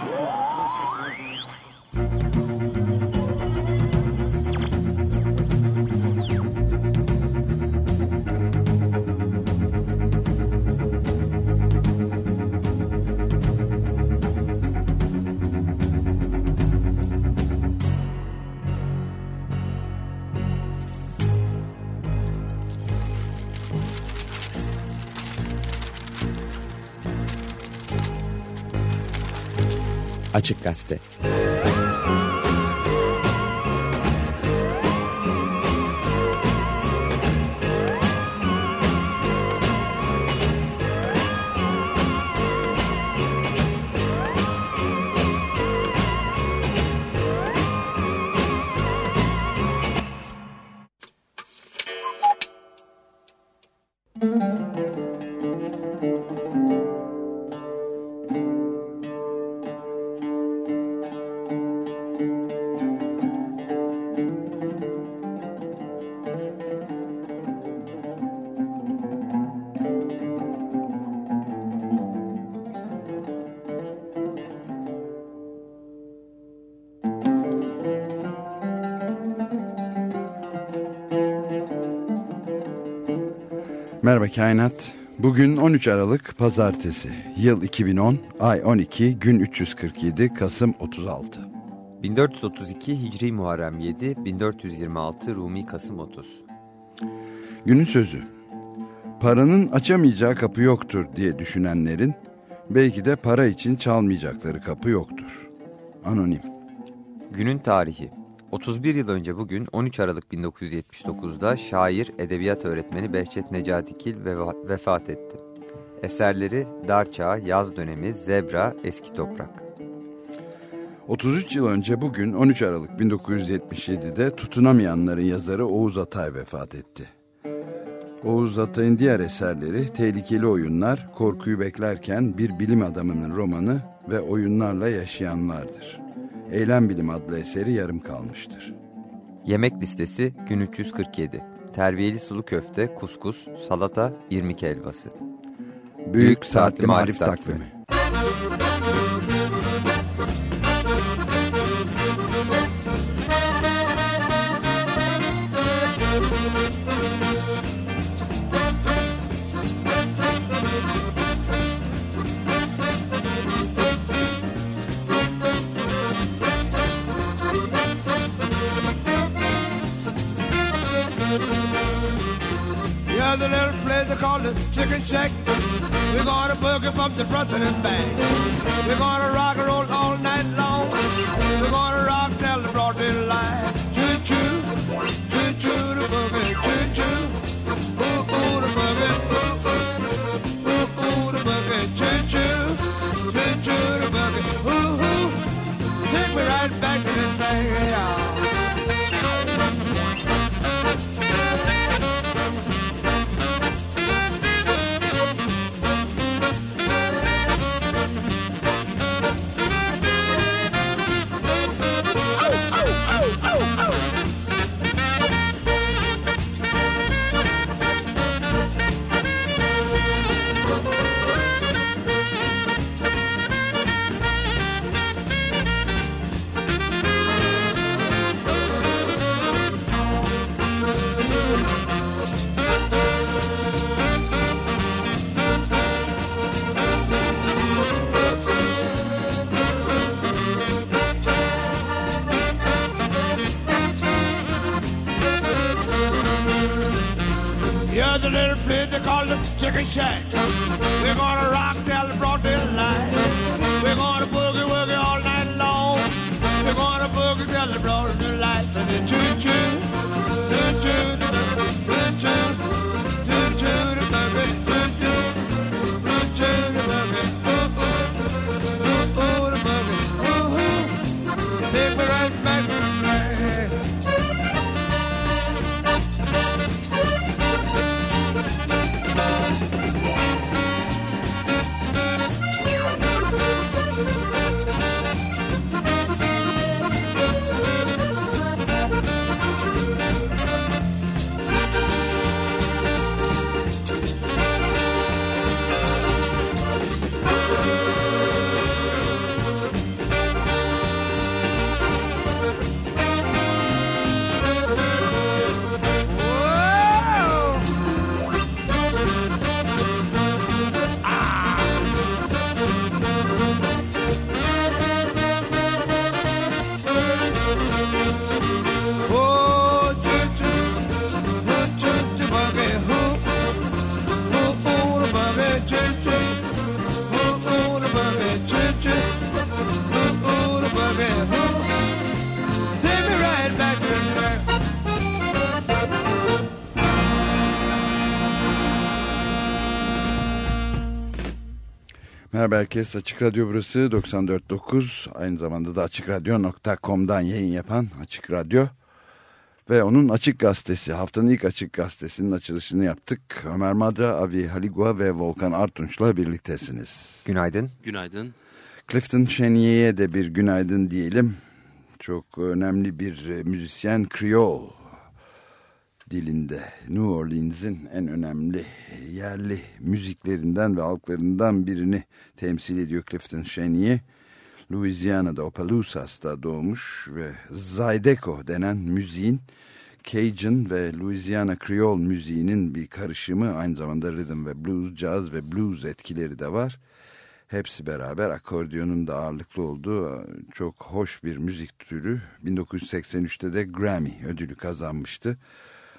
Oh! Açık Gazete Merhaba Kainat. Bugün 13 Aralık Pazartesi. Yıl 2010, ay 12, gün 347, Kasım 36. 1432 Hicri Muharrem 7, 1426 Rumi Kasım 30. Günün sözü. Paranın açamayacağı kapı yoktur diye düşünenlerin belki de para için çalmayacakları kapı yoktur. Anonim. Günün tarihi. 31 yıl önce bugün 13 Aralık 1979'da şair, edebiyat öğretmeni Behçet Necatikil vefat etti. Eserleri Dar Çağ, Yaz Dönemi, Zebra, Eski Toprak. 33 yıl önce bugün 13 Aralık 1977'de Tutunamayanların yazarı Oğuz Atay vefat etti. Oğuz Atay'ın diğer eserleri Tehlikeli Oyunlar, Korkuyu Beklerken Bir Bilim Adamının Romanı ve Oyunlarla Yaşayanlardır. Eylem Bilim adlı eseri yarım kalmıştır. Yemek listesi gün 347. Terbiyeli sulu köfte, kuskus, salata, irmik helvası. Büyük Saatli Marif Takvimi. The little place they call the Chicken Shack. We're gonna boogie from the front and back. We're gonna rock and roll all night long. We're gonna rock till the broad daylight. Choo, choo Nation. Merhaba herkes. Açık Radyo burası 94.9. Aynı zamanda da AçıkRadyo.com'dan yayın yapan Açık Radyo. Ve onun Açık Gazetesi, haftanın ilk Açık Gazetesi'nin açılışını yaptık. Ömer Madra, Avi Haligua ve Volkan Artunç'la birliktesiniz. Günaydın. Günaydın. Clifton Cheniere'ye de bir günaydın diyelim. Çok önemli bir müzisyen Creole dilinde New Orleans'in en önemli yerli müziklerinden ve halklarından birini temsil ediyor Clifton Chenier. Louisiana'da Opelousas'ta doğmuş ve Zydeco denen müziğin Cajun ve Louisiana Creole müziğinin bir karışımı aynı zamanda rhythm ve blues, jazz ve blues etkileri de var. Hepsi beraber akordiyonun da ağırlıklı olduğu çok hoş bir müzik türü. 1983'te de Grammy ödülü kazanmıştı.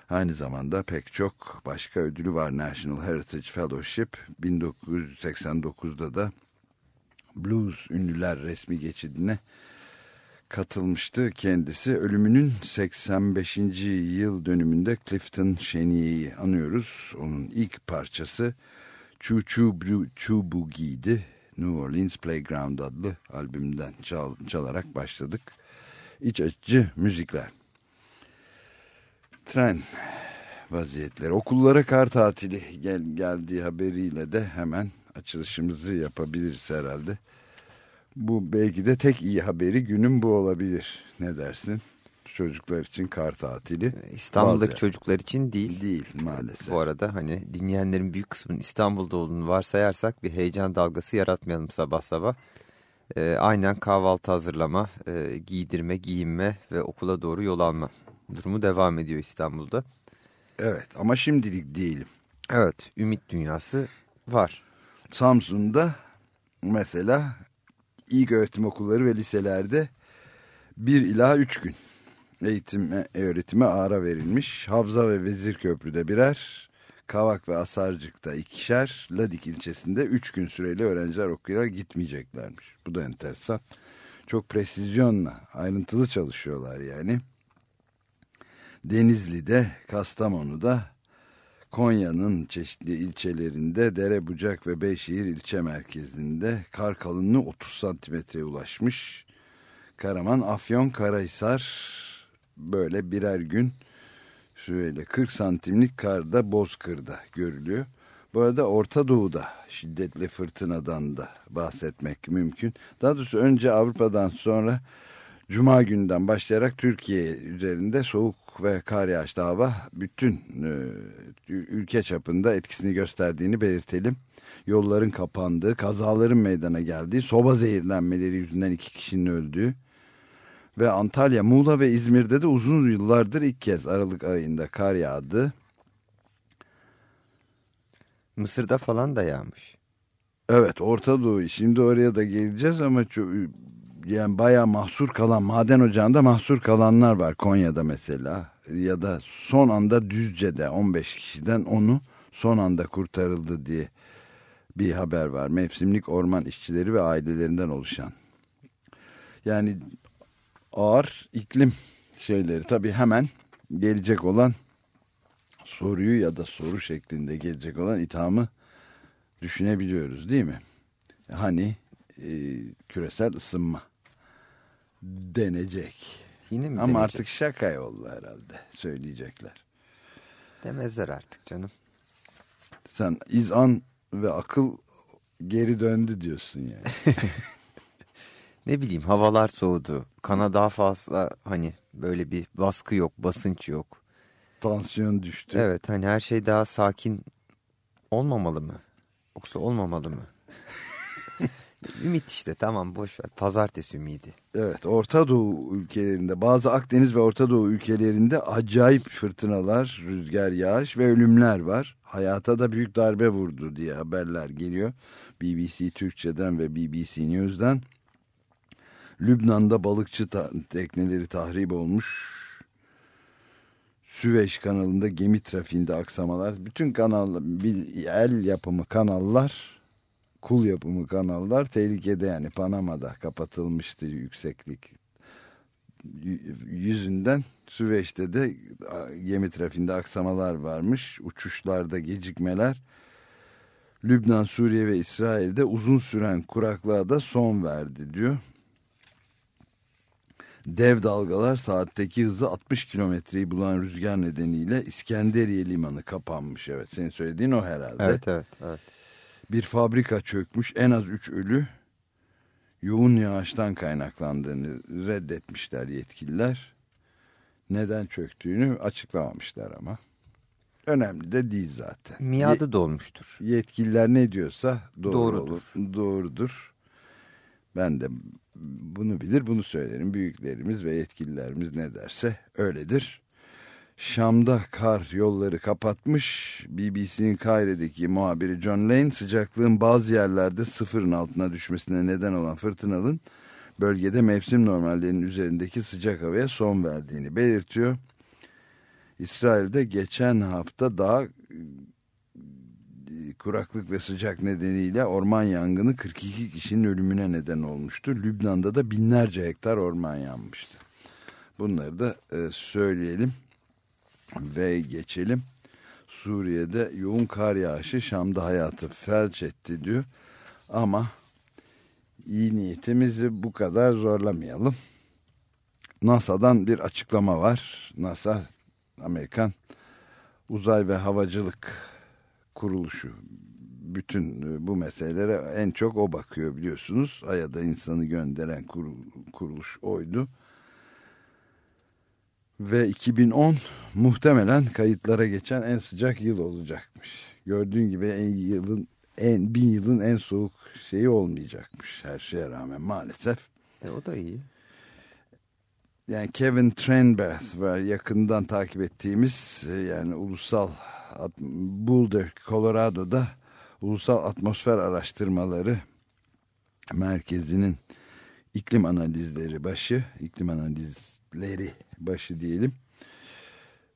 Aynı zamanda pek çok başka ödülü var National Heritage Fellowship. 1989'da da Blues Ünlüler resmi geçidine katılmıştı kendisi. Ölümünün 85. yıl dönümünde Clifton Chenier'i anıyoruz. Onun ilk parçası Choo Choo Choo Boogie'di. New Orleans Playground adlı albümden çal, çalarak başladık. İç açıcı müzikler tren vaziyetleri. Okullara kar tatili gel, geldiği haberiyle de hemen açılışımızı yapabiliriz herhalde. Bu belki de tek iyi haberi günün bu olabilir. Ne dersin? Çocuklar için kar tatili. İstanbul'daki Bazı çocuklar için değil. Değil maalesef. Bu arada hani dinleyenlerin büyük kısmının İstanbul'da olduğunu varsayarsak bir heyecan dalgası yaratmayalım sabah sabah. Ee, aynen kahvaltı hazırlama, e, giydirme, giyinme ve okula doğru yol alma durumu devam ediyor İstanbul'da. Evet ama şimdilik değilim. Evet ümit dünyası var. Samsun'da mesela ilk öğretim okulları ve liselerde bir ila üç gün eğitime, öğretime ara verilmiş. Havza ve Vezirköprü'de birer, Kavak ve Asarcık'ta ikişer, Ladik ilçesinde üç gün süreyle öğrenciler okula gitmeyeceklermiş. Bu da enteresan. Çok presizyonla ayrıntılı çalışıyorlar yani. Denizli'de, Kastamonu'da, Konya'nın çeşitli ilçelerinde, Derebucak ve Beyşehir ilçe merkezinde kar kalınlığı 30 santimetreye ulaşmış. Karaman, Afyon, Karahisar böyle birer gün şöyle 40 santimlik karda Bozkır'da görülüyor. Bu arada Orta Doğu'da şiddetli fırtınadan da bahsetmek mümkün. Daha doğrusu önce Avrupa'dan sonra Cuma günden başlayarak Türkiye üzerinde soğuk ve kar yağışlı hava bütün e, ülke çapında etkisini gösterdiğini belirtelim. Yolların kapandığı, kazaların meydana geldiği, soba zehirlenmeleri yüzünden iki kişinin öldüğü ve Antalya, Muğla ve İzmir'de de uzun yıllardır ilk kez Aralık ayında kar yağdı. Mısır'da falan da yağmış. Evet Orta Doğu şimdi oraya da geleceğiz ama çok, yani bayağı mahsur kalan maden ocağında mahsur kalanlar var Konya'da mesela ya da son anda Düzce'de 15 kişiden onu son anda kurtarıldı diye bir haber var. Mevsimlik orman işçileri ve ailelerinden oluşan. Yani ağır iklim şeyleri tabii hemen gelecek olan soruyu ya da soru şeklinde gelecek olan ithamı düşünebiliyoruz değil mi? Hani e, küresel ısınma denecek. Yine mi Ama denecek? artık şaka oldu herhalde söyleyecekler. Demezler artık canım. Sen izan ve akıl geri döndü diyorsun yani. ne bileyim havalar soğudu. Kana daha fazla hani böyle bir baskı yok, basınç yok. Tansiyon düştü. Evet hani her şey daha sakin olmamalı mı? Yoksa olmamalı mı? Ümit işte tamam boş ver. Pazartesi ümidi. Evet Orta Doğu ülkelerinde bazı Akdeniz ve Orta Doğu ülkelerinde acayip fırtınalar, rüzgar, yağış ve ölümler var. Hayata da büyük darbe vurdu diye haberler geliyor. BBC Türkçe'den ve BBC News'dan. Lübnan'da balıkçı tekneleri tahrip olmuş. Süveyş kanalında gemi trafiğinde aksamalar. Bütün kanal, el yapımı kanallar kul yapımı kanallar tehlikede yani Panama'da kapatılmıştı yükseklik yüzünden Süveyş'te de gemi trafiğinde aksamalar varmış uçuşlarda gecikmeler Lübnan, Suriye ve İsrail'de uzun süren kuraklığa da son verdi diyor. Dev dalgalar saatteki hızı 60 kilometreyi bulan rüzgar nedeniyle İskenderiye limanı kapanmış. Evet senin söylediğin o herhalde. Evet evet. evet. Bir fabrika çökmüş en az 3 ölü yoğun yağıştan kaynaklandığını reddetmişler yetkililer. Neden çöktüğünü açıklamamışlar ama. Önemli de değil zaten. Miadı dolmuştur. Yetkililer ne diyorsa doğru Doğrudur. olur. Doğrudur. Ben de bunu bilir bunu söylerim. Büyüklerimiz ve yetkililerimiz ne derse öyledir. Şam'da kar yolları kapatmış. BBC'nin Kaire'deki muhabiri John Lane sıcaklığın bazı yerlerde sıfırın altına düşmesine neden olan fırtınanın bölgede mevsim normallerinin üzerindeki sıcak havaya son verdiğini belirtiyor. İsrail'de geçen hafta daha e, kuraklık ve sıcak nedeniyle orman yangını 42 kişinin ölümüne neden olmuştu. Lübnan'da da binlerce hektar orman yanmıştı. Bunları da e, söyleyelim ve geçelim. Suriye'de yoğun kar yağışı Şam'da hayatı felç etti diyor. Ama iyi niyetimizi bu kadar zorlamayalım. NASA'dan bir açıklama var. NASA Amerikan Uzay ve Havacılık Kuruluşu bütün e, bu meselelere en çok o bakıyor biliyorsunuz. Ay'a da insanı gönderen kuruluş oydu. Ve 2010 muhtemelen kayıtlara geçen en sıcak yıl olacakmış. Gördüğün gibi en yılın en bin yılın en soğuk şeyi olmayacakmış her şeye rağmen maalesef. E, o da iyi. Yani Kevin Trenberth var yakından takip ettiğimiz e, yani ulusal Boulder, Colorado'da Ulusal Atmosfer Araştırmaları Merkezi'nin iklim analizleri başı, iklim analizleri başı diyelim.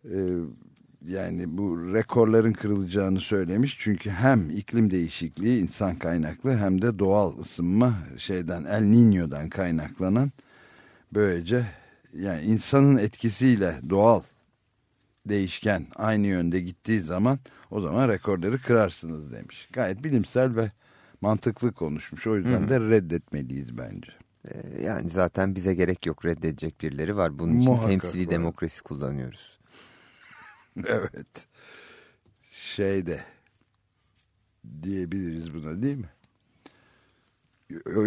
Ee, yani bu rekorların kırılacağını söylemiş. Çünkü hem iklim değişikliği insan kaynaklı hem de doğal ısınma şeyden El Niño'dan kaynaklanan böylece yani insanın etkisiyle doğal değişken aynı yönde gittiği zaman o zaman rekorları kırarsınız demiş. Gayet bilimsel ve mantıklı konuşmuş. O yüzden Hı. de reddetmeliyiz bence. Ee, yani zaten bize gerek yok reddedecek birileri var. Bunun için Muhakkak temsili var. demokrasi kullanıyoruz. evet. Şeyde diyebiliriz buna değil mi?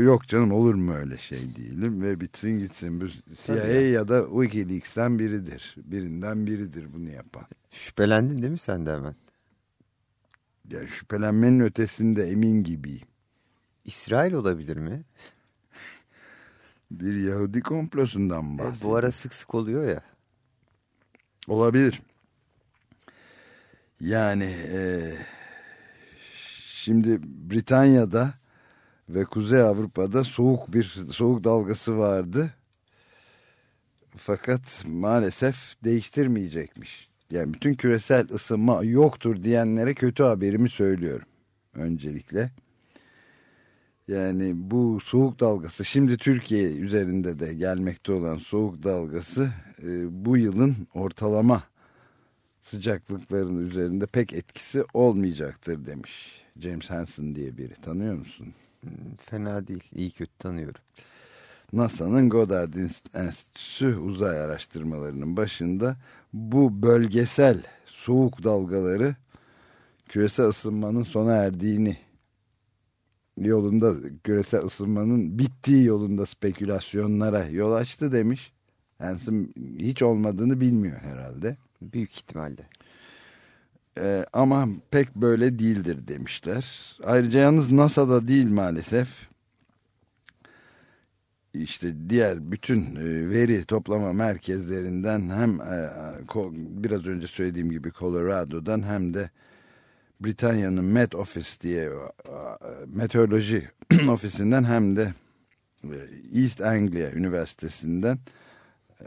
Yok canım olur mu öyle şey diyelim ve bitsin gitsin. Bu CIA ya. ya da Wikileaks'ten biridir. Birinden biridir bunu yapan. Şüphelendin değil mi sen de hemen? Ya şüphelenmenin ötesinde emin gibiyim. İsrail olabilir mi? Bir Yahudi komplosundan bahsediyor. E, bu ara sık sık oluyor ya. Olabilir. Yani e, şimdi Britanya'da ve Kuzey Avrupa'da soğuk bir soğuk dalgası vardı. Fakat maalesef değiştirmeyecekmiş. Yani bütün küresel ısınma yoktur diyenlere kötü haberimi söylüyorum. Öncelikle. Yani bu soğuk dalgası şimdi Türkiye üzerinde de gelmekte olan soğuk dalgası e, bu yılın ortalama sıcaklıkların üzerinde pek etkisi olmayacaktır demiş. James Hansen diye biri tanıyor musun? Fena değil. İyi kötü tanıyorum. NASA'nın Goddard Enstitüsü uzay araştırmalarının başında bu bölgesel soğuk dalgaları küresel ısınmanın sona erdiğini yolunda küresel ısınmanın bittiği yolunda spekülasyonlara yol açtı demiş. Hansen hiç olmadığını bilmiyor herhalde. Büyük ihtimalle. Ee, ama pek böyle değildir demişler. Ayrıca yalnız NASA'da değil maalesef. İşte diğer bütün e, veri toplama merkezlerinden hem e, biraz önce söylediğim gibi Colorado'dan hem de Britanya'nın Met Office diye e, meteoroloji ofisinden hem de East Anglia Üniversitesi'nden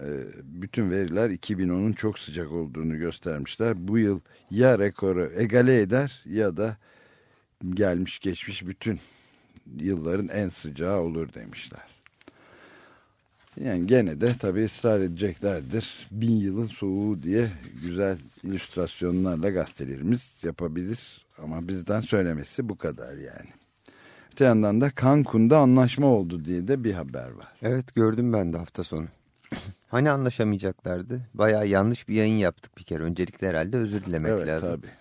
ee, bütün veriler 2010'un çok sıcak olduğunu göstermişler. Bu yıl ya rekoru egale eder ya da gelmiş geçmiş bütün yılların en sıcağı olur demişler. Yani gene de tabii ısrar edeceklerdir. Bin yılın soğuğu diye güzel illüstrasyonlarla gazetelerimiz yapabilir. Ama bizden söylemesi bu kadar yani. Öte yandan da Cancun'da anlaşma oldu diye de bir haber var. Evet gördüm ben de hafta sonu. hani anlaşamayacaklardı? Baya yanlış bir yayın yaptık bir kere. Öncelikle herhalde özür dilemek evet, lazım. Tabii.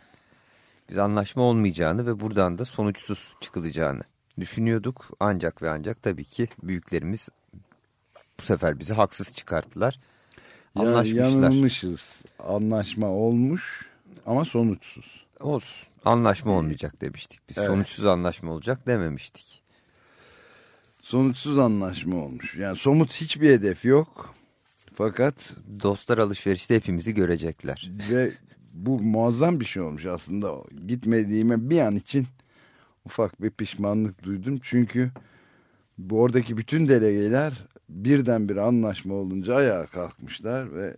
Biz anlaşma olmayacağını ve buradan da sonuçsuz çıkılacağını düşünüyorduk. Ancak ve ancak tabii ki büyüklerimiz bu sefer bizi haksız çıkarttılar. Anlaşmışlar. yanılmışız. Anlaşma olmuş ama sonuçsuz. Olsun. Anlaşma olmayacak demiştik. Biz Evet. sonuçsuz anlaşma olacak dememiştik. Sonuçsuz anlaşma olmuş. Yani somut hiçbir hedef yok. Fakat Dostlar alışverişte hepimizi görecekler. ve bu muazzam bir şey olmuş aslında. Gitmediğime bir an için ufak bir pişmanlık duydum. Çünkü bu oradaki bütün delegeler birdenbire anlaşma olunca ayağa kalkmışlar ve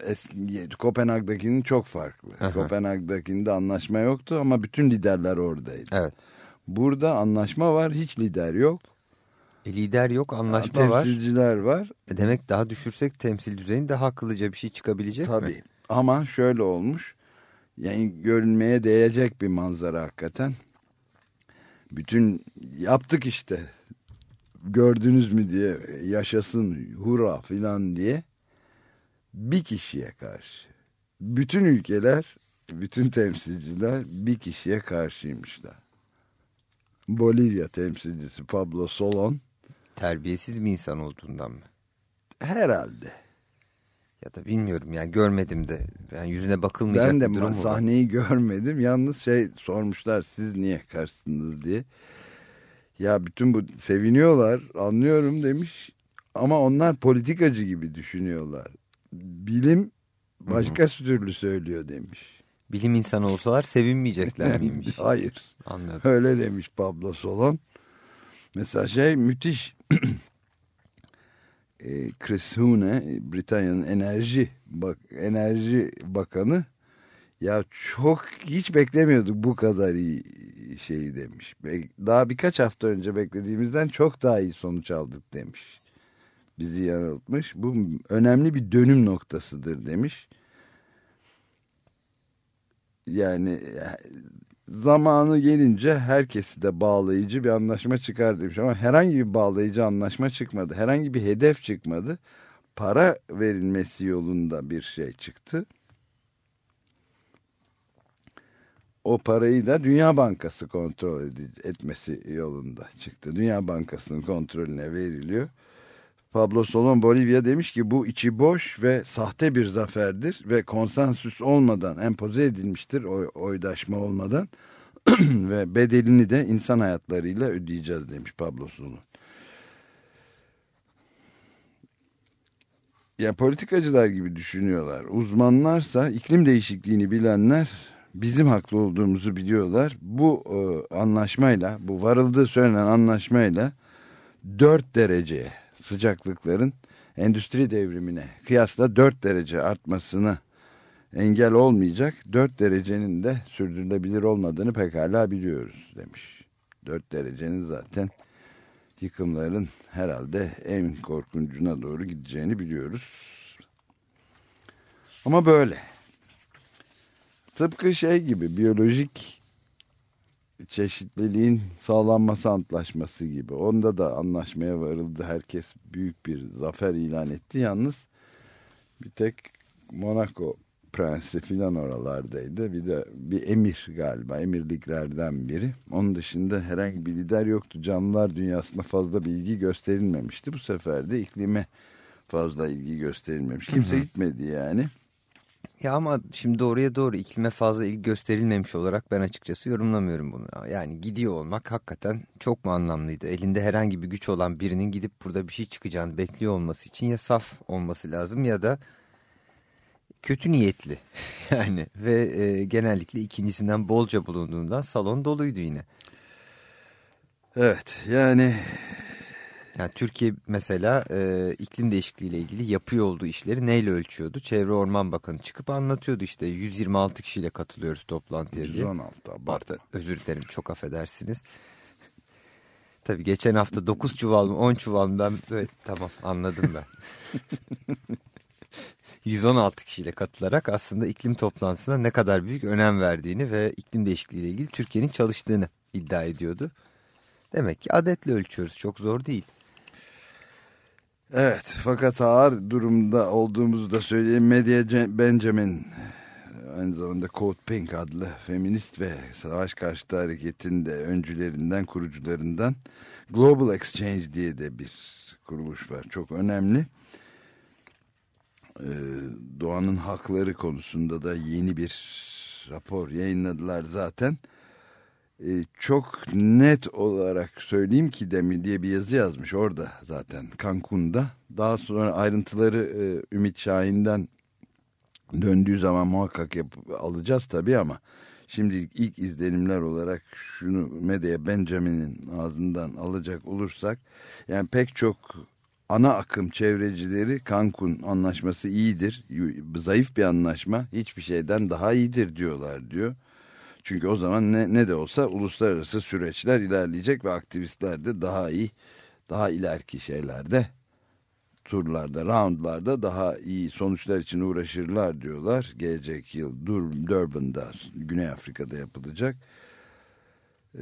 eski Kopenhag'dakinin çok farklı. Aha. Kopenhag'dakinde anlaşma yoktu ama bütün liderler oradaydı. Evet. Burada anlaşma var, hiç lider yok. E, lider yok, anlaşma var. Temsilciler var. E, demek daha düşürsek temsil düzeyinde daha akıllıca bir şey çıkabilecek mi? Tabii. Ama şöyle olmuş. Yani görünmeye değecek bir manzara hakikaten. Bütün yaptık işte. Gördünüz mü diye yaşasın hurra filan diye bir kişiye karşı. Bütün ülkeler, bütün temsilciler bir kişiye karşıymışlar. Bolivya temsilcisi Pablo Solon Terbiyesiz bir insan olduğundan mı? herhalde. Ya da bilmiyorum yani görmedim de. Yani yüzüne bakılmayacak Ben de bir durum sahneyi görmedim. Yalnız şey sormuşlar siz niye karşısınız diye. Ya bütün bu seviniyorlar anlıyorum demiş. Ama onlar politikacı gibi düşünüyorlar. Bilim başka türlü söylüyor demiş. Bilim insanı olsalar sevinmeyecekler miymiş? Hayır. Anladım. Öyle demiş Pablo Solon. Mesela şey müthiş. E, Chris Huhne, Britanya'nın enerji bak enerji bakanı ya çok hiç beklemiyorduk bu kadar iyi şey demiş. Daha birkaç hafta önce beklediğimizden çok daha iyi sonuç aldık demiş. Bizi yanıltmış. Bu önemli bir dönüm noktasıdır demiş. Yani zamanı gelince herkesi de bağlayıcı bir anlaşma çıkar demiş ama herhangi bir bağlayıcı anlaşma çıkmadı. Herhangi bir hedef çıkmadı. Para verilmesi yolunda bir şey çıktı. O parayı da Dünya Bankası kontrol etmesi yolunda çıktı. Dünya Bankası'nın kontrolüne veriliyor. Pablo Solon Bolivya demiş ki bu içi boş ve sahte bir zaferdir ve konsensüs olmadan empoze edilmiştir oy, oydaşma olmadan ve bedelini de insan hayatlarıyla ödeyeceğiz demiş Pablo Solon. Ya politikacılar gibi düşünüyorlar. Uzmanlarsa iklim değişikliğini bilenler bizim haklı olduğumuzu biliyorlar. Bu e, anlaşmayla, bu varıldığı söylenen anlaşmayla 4 dereceye sıcaklıkların endüstri devrimine kıyasla 4 derece artmasına engel olmayacak. 4 derecenin de sürdürülebilir olmadığını pekala biliyoruz demiş. 4 derecenin zaten yıkımların herhalde en korkuncuna doğru gideceğini biliyoruz. Ama böyle. Tıpkı şey gibi biyolojik çeşitliliğin sağlanması antlaşması gibi. Onda da anlaşmaya varıldı. Herkes büyük bir zafer ilan etti. Yalnız bir tek Monaco prensi filan oralardaydı. Bir de bir emir galiba emirliklerden biri. Onun dışında herhangi bir lider yoktu. Canlılar dünyasına fazla bir ilgi gösterilmemişti. Bu sefer de iklime fazla ilgi gösterilmemiş. Kimse gitmedi yani. Ya ama şimdi doğruya doğru iklime fazla ilgi gösterilmemiş olarak ben açıkçası yorumlamıyorum bunu. Yani gidiyor olmak hakikaten çok mu anlamlıydı? Elinde herhangi bir güç olan birinin gidip burada bir şey çıkacağını bekliyor olması için ya saf olması lazım ya da kötü niyetli. yani ve e, genellikle ikincisinden bolca bulunduğundan salon doluydu yine. Evet yani Yani Türkiye mesela e, iklim değişikliğiyle ilgili yapıyor olduğu işleri neyle ölçüyordu? Çevre Orman Bakanı çıkıp anlatıyordu işte 126 kişiyle katılıyoruz toplantıya diye. 116 abartı. Özür dilerim çok affedersiniz. Tabii geçen hafta 9 çuval mı 10 çuval mı ben evet, tamam anladım ben. 116 kişiyle katılarak aslında iklim toplantısına ne kadar büyük önem verdiğini ve iklim değişikliği ile ilgili Türkiye'nin çalıştığını iddia ediyordu. Demek ki adetle ölçüyoruz. Çok zor değil. Evet fakat ağır durumda olduğumuzu da söyleyeyim. Medya Benjamin aynı zamanda Code Pink adlı feminist ve savaş karşıtı hareketin de öncülerinden, kurucularından Global Exchange diye de bir kuruluş var. Çok önemli. Ee, doğanın hakları konusunda da yeni bir rapor yayınladılar zaten. Ee, çok net olarak söyleyeyim ki demin diye bir yazı yazmış orada zaten Cancun'da. Daha sonra ayrıntıları e, Ümit Şahin'den döndüğü zaman muhakkak yap, alacağız tabii ama şimdi ilk izlenimler olarak şunu Medya Benjamin'in ağzından alacak olursak yani pek çok ana akım çevrecileri Cancun anlaşması iyidir. Zayıf bir anlaşma hiçbir şeyden daha iyidir diyorlar diyor. Çünkü o zaman ne, ne de olsa uluslararası süreçler ilerleyecek ve aktivistler de daha iyi, daha ileriki şeylerde turlarda, roundlarda daha iyi sonuçlar için uğraşırlar diyorlar. Gelecek yıl Dur Durban'da, Güney Afrika'da yapılacak.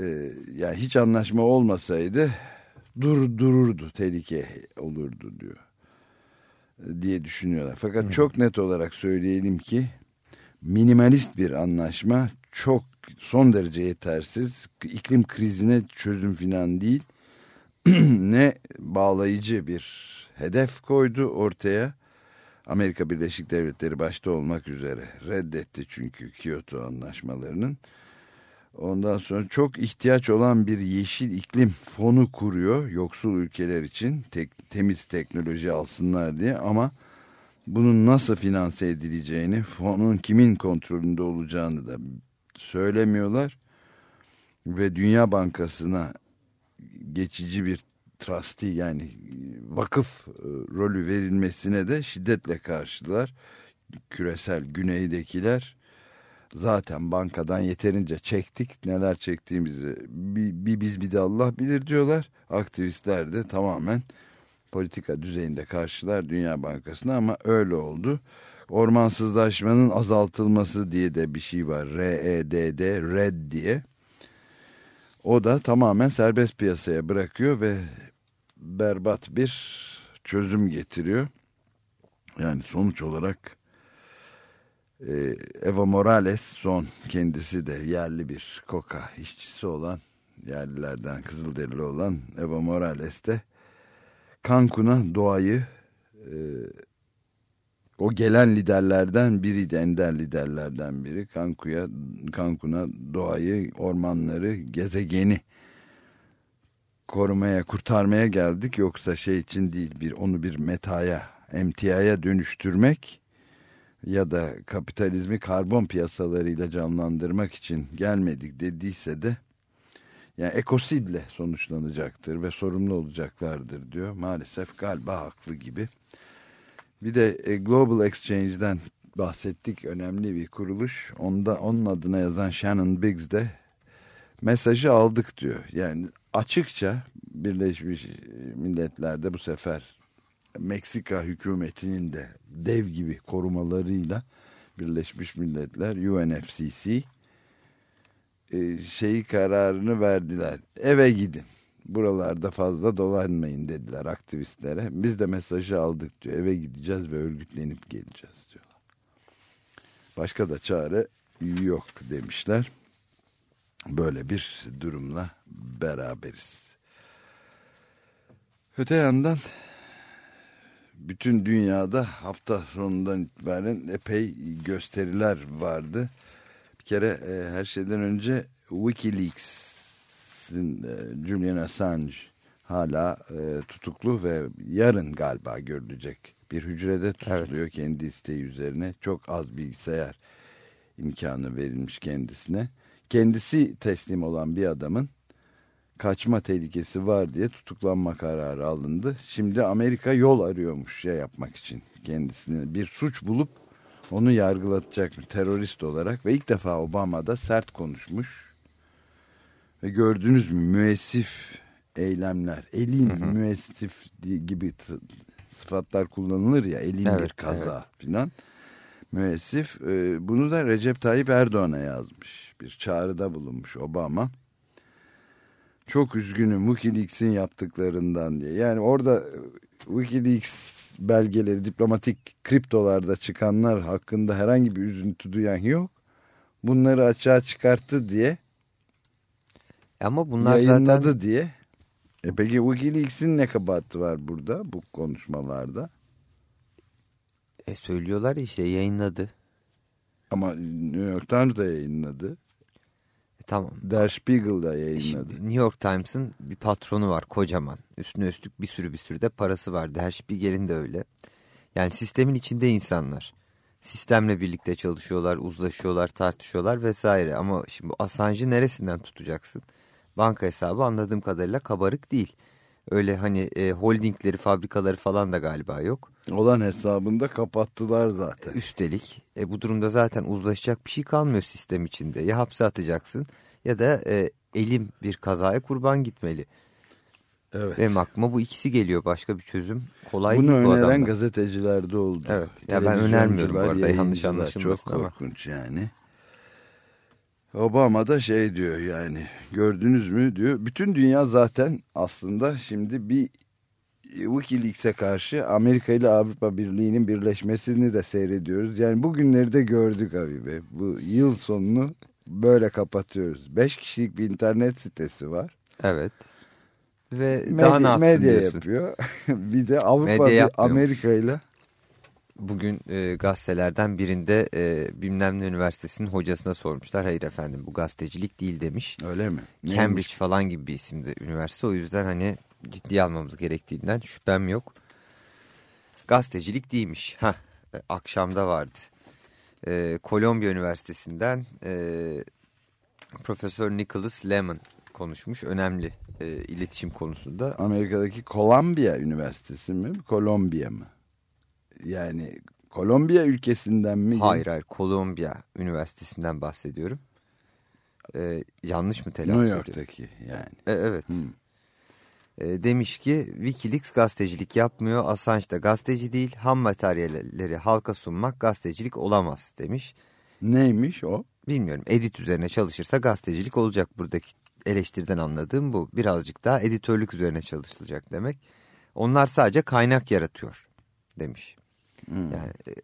Ee, yani hiç anlaşma olmasaydı dur dururdu, tehlike olurdu diyor diye düşünüyorlar. Fakat hmm. çok net olarak söyleyelim ki minimalist bir anlaşma çok son derece yetersiz. iklim krizine çözüm filan değil. ne bağlayıcı bir hedef koydu ortaya. Amerika Birleşik Devletleri başta olmak üzere reddetti çünkü Kyoto anlaşmalarının. Ondan sonra çok ihtiyaç olan bir yeşil iklim fonu kuruyor yoksul ülkeler için tek, temiz teknoloji alsınlar diye ama bunun nasıl finanse edileceğini, fonun kimin kontrolünde olacağını da söylemiyorlar. Ve Dünya Bankası'na geçici bir trustee yani vakıf e, rolü verilmesine de şiddetle karşılar. Küresel güneydekiler zaten bankadan yeterince çektik. Neler çektiğimizi bir, bir biz bir de Allah bilir diyorlar. Aktivistler de tamamen politika düzeyinde karşılar Dünya Bankası'na ama öyle oldu. Ormansızlaşmanın azaltılması diye de bir şey var. REDD, RED diye. O da tamamen serbest piyasaya bırakıyor ve berbat bir çözüm getiriyor. Yani sonuç olarak e, Evo Morales son kendisi de yerli bir koka işçisi olan yerlilerden Kızılderili olan Evo Morales de Cancun'a doğayı e, o gelen liderlerden biriydi, ender liderlerden biri. Cancun'a Cancun'a doğayı, ormanları, gezegeni korumaya, kurtarmaya geldik. Yoksa şey için değil, bir onu bir metaya, emtiaya dönüştürmek ya da kapitalizmi karbon piyasalarıyla canlandırmak için gelmedik dediyse de yani ekosidle sonuçlanacaktır ve sorumlu olacaklardır diyor. Maalesef galiba haklı gibi. Bir de e, Global Exchange'den bahsettik. Önemli bir kuruluş. Onda, onun adına yazan Shannon Biggs de mesajı aldık diyor. Yani açıkça Birleşmiş Milletler'de bu sefer Meksika hükümetinin de dev gibi korumalarıyla Birleşmiş Milletler UNFCC e, şeyi kararını verdiler. Eve gidin. Buralarda fazla dolanmayın dediler aktivistlere. Biz de mesajı aldık diyor. Eve gideceğiz ve örgütlenip geleceğiz diyorlar. Başka da çare yok demişler böyle bir durumla beraberiz. Öte yandan bütün dünyada hafta sonundan itibaren epey gösteriler vardı. Bir kere e, her şeyden önce Wikileaks'in e, Julian Assange hala e, tutuklu ve yarın galiba görülecek bir hücrede tutuluyor evet. kendi isteği üzerine. Çok az bilgisayar imkanı verilmiş kendisine kendisi teslim olan bir adamın kaçma tehlikesi var diye tutuklanma kararı alındı. Şimdi Amerika yol arıyormuş şey yapmak için kendisine bir suç bulup onu yargılatacak terörist olarak ve ilk defa Obama da sert konuşmuş. Ve gördünüz mü müessif eylemler, elin müessif gibi sıfatlar kullanılır ya elin Evet, bir kaza evet. filan. Müessif e, bunu da Recep Tayyip Erdoğan'a yazmış. Bir çağrıda bulunmuş Obama. Çok üzgünüm Wikileaks'in yaptıklarından diye. Yani orada e, Wikileaks belgeleri diplomatik kriptolarda çıkanlar hakkında herhangi bir üzüntü duyan yok. Bunları açığa çıkarttı diye Ama bunlar yayınladı zaten diye. E peki Wikileaks'in ne kabahati var burada bu konuşmalarda? e, söylüyorlar işte yayınladı. Ama New York Times da yayınladı. E, tamam. Der Spiegel da yayınladı. Şimdi New York Times'ın bir patronu var kocaman. Üstüne üstlük bir sürü bir sürü de parası var. Der Spiegel'in de öyle. Yani sistemin içinde insanlar. Sistemle birlikte çalışıyorlar, uzlaşıyorlar, tartışıyorlar vesaire. Ama şimdi bu Assange'ı neresinden tutacaksın? Banka hesabı anladığım kadarıyla kabarık değil. Öyle hani e, holdingleri, fabrikaları falan da galiba yok. Olan hesabında kapattılar zaten. Üstelik e, bu durumda zaten uzlaşacak bir şey kalmıyor sistem içinde. Ya hapse atacaksın ya da e, elim bir kazaya kurban gitmeli. Evet. Benim aklıma bu ikisi geliyor. Başka bir çözüm kolay Bunu değil bu öneren adamda. gazeteciler de oldu. Evet. Ya ben önermiyorum bu arada, yanlış anlaşılmasın Çok ama. korkunç yani. Obama da şey diyor yani gördünüz mü diyor. Bütün dünya zaten aslında şimdi bir Wikileaks'e karşı Amerika ile Avrupa Birliği'nin birleşmesini de seyrediyoruz. Yani bugünleri de gördük abi be. Bu yıl sonunu böyle kapatıyoruz. Beş kişilik bir internet sitesi var. Evet. Ve Medya, daha ne medya yapıyor. bir de Avrupa. Amerika ile Bugün e, gazetelerden birinde e, bilmem ne üniversitesinin hocasına sormuşlar. Hayır efendim bu gazetecilik değil demiş. öyle mi? Neymiş? Cambridge falan gibi bir isimde üniversite. O yüzden hani ciddiye almamız gerektiğinden şüphem yok. Gazetecilik değilmiş. Heh, e, akşamda vardı. E, Kolombiya Üniversitesi'nden e, Profesör Nicholas Lemon konuşmuş. Önemli e, iletişim konusunda. Amerika'daki Columbia Üniversitesi mi? Kolombiya mı? Yani Kolombiya ülkesinden mi? Hayır hayır Kolombiya Üniversitesi'nden bahsediyorum. E, yanlış mı telaffuz New ediyorum? York'taki yani. E, evet. Hmm. E, demiş ki Wikileaks gazetecilik yapmıyor. Assange da gazeteci değil. Ham materyalleri halka sunmak gazetecilik olamaz demiş. Neymiş o? Bilmiyorum edit üzerine çalışırsa gazetecilik olacak. Buradaki eleştiriden anladığım bu. Birazcık daha editörlük üzerine çalışılacak demek. Onlar sadece kaynak yaratıyor demiş. Hmm. Yani e,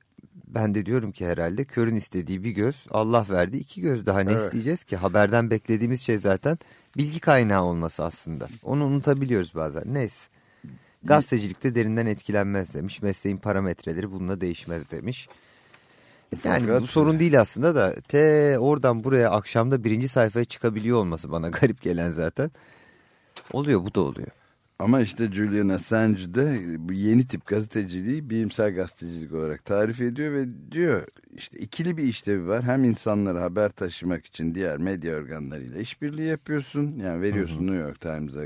ben de diyorum ki herhalde körün istediği bir göz Allah verdi iki göz. Daha ne Evet. isteyeceğiz ki? Haberden beklediğimiz şey zaten bilgi kaynağı olması aslında. Onu unutabiliyoruz bazen. Neyse. Gazetecilikte derinden etkilenmez demiş. Mesleğin parametreleri bununla değişmez demiş. Yani Fakat- bu sorun değil aslında da te oradan buraya akşamda birinci sayfaya çıkabiliyor olması bana garip gelen zaten. Oluyor bu da oluyor. Ama işte Julian Assange de bu yeni tip gazeteciliği bilimsel gazetecilik olarak tarif ediyor ve diyor işte ikili bir işlevi var. Hem insanlara haber taşımak için diğer medya organlarıyla işbirliği yapıyorsun. Yani veriyorsun New York Times'a,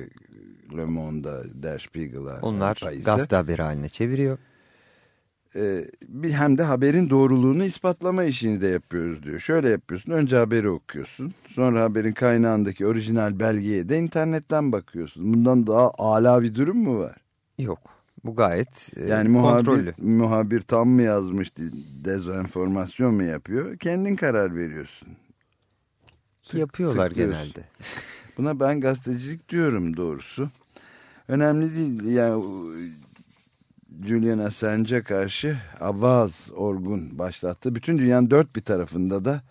Le Monde'a, Der Spiegel'a. Onlar gazete haberi haline çeviriyor. Ee, bir hem de haberin doğruluğunu ispatlama işini de yapıyoruz diyor. Şöyle yapıyorsun. Önce haberi okuyorsun. Sonra haberin kaynağındaki orijinal belgeye de internetten bakıyorsun. Bundan daha ala bir durum mu var? Yok. Bu gayet e, Yani muhabir, kontrollü. muhabir tam mı yazmış, dezenformasyon mu yapıyor? Kendin karar veriyorsun. Ki yapıyorlar tıklıyorsun. genelde. Buna ben gazetecilik diyorum doğrusu. Önemli değil. Yani Julian Assange'e karşı Avaz Orgun başlattı. Bütün dünyanın dört bir tarafında da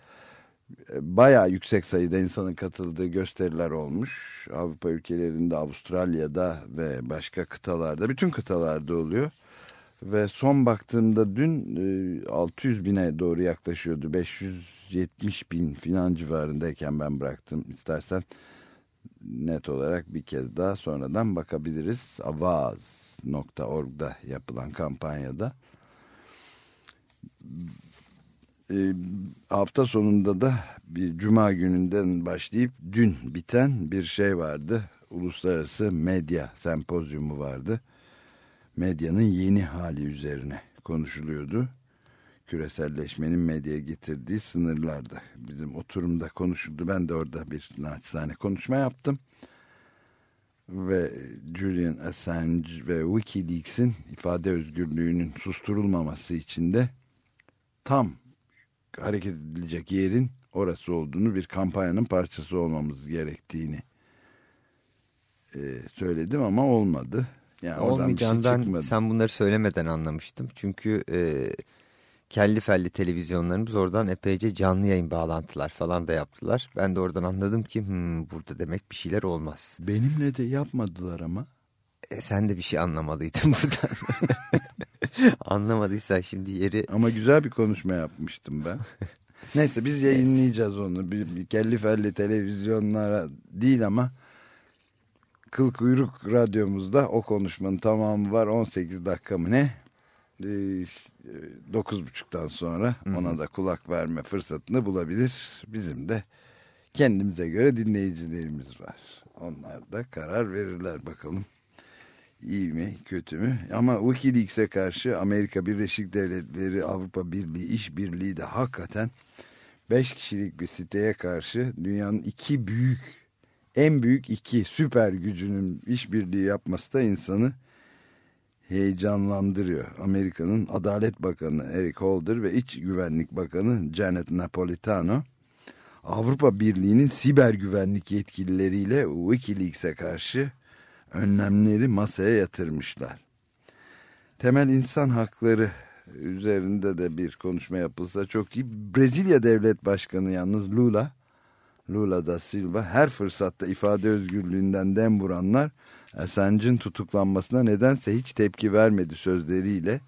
e, bayağı yüksek sayıda insanın katıldığı gösteriler olmuş. Avrupa ülkelerinde, Avustralya'da ve başka kıtalarda, bütün kıtalarda oluyor. Ve son baktığımda dün e, 600 bine doğru yaklaşıyordu. 570 bin filan civarındayken ben bıraktım. İstersen net olarak bir kez daha sonradan bakabiliriz. Avaz.org'da yapılan kampanyada. E, hafta sonunda da bir cuma gününden başlayıp dün biten bir şey vardı. Uluslararası Medya Sempozyumu vardı. Medyanın yeni hali üzerine konuşuluyordu. Küreselleşmenin medyaya getirdiği sınırlarda. Bizim oturumda konuşuldu. Ben de orada bir naçizane konuşma yaptım. Ve Julian Assange ve Wikileaks'in ifade özgürlüğünün susturulmaması için de tam hareket edilecek yerin orası olduğunu bir kampanyanın parçası olmamız gerektiğini e, söyledim ama olmadı. Yani şey Olmayacağından şey sen bunları söylemeden anlamıştım. Çünkü e, kelli felli televizyonlarımız oradan epeyce canlı yayın bağlantılar falan da yaptılar. Ben de oradan anladım ki hmm, burada demek bir şeyler olmaz. Benimle de yapmadılar ama. E, sen de bir şey anlamadıydın buradan. Anlamadıysan şimdi yeri... Ama güzel bir konuşma yapmıştım ben. Neyse biz yayınlayacağız onu. Bir, bir kelli felli televizyonlara değil ama Kıl Kuyruk radyomuzda o konuşmanın tamamı var. 18 dakika mı ne? Ee, dokuz buçuktan sonra ona da kulak verme fırsatını bulabilir. Bizim de kendimize göre dinleyicilerimiz var. Onlar da karar verirler bakalım. İyi mi kötü mü? Ama Wikileaks'e karşı Amerika Birleşik Devletleri Avrupa Birliği işbirliği de hakikaten beş kişilik bir siteye karşı dünyanın iki büyük en büyük iki süper gücünün işbirliği yapması da insanı heyecanlandırıyor. Amerika'nın Adalet Bakanı Eric Holder ve İç Güvenlik Bakanı Janet Napolitano Avrupa Birliği'nin siber güvenlik yetkilileriyle Wikileaks'e karşı önlemleri masaya yatırmışlar. Temel insan hakları üzerinde de bir konuşma yapılsa çok iyi. Brezilya Devlet Başkanı yalnız Lula Lula da Silva her fırsatta ifade özgürlüğünden dem vuranlar Assange'ın tutuklanmasına nedense hiç tepki vermedi sözleriyle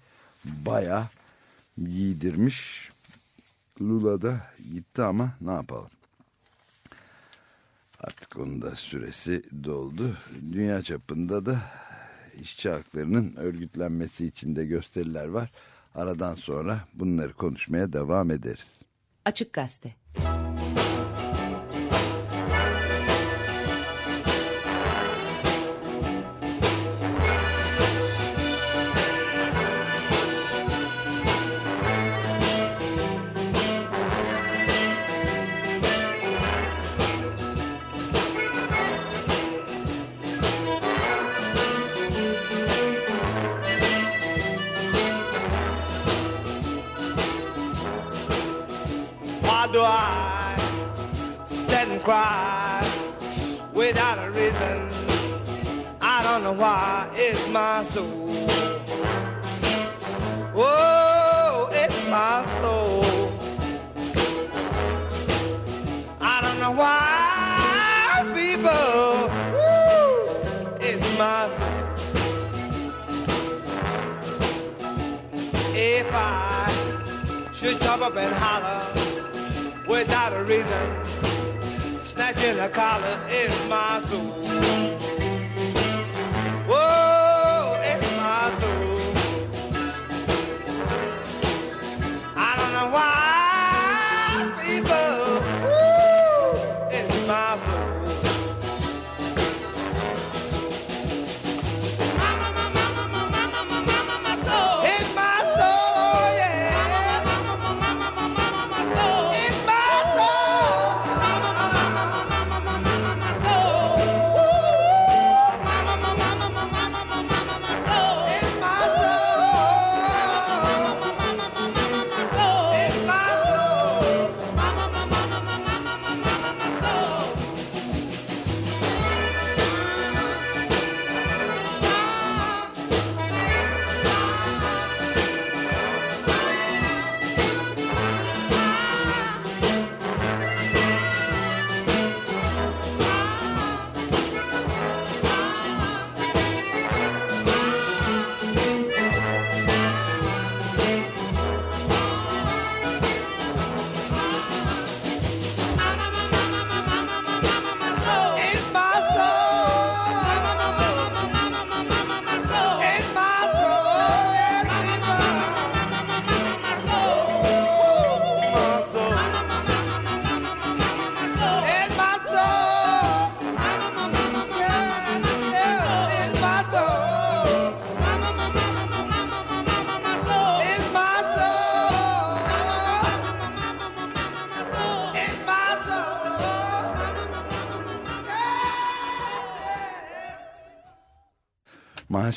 baya giydirmiş. Lula da gitti ama ne yapalım. Artık onun da süresi doldu. Dünya çapında da işçi haklarının örgütlenmesi için de gösteriler var. Aradan sonra bunları konuşmaya devam ederiz. Açık Gazete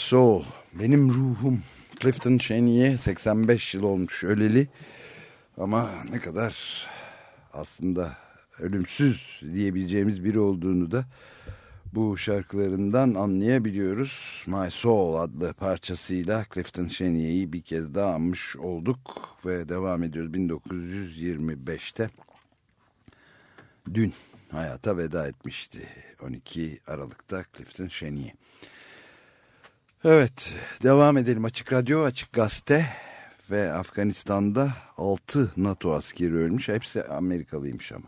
Soul, benim ruhum. Clifton Chenier 85 yıl olmuş öleli. Ama ne kadar aslında ölümsüz diyebileceğimiz biri olduğunu da bu şarkılarından anlayabiliyoruz. My Soul adlı parçasıyla Clifton Chenier'i bir kez daha anmış olduk ve devam ediyoruz 1925'te. Dün hayata veda etmişti 12 Aralık'ta Clifton Chenier. Evet devam edelim Açık Radyo Açık Gazete ve Afganistan'da 6 NATO askeri ölmüş hepsi Amerikalıymış ama.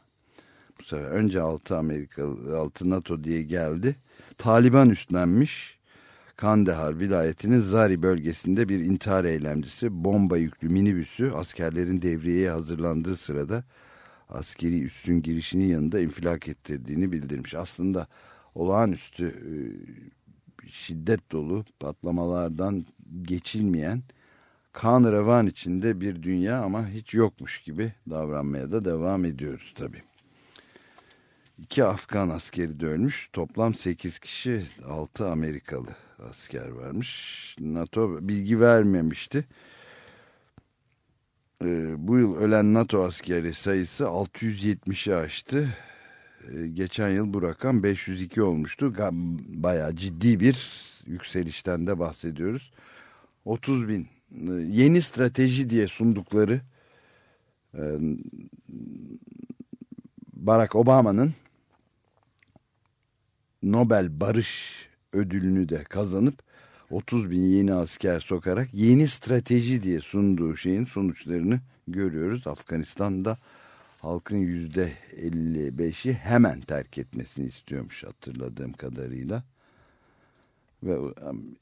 Bu sefer önce 6 Amerikalı 6 NATO diye geldi. Taliban üstlenmiş. Kandahar vilayetinin Zari bölgesinde bir intihar eylemcisi bomba yüklü minibüsü askerlerin devriyeye hazırlandığı sırada askeri üssün girişinin yanında infilak ettirdiğini bildirmiş. Aslında olağanüstü e, şiddet dolu patlamalardan geçilmeyen kan revan içinde bir dünya ama hiç yokmuş gibi davranmaya da devam ediyoruz tabii. İki Afgan askeri de ölmüş. Toplam 8 kişi 6 Amerikalı asker varmış. NATO bilgi vermemişti. Ee, bu yıl ölen NATO askeri sayısı 670'i aştı. Ee, geçen yıl bu rakam 502 olmuştu. Bayağı ciddi bir yükselişten de bahsediyoruz. 30 bin e, yeni strateji diye sundukları e, Barack Obama'nın Nobel Barış Ödülünü de kazanıp 30 bin yeni asker sokarak yeni strateji diye sunduğu şeyin sonuçlarını görüyoruz. Afganistan'da halkın yüzde 55'i hemen terk etmesini istiyormuş hatırladığım kadarıyla. Ve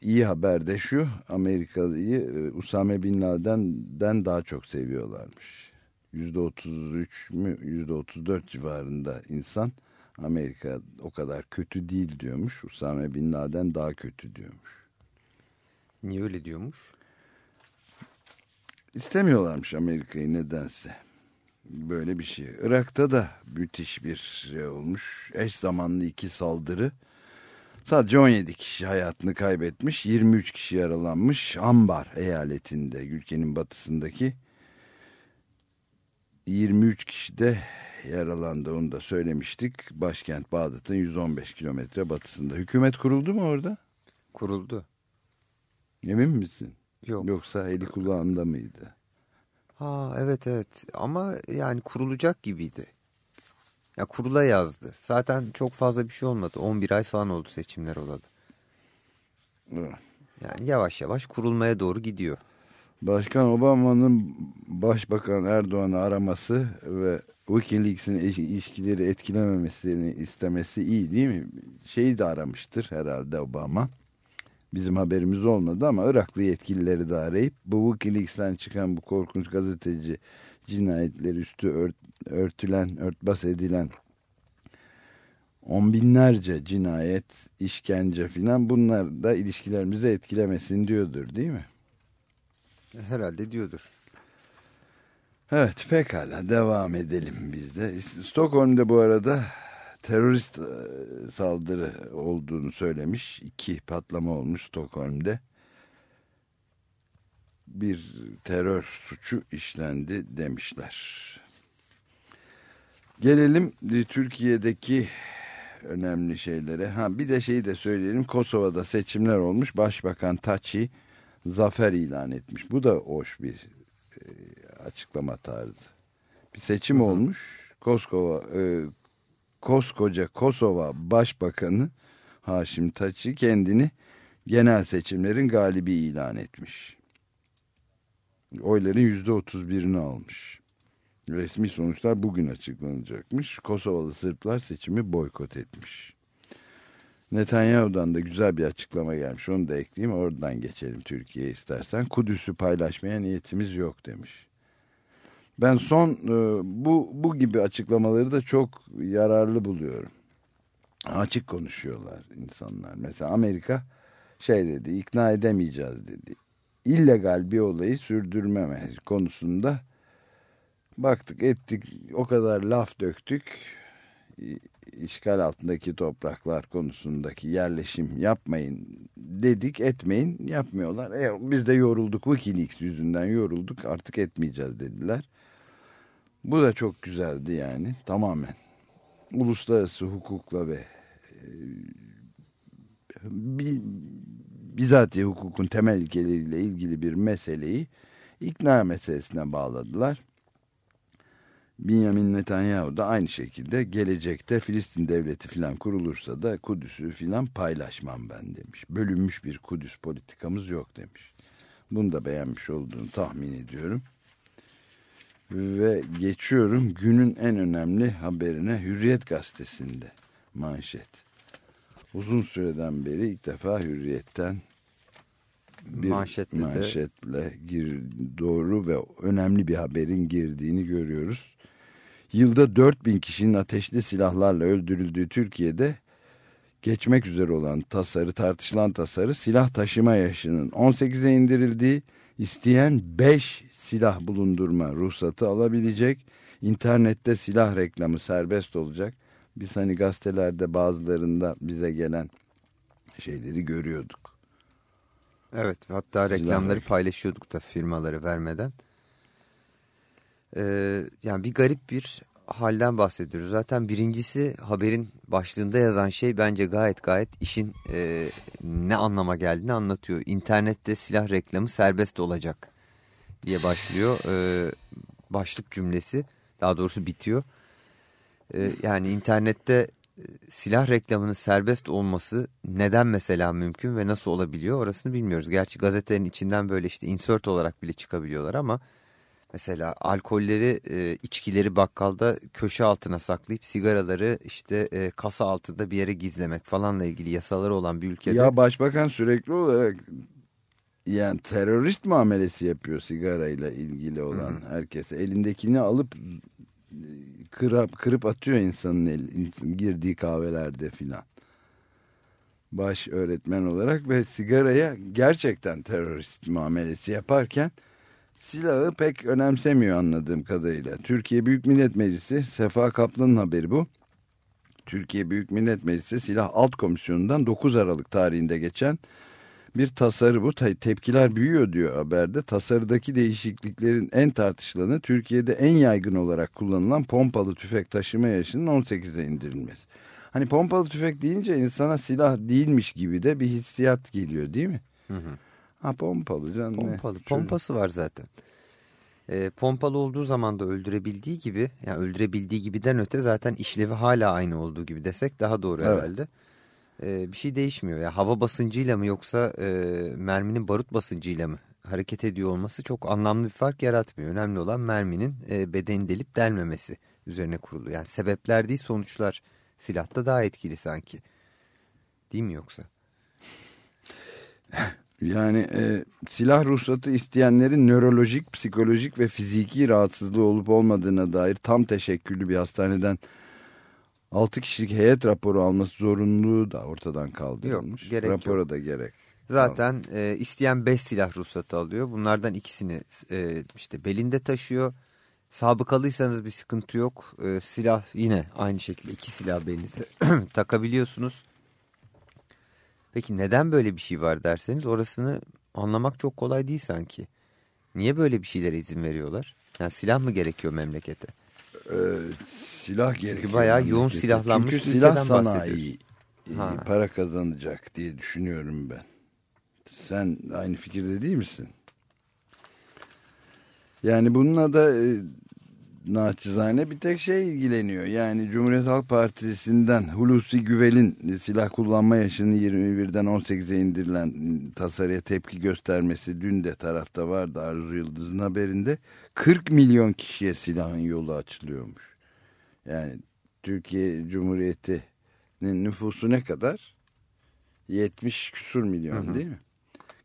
iyi haber de şu Amerikalı'yı e, Usame Bin Laden'den daha çok seviyorlarmış. Yüzde 33 mü yüzde 34 civarında insan Amerika o kadar kötü değil diyormuş. Usame Bin Laden daha kötü diyormuş. Niye öyle diyormuş? İstemiyorlarmış Amerika'yı nedense. Böyle bir şey. Irak'ta da müthiş bir şey olmuş. Eş zamanlı iki saldırı. Sadece 17 kişi hayatını kaybetmiş. 23 kişi yaralanmış. Ambar eyaletinde, ülkenin batısındaki 23 kişi de yaralandı onu da söylemiştik. Başkent Bağdat'ın 115 kilometre batısında. Hükümet kuruldu mu orada? Kuruldu. Emin misin? Yok. Yoksa eli kulağında mıydı? Ha evet evet ama yani kurulacak gibiydi. Ya kurula yazdı. Zaten çok fazla bir şey olmadı. 11 ay falan oldu seçimler olalı. Yani yavaş yavaş kurulmaya doğru gidiyor. Başkan Obama'nın Başbakan Erdoğan'ı araması ve Wikileaks'in ilişkileri etkilememesini istemesi iyi değil mi? Şeyi de aramıştır herhalde Obama. Bizim haberimiz olmadı ama Iraklı yetkilileri de arayıp bu Wikileaks'ten çıkan bu korkunç gazeteci cinayetleri üstü ört, örtülen, örtbas edilen on binlerce cinayet, işkence filan bunlar da ilişkilerimizi etkilemesin diyordur değil mi? Herhalde diyordur. Evet pekala devam edelim biz de. Stockholm'da bu arada terörist e, saldırı olduğunu söylemiş. İki patlama olmuş Stockholm'de. Bir terör suçu işlendi demişler. Gelelim Türkiye'deki önemli şeylere. Ha bir de şeyi de söyleyelim. Kosova'da seçimler olmuş. Başbakan Taçi zafer ilan etmiş. Bu da hoş bir e, açıklama tarzı. Bir seçim Hı -hı. olmuş. Koskova, e, koskoca Kosova Başbakanı Haşim Taçi kendini genel seçimlerin galibi ilan etmiş. Oyların yüzde otuz birini almış. Resmi sonuçlar bugün açıklanacakmış. Kosovalı Sırplar seçimi boykot etmiş. Netanyahu'dan da güzel bir açıklama gelmiş. Onu da ekleyeyim. Oradan geçelim Türkiye'ye istersen. Kudüs'ü paylaşmaya niyetimiz yok demiş. Ben son e, bu, bu gibi açıklamaları da çok yararlı buluyorum. Açık konuşuyorlar insanlar. Mesela Amerika şey dedi ikna edemeyeceğiz dedi. İllegal bir olayı sürdürmeme konusunda baktık ettik o kadar laf döktük işgal altındaki topraklar konusundaki yerleşim yapmayın dedik etmeyin yapmıyorlar. E, biz de yorulduk Wikileaks yüzünden yorulduk artık etmeyeceğiz dediler. Bu da çok güzeldi yani tamamen uluslararası hukukla ve e, bizatihi hukukun temel ilkeleriyle ilgili bir meseleyi ikna meselesine bağladılar. Benjamin Netanyahu da aynı şekilde gelecekte Filistin devleti filan kurulursa da Kudüs'ü filan paylaşmam ben demiş. Bölünmüş bir Kudüs politikamız yok demiş. Bunu da beğenmiş olduğunu tahmin ediyorum. Ve geçiyorum günün en önemli haberine Hürriyet gazetesinde manşet. Uzun süreden beri ilk defa Hürriyet'ten bir Manşette manşetle de... gir, doğru ve önemli bir haberin girdiğini görüyoruz. Yılda 4000 kişinin ateşli silahlarla öldürüldüğü Türkiye'de geçmek üzere olan tasarı tartışılan tasarı silah taşıma yaşının 18'e indirildiği isteyen 5 silah bulundurma ruhsatı alabilecek. İnternette silah reklamı serbest olacak. Biz hani gazetelerde bazılarında bize gelen şeyleri görüyorduk. Evet hatta reklamları paylaşıyorduk da firmaları vermeden. Ee, yani bir garip bir halden bahsediyoruz. Zaten birincisi haberin başlığında yazan şey bence gayet gayet işin e, ne anlama geldiğini anlatıyor. İnternette silah reklamı serbest olacak diye başlıyor. Ee, başlık cümlesi daha doğrusu bitiyor. Ee, yani internette e, silah reklamının serbest olması neden mesela mümkün ve nasıl olabiliyor orasını bilmiyoruz. Gerçi gazetelerin içinden böyle işte insert olarak bile çıkabiliyorlar ama mesela alkolleri, e, içkileri bakkalda köşe altına saklayıp sigaraları işte e, kasa altında bir yere gizlemek falanla ilgili yasaları olan bir ülkede. Ya başbakan sürekli olarak yani terörist muamelesi yapıyor sigarayla ilgili olan Hı -hı. herkese. Elindekini alıp kırıp, kırıp atıyor insanın el, girdiği kahvelerde filan. Baş öğretmen olarak ve sigaraya gerçekten terörist muamelesi yaparken silahı pek önemsemiyor anladığım kadarıyla. Türkiye Büyük Millet Meclisi, Sefa Kaplan'ın haberi bu. Türkiye Büyük Millet Meclisi Silah Alt Komisyonu'ndan 9 Aralık tarihinde geçen bir tasarı bu. Tepkiler büyüyor diyor haberde. Tasarıdaki değişikliklerin en tartışılanı Türkiye'de en yaygın olarak kullanılan pompalı tüfek taşıma yaşının 18'e indirilmesi. Hani pompalı tüfek deyince insana silah değilmiş gibi de bir hissiyat geliyor değil mi? Hı hı. Ha pompalı canım. Pompalı. Ne? Pompası var zaten. E, pompalı olduğu zaman da öldürebildiği gibi, yani öldürebildiği gibiden öte zaten işlevi hala aynı olduğu gibi desek daha doğru evet. herhalde e, bir şey değişmiyor. Ya hava basıncıyla mı yoksa e, merminin barut basıncıyla mı hareket ediyor olması çok anlamlı bir fark yaratmıyor. Önemli olan merminin e, bedeni delip delmemesi üzerine kurulu. Yani sebepler değil sonuçlar silahta daha etkili sanki. Değil mi yoksa? Yani e, silah ruhsatı isteyenlerin nörolojik, psikolojik ve fiziki rahatsızlığı olup olmadığına dair tam teşekküllü bir hastaneden 6 kişilik heyet raporu alması zorunluluğu da ortadan kaldırılmış. Yok, gerek Rapora yok. da gerek. Zaten e, isteyen 5 silah ruhsatı alıyor. Bunlardan ikisini e, işte belinde taşıyor. Sabıkalıysanız bir sıkıntı yok. E, silah yine aynı şekilde iki silah belinizde takabiliyorsunuz. Peki neden böyle bir şey var derseniz orasını anlamak çok kolay değil sanki. Niye böyle bir şeylere izin veriyorlar? Yani silah mı gerekiyor memlekete? E, silah gerekiyor. Çünkü bayağı yoğun silahlanmış Çünkü silah sanayi ha. para kazanacak diye düşünüyorum ben. Sen aynı fikirde değil misin? Yani bununla da e, naçizane bir tek şey ilgileniyor. Yani Cumhuriyet Halk Partisi'nden Hulusi Güvel'in silah kullanma yaşını 21'den 18'e indirilen tasarıya tepki göstermesi dün de tarafta vardı Arzu Yıldız'ın haberinde. 40 milyon kişiye silahın yolu açılıyormuş. Yani Türkiye Cumhuriyeti'nin nüfusu ne kadar? 70 küsur milyon hı hı. değil mi?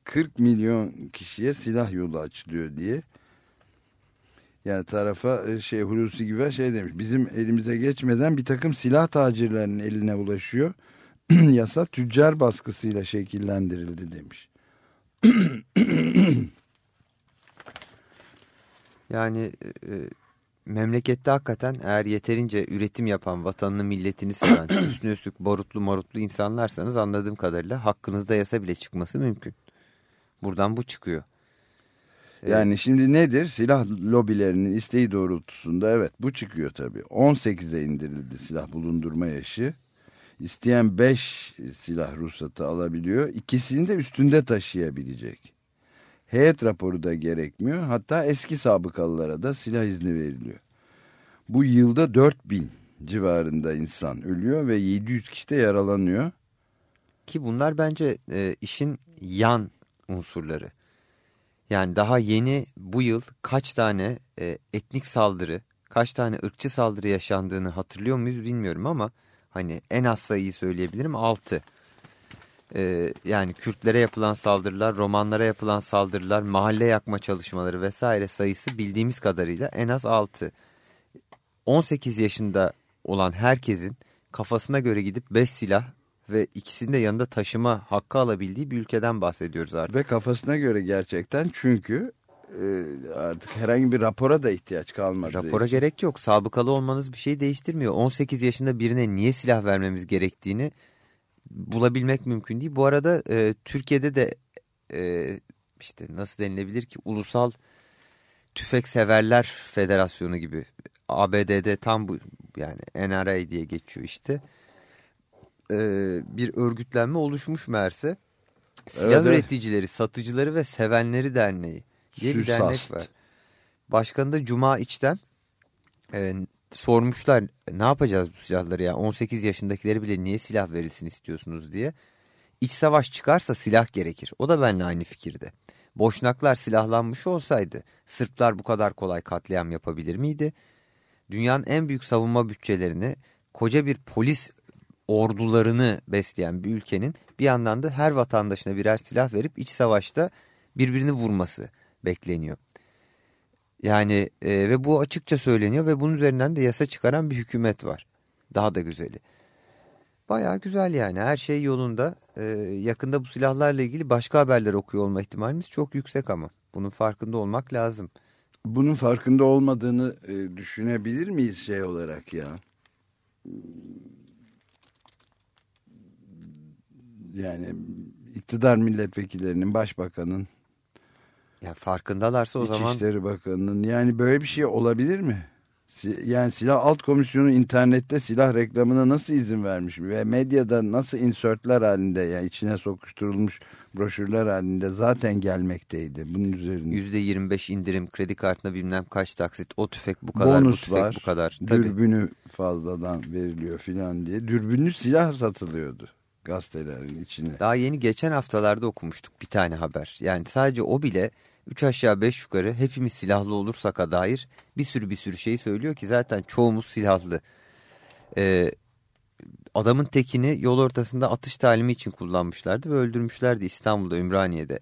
40 milyon kişiye silah yolu açılıyor diye yani tarafa e, şey Hulusi Güven şey demiş. Bizim elimize geçmeden bir takım silah tacirlerinin eline ulaşıyor. Yasa tüccar baskısıyla şekillendirildi demiş. yani e, memlekette hakikaten eğer yeterince üretim yapan, vatanını milletini seven, üstüne üstlük barutlu marutlu insanlarsanız anladığım kadarıyla hakkınızda yasa bile çıkması mümkün. Buradan bu çıkıyor. Yani şimdi nedir? Silah lobilerinin isteği doğrultusunda evet bu çıkıyor tabii. 18'e indirildi silah bulundurma yaşı. İsteyen 5 silah ruhsatı alabiliyor. İkisini de üstünde taşıyabilecek. Heyet raporu da gerekmiyor. Hatta eski sabıkalılara da silah izni veriliyor. Bu yılda 4000 civarında insan ölüyor ve 700 kişi de yaralanıyor. Ki bunlar bence e, işin yan unsurları. Yani daha yeni bu yıl kaç tane e, etnik saldırı, kaç tane ırkçı saldırı yaşandığını hatırlıyor muyuz bilmiyorum ama hani en az sayıyı söyleyebilirim 6. E, yani Kürtlere yapılan saldırılar, Romanlara yapılan saldırılar, mahalle yakma çalışmaları vesaire sayısı bildiğimiz kadarıyla en az 6. 18 yaşında olan herkesin kafasına göre gidip 5 silah ve ikisini de yanında taşıma hakkı alabildiği bir ülkeden bahsediyoruz artık. Ve kafasına göre gerçekten çünkü e, artık herhangi bir rapora da ihtiyaç kalmadı. Rapora gerek yok. Sabıkalı olmanız bir şey değiştirmiyor. 18 yaşında birine niye silah vermemiz gerektiğini bulabilmek mümkün değil. Bu arada e, Türkiye'de de e, işte nasıl denilebilir ki ulusal tüfek severler federasyonu gibi ABD'de tam bu yani NRA diye geçiyor işte e, bir örgütlenme oluşmuş meğerse. Silah evet. üreticileri, satıcıları ve sevenleri derneği diye bir dernek var. Başkanı da Cuma İç'ten e, sormuşlar ne yapacağız bu silahları ya 18 yaşındakileri bile niye silah verilsin istiyorsunuz diye. İç savaş çıkarsa silah gerekir. O da benimle aynı fikirde. Boşnaklar silahlanmış olsaydı Sırplar bu kadar kolay katliam yapabilir miydi? Dünyanın en büyük savunma bütçelerini koca bir polis ordularını besleyen bir ülkenin bir yandan da her vatandaşına birer silah verip iç savaşta birbirini vurması bekleniyor. Yani e, ve bu açıkça söyleniyor ve bunun üzerinden de yasa çıkaran bir hükümet var. Daha da güzeli. Baya güzel yani her şey yolunda. E, yakında bu silahlarla ilgili başka haberler okuyor olma ihtimalimiz çok yüksek ama. Bunun farkında olmak lazım. Bunun farkında olmadığını e, düşünebilir miyiz şey olarak ya? Yani iktidar milletvekillerinin, başbakanın, Ya farkındalarsa o zaman İçişleri Bakanı'nın yani böyle bir şey olabilir mi? Yani silah alt komisyonu internette silah reklamına nasıl izin vermiş ve medyada nasıl insertler halinde yani içine sokuşturulmuş broşürler halinde zaten gelmekteydi bunun üzerine. %25 indirim kredi kartına bilmem kaç taksit o tüfek bu kadar Bonus bu tüfek var, bu kadar. Tabii. dürbünü fazladan veriliyor filan diye. Dürbünlü silah satılıyordu gazetelerin içine. Daha yeni geçen haftalarda okumuştuk bir tane haber. Yani sadece o bile 3 aşağı 5 yukarı hepimiz silahlı olursaka dair bir sürü bir sürü şey söylüyor ki zaten çoğumuz silahlı. Ee, adamın tekini yol ortasında atış talimi için kullanmışlardı ve öldürmüşlerdi İstanbul'da Ümraniye'de.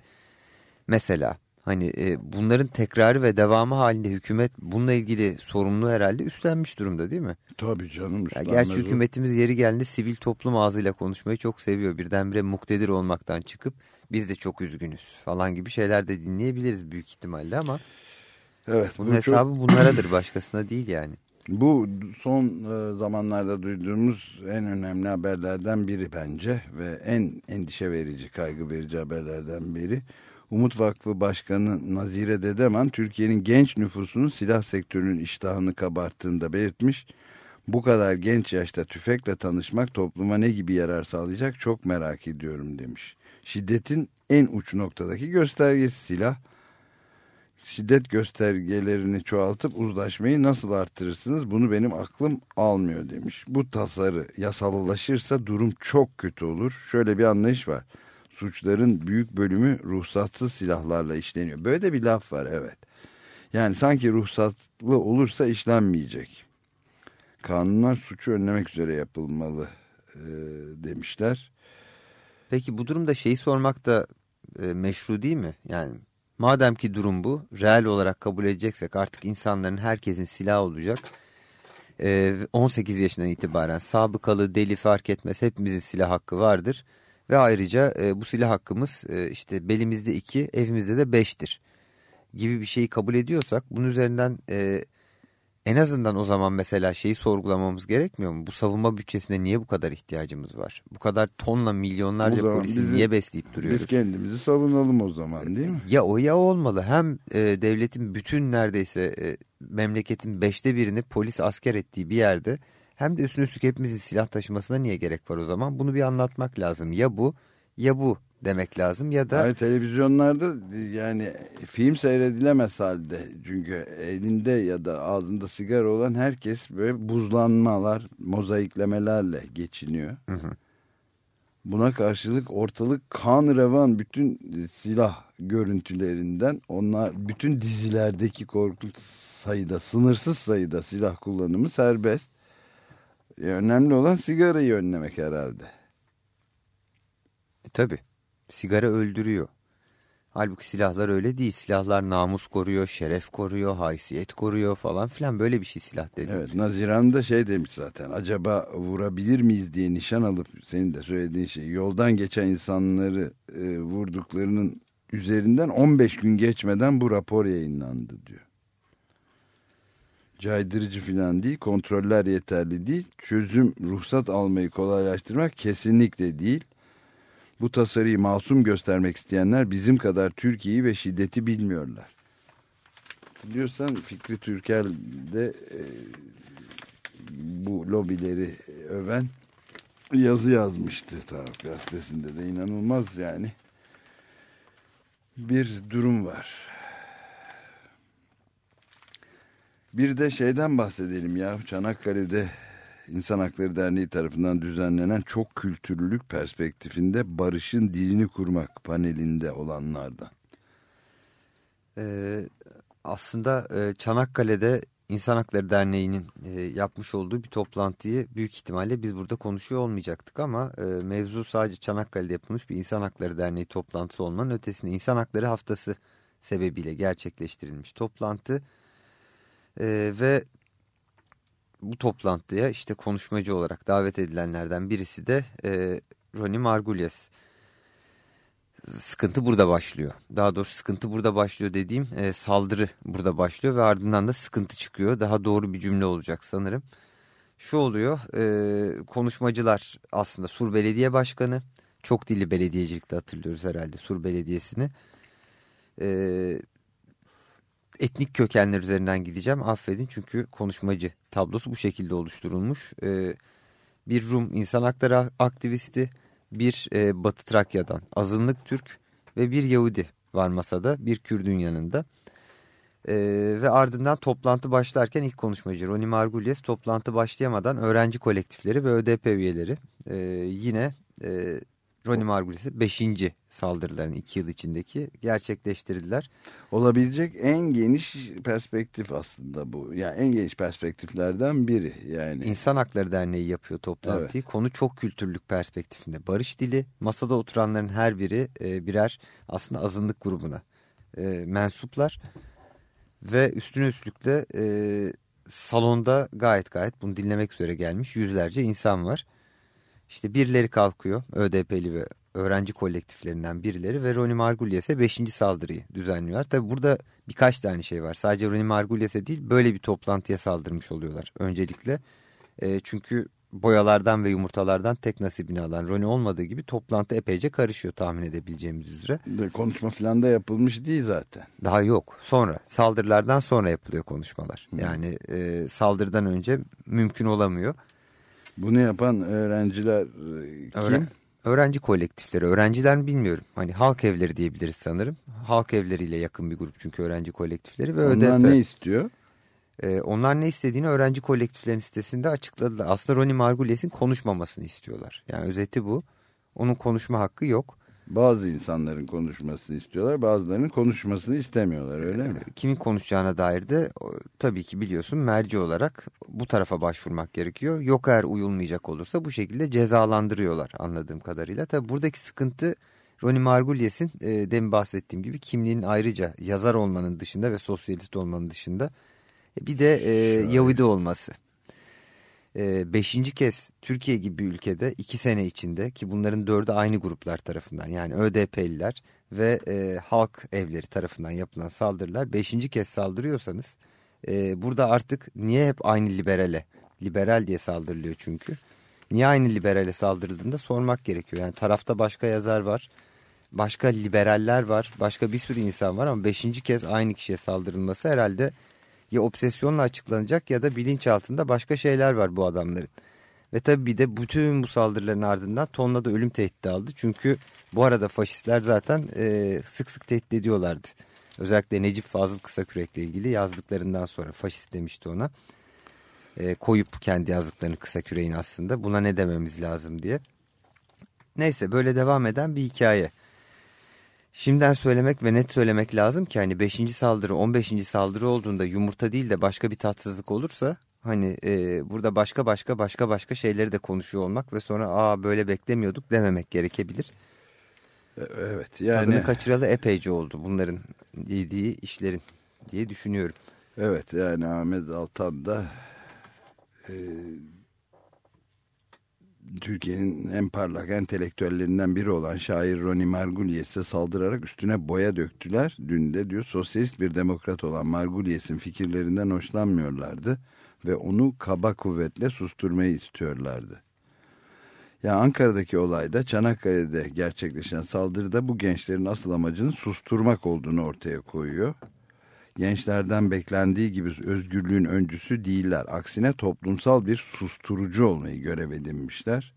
Mesela hani e, bunların tekrarı ve devamı halinde hükümet bununla ilgili sorumlu herhalde üstlenmiş durumda değil mi? Tabii canım. Ya gerçi hükümetimiz yeri geldi sivil toplum ağzıyla konuşmayı çok seviyor. Birdenbire muktedir olmaktan çıkıp biz de çok üzgünüz falan gibi şeyler de dinleyebiliriz büyük ihtimalle ama Evet, bunun bu hesabı çok- bunlaradır başkasına değil yani. Bu son e, zamanlarda duyduğumuz en önemli haberlerden biri bence ve en endişe verici, kaygı verici haberlerden biri. Umut Vakfı Başkanı Nazire Dedeman, Türkiye'nin genç nüfusunun silah sektörünün iştahını kabarttığını da belirtmiş. Bu kadar genç yaşta tüfekle tanışmak topluma ne gibi yarar sağlayacak çok merak ediyorum demiş. Şiddetin en uç noktadaki göstergesi silah şiddet göstergelerini çoğaltıp uzlaşmayı nasıl artırırsınız bunu benim aklım almıyor demiş. Bu tasarı yasallaşırsa durum çok kötü olur. Şöyle bir anlayış var. Suçların büyük bölümü ruhsatsız silahlarla işleniyor. Böyle de bir laf var evet. Yani sanki ruhsatlı olursa işlenmeyecek. Kanunlar suçu önlemek üzere yapılmalı e, demişler. Peki bu durumda şeyi sormak da e, meşru değil mi? Yani madem ki durum bu reel olarak kabul edeceksek artık insanların herkesin silahı olacak. E, 18 yaşından itibaren sabıkalı deli fark etmez hepimizin silah hakkı vardır. Ve ayrıca e, bu silah hakkımız e, işte belimizde iki evimizde de beştir gibi bir şeyi kabul ediyorsak bunun üzerinden e, en azından o zaman mesela şeyi sorgulamamız gerekmiyor mu? Bu savunma bütçesine niye bu kadar ihtiyacımız var? Bu kadar tonla milyonlarca polisi bizi, niye besleyip duruyoruz? Biz kendimizi savunalım o zaman değil mi? Ya o ya olmalı. Hem e, devletin bütün neredeyse e, memleketin beşte birini polis asker ettiği bir yerde hem de üstüne üstlük hepimizin silah taşımasına niye gerek var o zaman? Bunu bir anlatmak lazım. Ya bu ya bu demek lazım ya da... Hayır, televizyonlarda yani film seyredilemez halde çünkü elinde ya da ağzında sigara olan herkes böyle buzlanmalar, mozaiklemelerle geçiniyor. Hı hı. Buna karşılık ortalık kan revan bütün silah görüntülerinden onlar bütün dizilerdeki korkunç sayıda sınırsız sayıda silah kullanımı serbest. E, önemli olan sigarayı önlemek herhalde. E, tabii. Sigara öldürüyor. Halbuki silahlar öyle değil. Silahlar namus koruyor, şeref koruyor, haysiyet koruyor falan filan. Böyle bir şey silah dedi. Evet Naziran da şey demiş zaten. Acaba vurabilir miyiz diye nişan alıp senin de söylediğin şey. Yoldan geçen insanları e, vurduklarının üzerinden 15 gün geçmeden bu rapor yayınlandı diyor. Caydırıcı filan değil, kontroller yeterli değil. Çözüm ruhsat almayı kolaylaştırmak kesinlikle değil. Bu tasarıyı masum göstermek isteyenler bizim kadar Türkiye'yi ve şiddeti bilmiyorlar. Biliyorsan Fikri Türkel de e, bu lobileri öven yazı yazmıştı taraf gazetesinde de inanılmaz yani bir durum var. Bir de şeyden bahsedelim ya Çanakkale'de İnsan Hakları Derneği tarafından düzenlenen çok kültürlülük perspektifinde barışın dilini kurmak panelinde olanlardan. Ee, aslında e, Çanakkale'de İnsan Hakları Derneği'nin e, yapmış olduğu bir toplantıyı büyük ihtimalle biz burada konuşuyor olmayacaktık ama e, mevzu sadece Çanakkale'de yapılmış bir İnsan Hakları Derneği toplantısı olmanın ötesinde İnsan Hakları Haftası sebebiyle gerçekleştirilmiş toplantı e, ve bu toplantıya işte konuşmacı olarak davet edilenlerden birisi de e, Ronnie Margulies. Sıkıntı burada başlıyor. Daha doğrusu sıkıntı burada başlıyor dediğim e, saldırı burada başlıyor ve ardından da sıkıntı çıkıyor. Daha doğru bir cümle olacak sanırım. Şu oluyor e, konuşmacılar aslında Sur Belediye Başkanı çok dilli belediyecilikte hatırlıyoruz herhalde Sur Belediyesi'ni. E, etnik kökenler üzerinden gideceğim. Affedin çünkü konuşmacı tablosu bu şekilde oluşturulmuş. E, bir Rum insan hakları aktivisti, bir e, Batı Trakya'dan azınlık Türk ve bir Yahudi var masada, bir Kürdün yanında. E, ve ardından toplantı başlarken ilk konuşmacı Roni Margulies toplantı başlayamadan öğrenci kolektifleri ve ÖDP üyeleri e, yine e, Ronnie Margulis'e 5. saldırılarını 2 yıl içindeki gerçekleştirdiler. Olabilecek en geniş perspektif aslında bu. Yani en geniş perspektiflerden biri. yani. İnsan Hakları Derneği yapıyor toplantıyı. Evet. Konu çok kültürlük perspektifinde. Barış dili, masada oturanların her biri e, birer aslında azınlık grubuna e, mensuplar. Ve üstüne üstlükle e, salonda gayet gayet bunu dinlemek üzere gelmiş yüzlerce insan var. İşte birileri kalkıyor ÖDP'li ve öğrenci kolektiflerinden birileri ve Roni Margulies'e 5. saldırıyı düzenliyorlar. Tabi burada birkaç tane şey var. Sadece Roni Margulies'e değil böyle bir toplantıya saldırmış oluyorlar öncelikle. E, çünkü boyalardan ve yumurtalardan tek nasibini alan Roni olmadığı gibi toplantı epeyce karışıyor tahmin edebileceğimiz üzere. De konuşma falan da yapılmış değil zaten. Daha yok. Sonra saldırılardan sonra yapılıyor konuşmalar. Hmm. Yani e, saldırıdan önce mümkün olamıyor. Bunu yapan öğrenciler e, kim? Öğren öğrenci kolektifleri, öğrenciler mi bilmiyorum. Hani halk evleri diyebiliriz sanırım. Halk evleriyle yakın bir grup çünkü öğrenci kolektifleri ve Onlar ÖDP. ne istiyor? Ee, onlar ne istediğini öğrenci kolektiflerinin sitesinde açıkladılar. Aslında Ronnie Margulies'in konuşmamasını istiyorlar. Yani özeti bu. Onun konuşma hakkı yok. Bazı insanların konuşmasını istiyorlar, bazılarının konuşmasını istemiyorlar öyle mi? Kimin konuşacağına dair de tabii ki biliyorsun merci olarak bu tarafa başvurmak gerekiyor. Yok eğer uyulmayacak olursa bu şekilde cezalandırıyorlar anladığım kadarıyla. Tabii buradaki sıkıntı Ronnie Margulies'in e, demin bahsettiğim gibi kimliğinin ayrıca yazar olmanın dışında ve sosyalist olmanın dışında bir de e, Yahudi olması. Ee, beşinci kez Türkiye gibi bir ülkede iki sene içinde ki bunların dördü aynı gruplar tarafından yani ÖDP'liler ve e, halk evleri tarafından yapılan saldırılar beşinci kez saldırıyorsanız e, burada artık niye hep aynı liberale, liberal diye saldırılıyor çünkü. Niye aynı liberale saldırıldığında sormak gerekiyor. Yani tarafta başka yazar var, başka liberaller var, başka bir sürü insan var ama beşinci kez aynı kişiye saldırılması herhalde ya obsesyonla açıklanacak ya da bilinç altında başka şeyler var bu adamların. Ve tabii bir de bütün bu saldırıların ardından tonla da ölüm tehdidi aldı. Çünkü bu arada faşistler zaten e, sık sık tehdit ediyorlardı. Özellikle Necip Fazıl Kısakürek'le ilgili yazdıklarından sonra faşist demişti ona. E, koyup kendi yazdıklarını Kısakürek'in aslında buna ne dememiz lazım diye. Neyse böyle devam eden bir hikaye. Şimdiden söylemek ve net söylemek lazım ki hani 5. saldırı 15. saldırı olduğunda yumurta değil de başka bir tatsızlık olursa hani e, burada başka başka başka başka şeyleri de konuşuyor olmak ve sonra aa böyle beklemiyorduk dememek gerekebilir. E, evet yani. Tadını kaçıralı epeyce oldu bunların yediği işlerin diye düşünüyorum. Evet yani Ahmet Altan da e, Türkiye'nin en parlak entelektüellerinden biri olan şair Ronnie Margulies'e saldırarak üstüne boya döktüler. Dün de diyor sosyalist bir demokrat olan Margulies'in fikirlerinden hoşlanmıyorlardı ve onu kaba kuvvetle susturmayı istiyorlardı. Ya Ankara'daki olayda Çanakkale'de gerçekleşen saldırıda bu gençlerin asıl amacının susturmak olduğunu ortaya koyuyor gençlerden beklendiği gibi özgürlüğün öncüsü değiller. Aksine toplumsal bir susturucu olmayı görev edinmişler.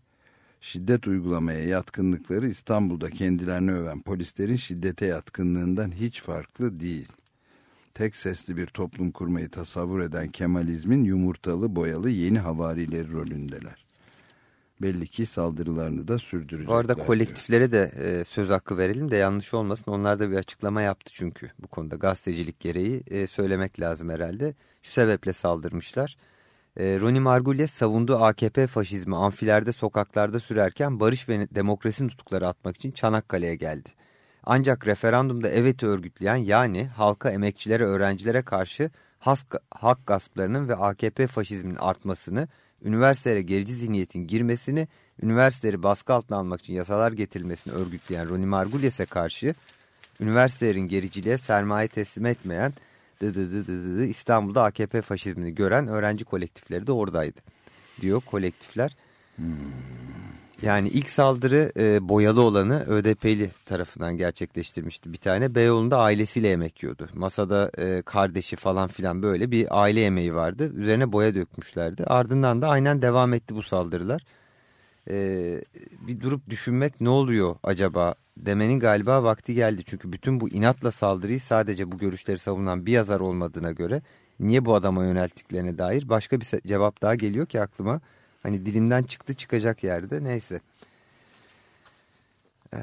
Şiddet uygulamaya yatkınlıkları İstanbul'da kendilerini öven polislerin şiddete yatkınlığından hiç farklı değil. Tek sesli bir toplum kurmayı tasavvur eden Kemalizmin yumurtalı boyalı yeni havarileri rolündeler belli ki saldırılarını da sürdürecekler. Bu arada kolektiflere de e, söz hakkı verelim de yanlış olmasın. Onlar da bir açıklama yaptı çünkü bu konuda gazetecilik gereği e, söylemek lazım herhalde. Şu sebeple saldırmışlar. E, Roni Margulye savunduğu AKP faşizmi amfilerde sokaklarda sürerken barış ve demokrasi tutukları atmak için Çanakkale'ye geldi. Ancak referandumda evet örgütleyen yani halka, emekçilere, öğrencilere karşı has, hak gasplarının ve AKP faşizminin artmasını üniversitelere gerici zihniyetin girmesini, üniversiteleri baskı altına almak için yasalar getirilmesini örgütleyen Roni Margulies'e karşı üniversitelerin gericiliğe sermaye teslim etmeyen dı dı dı dı dı İstanbul'da AKP faşizmini gören öğrenci kolektifleri de oradaydı diyor kolektifler. Hmm. Yani ilk saldırı e, boyalı olanı ÖDP'li tarafından gerçekleştirmişti bir tane. Beyoğlu'nda ailesiyle yemek yiyordu. Masada e, kardeşi falan filan böyle bir aile yemeği vardı. Üzerine boya dökmüşlerdi. Ardından da aynen devam etti bu saldırılar. E, bir durup düşünmek ne oluyor acaba demenin galiba vakti geldi. Çünkü bütün bu inatla saldırıyı sadece bu görüşleri savunan bir yazar olmadığına göre niye bu adama yönelttiklerine dair başka bir cevap daha geliyor ki aklıma. Hani dilimden çıktı çıkacak yerde neyse. Eh,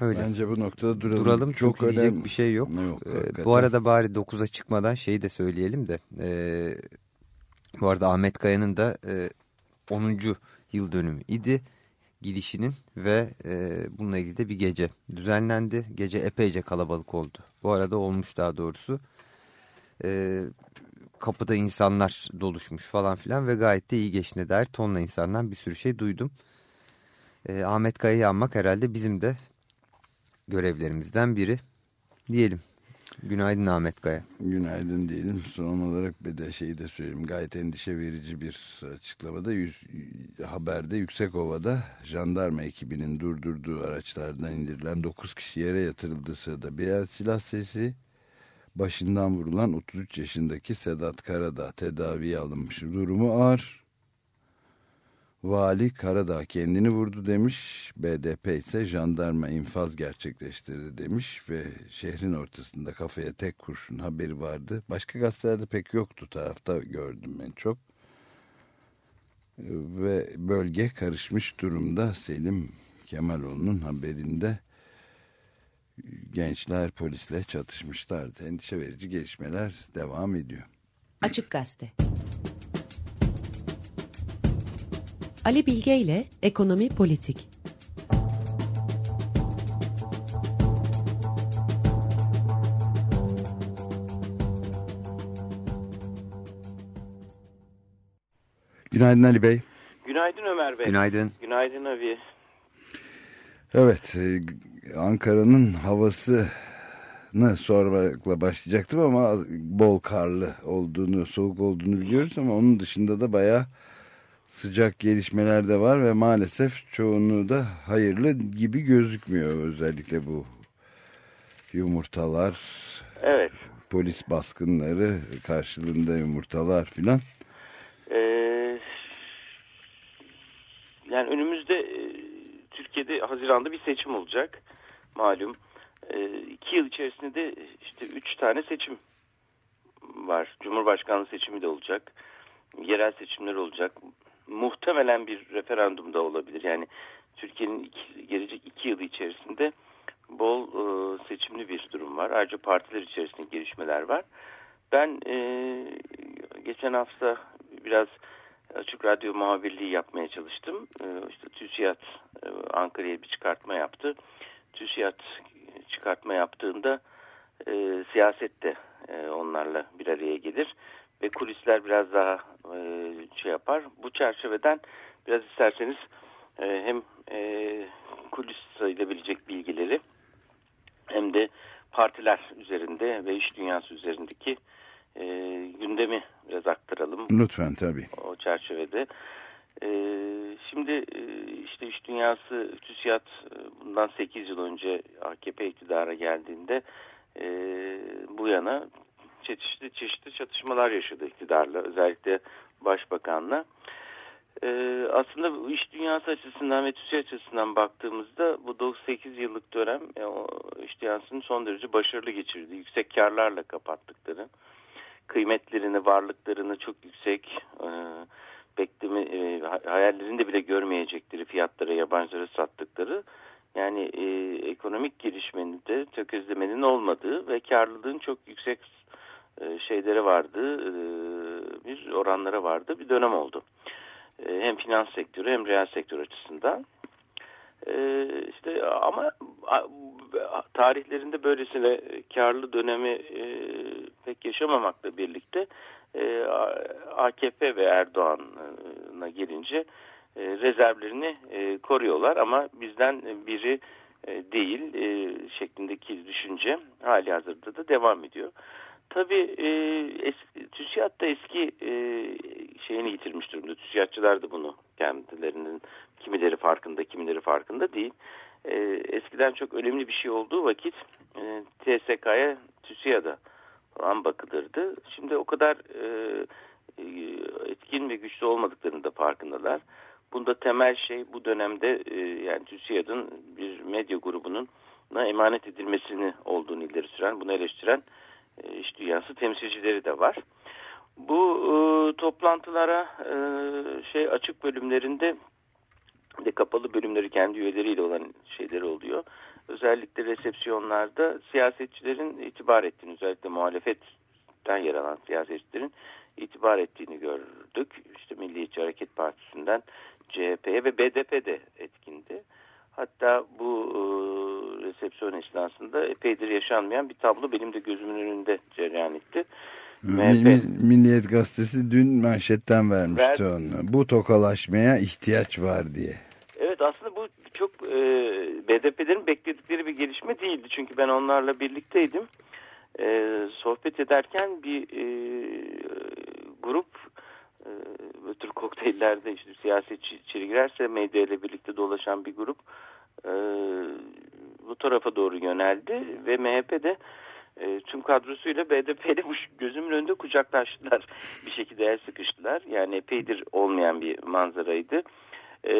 öyle. Bence bu noktada duralım. Duralım çok çünkü önemli. diyecek bir şey yok. yok ee, bu arada bari 9'a çıkmadan şeyi de söyleyelim de. E, bu arada Ahmet Kaya'nın da e, 10. yıl dönümü idi gidişinin ve e, bununla ilgili de bir gece düzenlendi. Gece epeyce kalabalık oldu. Bu arada olmuş daha doğrusu. E, kapıda insanlar doluşmuş falan filan ve gayet de iyi geçtiğine dair tonla insandan bir sürü şey duydum. E, Ahmet Kaya'yı anmak herhalde bizim de görevlerimizden biri diyelim. Günaydın Ahmet Kaya. Günaydın diyelim. Son olarak bir de şeyi de söyleyeyim. Gayet endişe verici bir açıklamada yüz, haberde Yüksekova'da jandarma ekibinin durdurduğu araçlardan indirilen 9 kişi yere yatırıldığı sırada bir silah sesi başından vurulan 33 yaşındaki Sedat Karadağ tedaviye alınmış. Durumu ağır. Vali Karadağ kendini vurdu demiş. BDP ise jandarma infaz gerçekleştirdi demiş ve şehrin ortasında kafaya tek kurşun haberi vardı. Başka gazetelerde pek yoktu tarafta gördüm ben çok. Ve bölge karışmış durumda Selim Kemaloğlu'nun haberinde gençler polisle çatışmışlardı. Endişe verici gelişmeler devam ediyor. Açık Gazete Ali Bilge ile Ekonomi Politik Günaydın Ali Bey. Günaydın Ömer Bey. Günaydın. Günaydın abi. Evet, e, Ankara'nın havası yağışını sormakla başlayacaktım ama bol karlı olduğunu, soğuk olduğunu biliyoruz ama onun dışında da bayağı sıcak gelişmeler de var ve maalesef çoğunu da hayırlı gibi gözükmüyor özellikle bu yumurtalar, Evet. polis baskınları karşılığında yumurtalar filan. Ee, yani önümüzde e, Türkiye'de Haziran'da bir seçim olacak. Malum. E, iki yıl içerisinde de işte üç tane seçim var. Cumhurbaşkanlığı seçimi de olacak. Yerel seçimler olacak. Muhtemelen bir referandum da olabilir. Yani Türkiye'nin gelecek iki yıl içerisinde bol e, seçimli bir durum var. Ayrıca partiler içerisinde gelişmeler var. Ben e, geçen hafta biraz açık radyo muhabirliği yapmaya çalıştım. E, işte TÜSİAD e, Ankara'ya bir çıkartma yaptı. TÜSİAD çıkartma yaptığında e, siyaset de e, onlarla bir araya gelir ve kulisler biraz daha e, şey yapar. Bu çerçeveden biraz isterseniz e, hem e, kulis sayılabilecek bilgileri hem de partiler üzerinde ve iş dünyası üzerindeki e, gündemi biraz aktaralım. Lütfen tabii. O çerçevede. E, şimdi e, işte iş dünyası TÜSİAD e, bundan 8 yıl önce AKP iktidara geldiğinde e, bu yana çeşitli çeşitli çatışmalar yaşadı iktidarla özellikle başbakanla. Ee, aslında iş dünyası açısından ve TÜSİAD açısından baktığımızda bu 98 yıllık dönem e, o iş dünyasının son derece başarılı geçirdiği, yüksek karlarla kapattıkları, kıymetlerini, varlıklarını çok yüksek, e, bekleme, e, hayallerinde bile görmeyecekleri fiyatlara yabancılara sattıkları, yani e, ekonomik gelişmenin de tökezlemenin olmadığı ve karlılığın çok yüksek e, şeyleri vardı, e, bir oranlara vardı bir dönem oldu. E, hem finans sektörü hem reel sektör açısından. E, işte ama tarihlerinde böylesine karlı dönemi e, pek yaşamamakla birlikte AKP ve Erdoğan'a gelince rezervlerini koruyorlar ama bizden biri değil şeklindeki düşünce hali hazırda da devam ediyor. Tabii e, eski, TÜSİAD da eski e, şeyini yitirmiş durumda. TÜSİADçılar da bunu kendilerinin kimileri farkında kimileri farkında değil. E, eskiden çok önemli bir şey olduğu vakit e, TSK'ya TÜSİAD'a falan bakılırdı. Şimdi o kadar e, e, etkin ve güçlü olmadıklarını da farkındalar. Bunda temel şey bu dönemde e, yani TÜSİAD'ın bir medya grubunun emanet edilmesini olduğunu ileri süren, bunu eleştiren e, iş dünyası temsilcileri de var. Bu e, toplantılara e, şey açık bölümlerinde de kapalı bölümleri kendi üyeleriyle olan şeyleri oluyor. Özellikle resepsiyonlarda siyasetçilerin itibar ettiğini, özellikle muhalefetten yer alan siyasetçilerin itibar ettiğini gördük. İşte Milliyetçi Hareket Partisi'nden CHP'ye ve BDP de etkindi. Hatta bu e, resepsiyon esnasında epeydir yaşanmayan bir tablo benim de gözümün önünde cereyan etti. MHP... Milliyet Gazetesi dün manşetten vermişti Ver... onu. Bu tokalaşmaya ihtiyaç var diye. Evet aslında bu çok e, BDP'lerin bekledikleri bir gelişme değildi. Çünkü ben onlarla birlikteydim. E, sohbet ederken bir e, grup e, bu tür kokteyllerde işte siyasetçi içeri girerse medya ile birlikte dolaşan bir grup e, bu tarafa doğru yöneldi ve MHP de e, tüm kadrosuyla BDP ile gözümün önünde kucaklaştılar. Bir şekilde el sıkıştılar. Yani epeydir olmayan bir manzaraydı. E,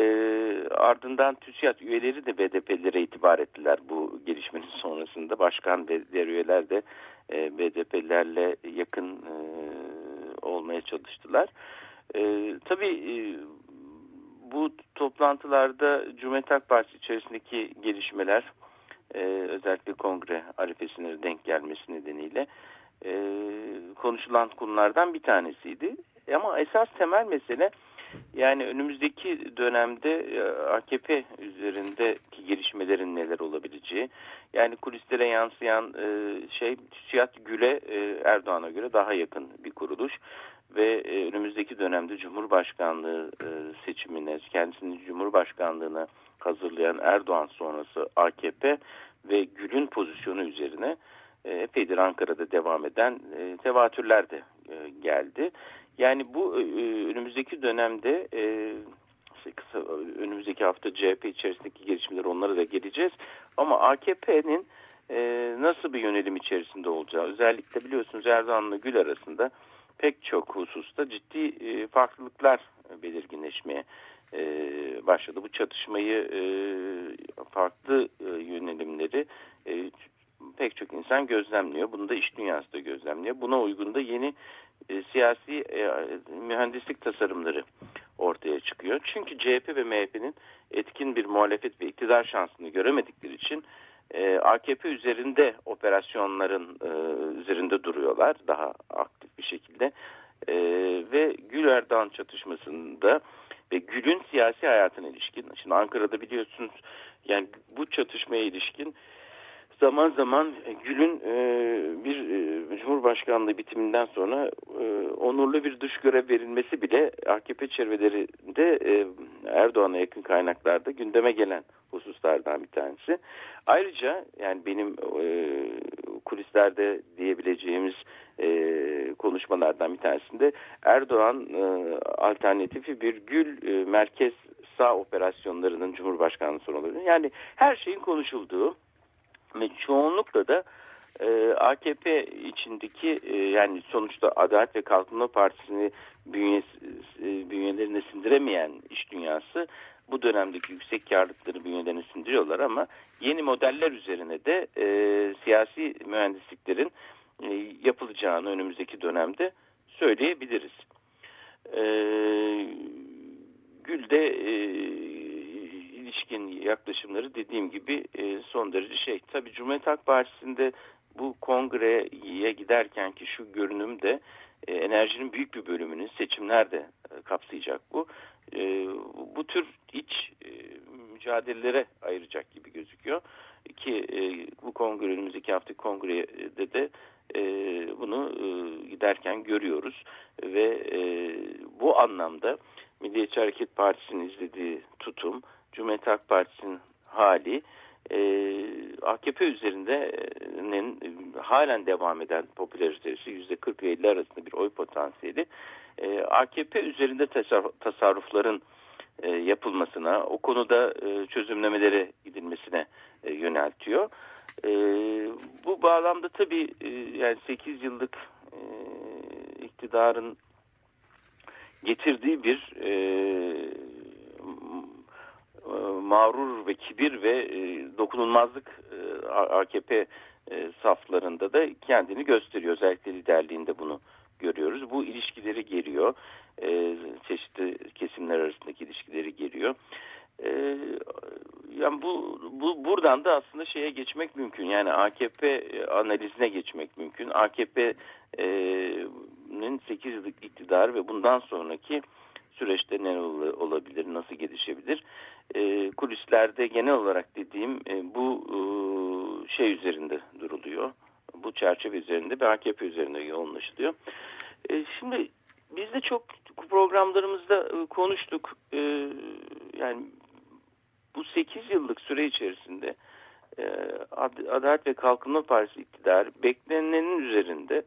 ardından TÜSİAD üyeleri de BDP'lilere itibar ettiler bu gelişmenin sonrasında. Başkan ve diğer üyeler de e, BDP'lilerle yakın e, olmaya çalıştılar. E, tabii e, bu toplantılarda Cumhuriyet Halk Partisi içerisindeki gelişmeler e, özellikle kongre arifesine denk gelmesi nedeniyle e, konuşulan konulardan bir tanesiydi. Ama esas temel mesele yani önümüzdeki dönemde e, AKP üzerindeki gelişmelerin neler olabileceği. Yani kulislere yansıyan e, şey TÜSİAD Gül'e e, Erdoğan'a göre daha yakın bir kuruluş ve e, önümüzdeki dönemde Cumhurbaşkanlığı e, seçimine, kendisini Cumhurbaşkanlığına hazırlayan Erdoğan sonrası AKP ve Gül'ün pozisyonu üzerine e, epeydir Ankara'da devam eden tevatürler de geldi. Yani bu önümüzdeki dönemde kısa önümüzdeki hafta CHP içerisindeki gelişmeler onlara da geleceğiz. Ama AKP'nin nasıl bir yönelim içerisinde olacağı özellikle biliyorsunuz Erdoğan'la Gül arasında pek çok hususta ciddi e, farklılıklar belirginleşmeye e, başladı. Bu çatışmayı e, farklı e, yönelimleri e, pek çok insan gözlemliyor. Bunu da iş dünyası da gözlemliyor. Buna uygun da yeni e, siyasi e, mühendislik tasarımları ortaya çıkıyor. Çünkü CHP ve MHP'nin etkin bir muhalefet ve iktidar şansını göremedikleri için e, AKP üzerinde operasyonların e, üzerinde duruyorlar daha aktif bir şekilde. E, ve Gül Erdoğan çatışmasında ve Gül'ün siyasi hayatına ilişkin şimdi Ankara'da biliyorsunuz yani bu çatışmaya ilişkin zaman zaman Gül'ün e, bir e, Cumhurbaşkanlığı bitiminden sonra e, onurlu bir dış görev verilmesi bile AKP çevrelerinde e, Erdoğan'a yakın kaynaklarda gündeme gelen hususlardan bir tanesi. Ayrıca yani benim e, kulislerde diyebileceğimiz e, konuşmalardan bir tanesinde Erdoğan e, alternatifi bir Gül e, merkez sağ operasyonlarının Cumhurbaşkanlığı sorunları. Yani her şeyin konuşulduğu ve çoğunlukla da e, AKP içindeki e, yani sonuçta Adalet ve Kalkınma Partisi'ni bünyesi, e, bünyelerine sindiremeyen iş dünyası bu dönemdeki yüksek karlılıkları bünyelerine sindiriyorlar ama yeni modeller üzerine de e, siyasi mühendisliklerin e, yapılacağını önümüzdeki dönemde söyleyebiliriz. E, Gül'de e, ilişkin yaklaşımları dediğim gibi e, son derece şey. Tabi Cumhuriyet Halk Partisi'nde bu kongreye giderken ki şu görünümde e, enerjinin büyük bir bölümünü seçimlerde e, kapsayacak bu. E, bu tür iç e, mücadelelere ayıracak gibi gözüküyor. Ki e, bu kongre önümüzdeki hafta kongrede de e, bunu e, giderken görüyoruz ve e, bu anlamda Milliyetçi Hareket Partisi'nin izlediği tutum, Cumhuriyet Halk Partisi'nin hali e, AKP üzerinden halen devam eden popülaritesi yüzde 40 ve 50 arasında bir oy potansiyeli e, AKP üzerinde tasarrufların e, yapılmasına, o konuda e, çözümlemelere gidilmesine e, yöneltiyor. E, bu bağlamda tabii e, yani 8 yıllık e, iktidarın getirdiği bir e, e, mağrur ve kibir ve e, dokunulmazlık e, AKP e, saflarında da kendini gösteriyor. Özellikle liderliğinde bunu görüyoruz. Bu ilişkileri geriyor. E, çeşitli kesimler arasındaki ilişkileri geriyor. E, yani bu, bu buradan da aslında şeye geçmek mümkün. Yani AKP analizine geçmek mümkün. AKP'nin 8 yıllık iktidar ve bundan sonraki süreçte ne olabilir, nasıl gelişebilir? E, kulislerde genel olarak dediğim e, bu e, şey üzerinde duruluyor. Bu çerçeve üzerinde ve AKP üzerinde yoğunlaşılıyor. E, şimdi biz de çok programlarımızda e, konuştuk. E, yani bu 8 yıllık süre içerisinde e, Adalet ve Kalkınma Partisi iktidarı beklenenin üzerinde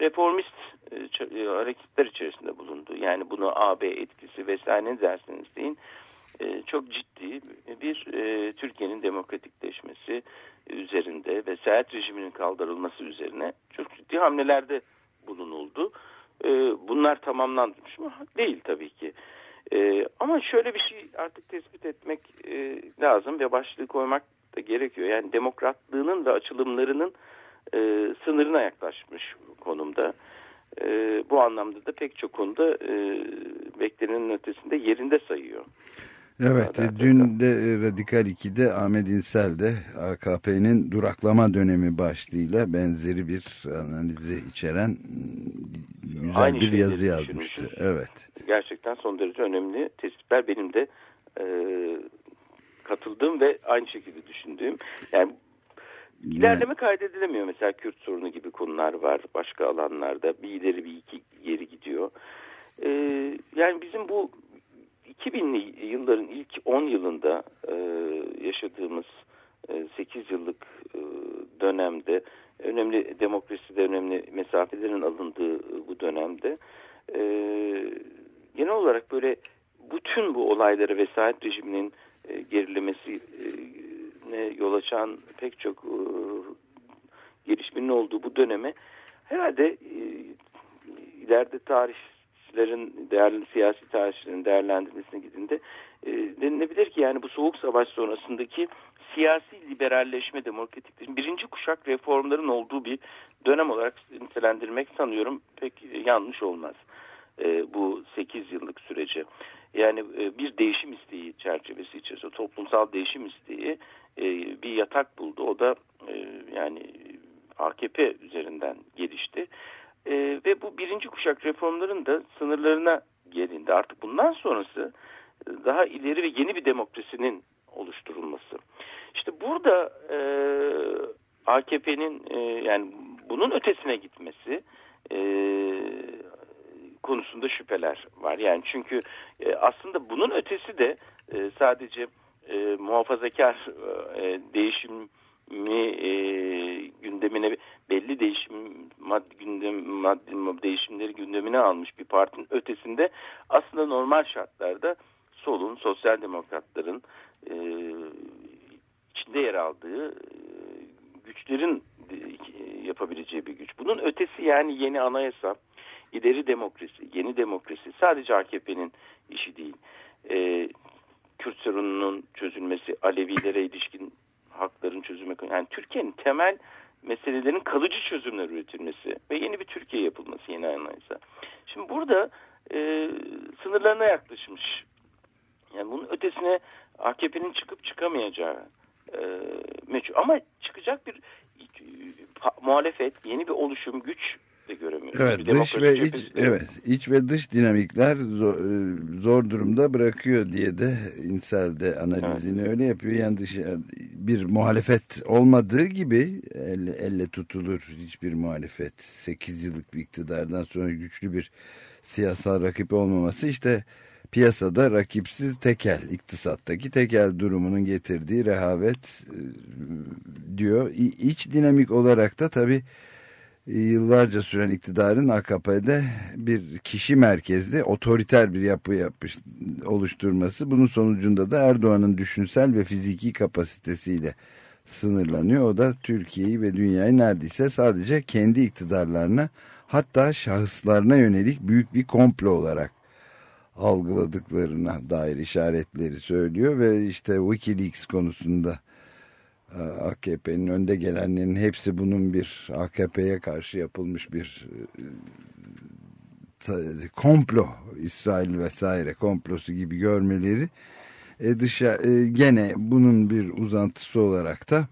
reformist e, e, hareketler içerisinde bulundu. Yani bunu AB etkisi vesaire ne derseniz deyin e, çok ciddi bir e, Türkiye'nin demokratikleşmesi üzerinde ve seyahat rejiminin kaldırılması üzerine çok ciddi hamlelerde bulunuldu. E, bunlar tamamlanmış mı? Değil tabii ki. E, ama şöyle bir şey artık tespit etmek e, lazım ve başlığı koymak da gerekiyor. Yani demokratlığının ve açılımlarının e, sınırına yaklaşmış konumda. E, bu anlamda da pek çok konuda e, beklenenin ötesinde yerinde sayıyor. Evet, dün de Radikal 2'de Ahmet İnsel de AKP'nin duraklama dönemi başlığıyla benzeri bir analizi içeren güzel Aynı bir yazı yazmıştı. Evet. Gerçekten son derece önemli tespitler benim de e, katıldığım ve aynı şekilde düşündüğüm. Yani İlerleme kaydedilemiyor. Mesela Kürt sorunu gibi konular var başka alanlarda. Bir ileri bir iki geri gidiyor. Ee, yani bizim bu 2000'li yılların ilk 10 yılında e, yaşadığımız e, 8 yıllık e, dönemde önemli demokraside önemli mesafelerin alındığı bu dönemde e, genel olarak böyle bütün bu olayları vesayet rejiminin e, gerilemesine yol açan pek çok e, gelişmenin olduğu bu döneme herhalde e, ileride tarihçilerin, değerli siyasi tarihçilerin değerlendirmesine gidinde e, denilebilir ki yani bu soğuk savaş sonrasındaki siyasi liberalleşme, demokratikleşme, birinci kuşak reformların olduğu bir dönem olarak nitelendirmek sanıyorum pek yanlış olmaz e, bu 8 yıllık sürece. Yani e, bir değişim isteği çerçevesi içerisinde toplumsal değişim isteği e, bir yatak buldu. O da e, yani AKP üzerinden gelişti. E, ve bu birinci kuşak reformların da sınırlarına gelindi. Artık bundan sonrası e, daha ileri ve yeni bir demokrasinin oluşturulması. İşte burada e, AKP'nin e, yani bunun ötesine gitmesi e, konusunda şüpheler var. Yani çünkü e, aslında bunun ötesi de e, sadece e, muhafazakar e, değişimi e, gündemine belli değişim maddi gündem maddi değişimleri gündemine almış bir partinin ötesinde aslında normal şartlarda solun, sosyal demokratların e, içinde yer aldığı e, güçlerin e, yapabileceği bir güç. Bunun ötesi yani yeni anayasa, ileri demokrasi, yeni demokrasi sadece AKP'nin işi değil. E, Kürt sorununun çözülmesi, Alevilere ilişkin hakların çözümü, yani Türkiye'nin temel meselelerin kalıcı çözümler üretilmesi ve yeni bir Türkiye yapılması yeni anayasa. Şimdi burada e, sınırlarına yaklaşmış. Yani bunun ötesine AKP'nin çıkıp çıkamayacağı e, meçhul. Ama çıkacak bir e, muhalefet, yeni bir oluşum, güç de göremiyoruz. Evet, dış ve iç, evet, iç ve dış dinamikler zor, e, zor durumda bırakıyor diye de İnsel de analizini evet. öyle yapıyor. Yani dış, bir muhalefet olmadığı gibi elle, elle tutulur hiçbir muhalefet. 8 yıllık bir iktidardan sonra güçlü bir siyasal rakip olmaması işte piyasada rakipsiz tekel, iktisattaki tekel durumunun getirdiği rehavet e, diyor. İç dinamik olarak da tabii yıllarca süren iktidarın AKP'de bir kişi merkezli otoriter bir yapı yapmış, oluşturması bunun sonucunda da Erdoğan'ın düşünsel ve fiziki kapasitesiyle sınırlanıyor. O da Türkiye'yi ve dünyayı neredeyse sadece kendi iktidarlarına hatta şahıslarına yönelik büyük bir komplo olarak algıladıklarına dair işaretleri söylüyor ve işte Wikileaks konusunda AKP'nin önde gelenlerin hepsi bunun bir AKP'ye karşı yapılmış bir e, komplo İsrail vesaire komplosu gibi görmeleri e dışarı, e, gene bunun bir uzantısı olarak da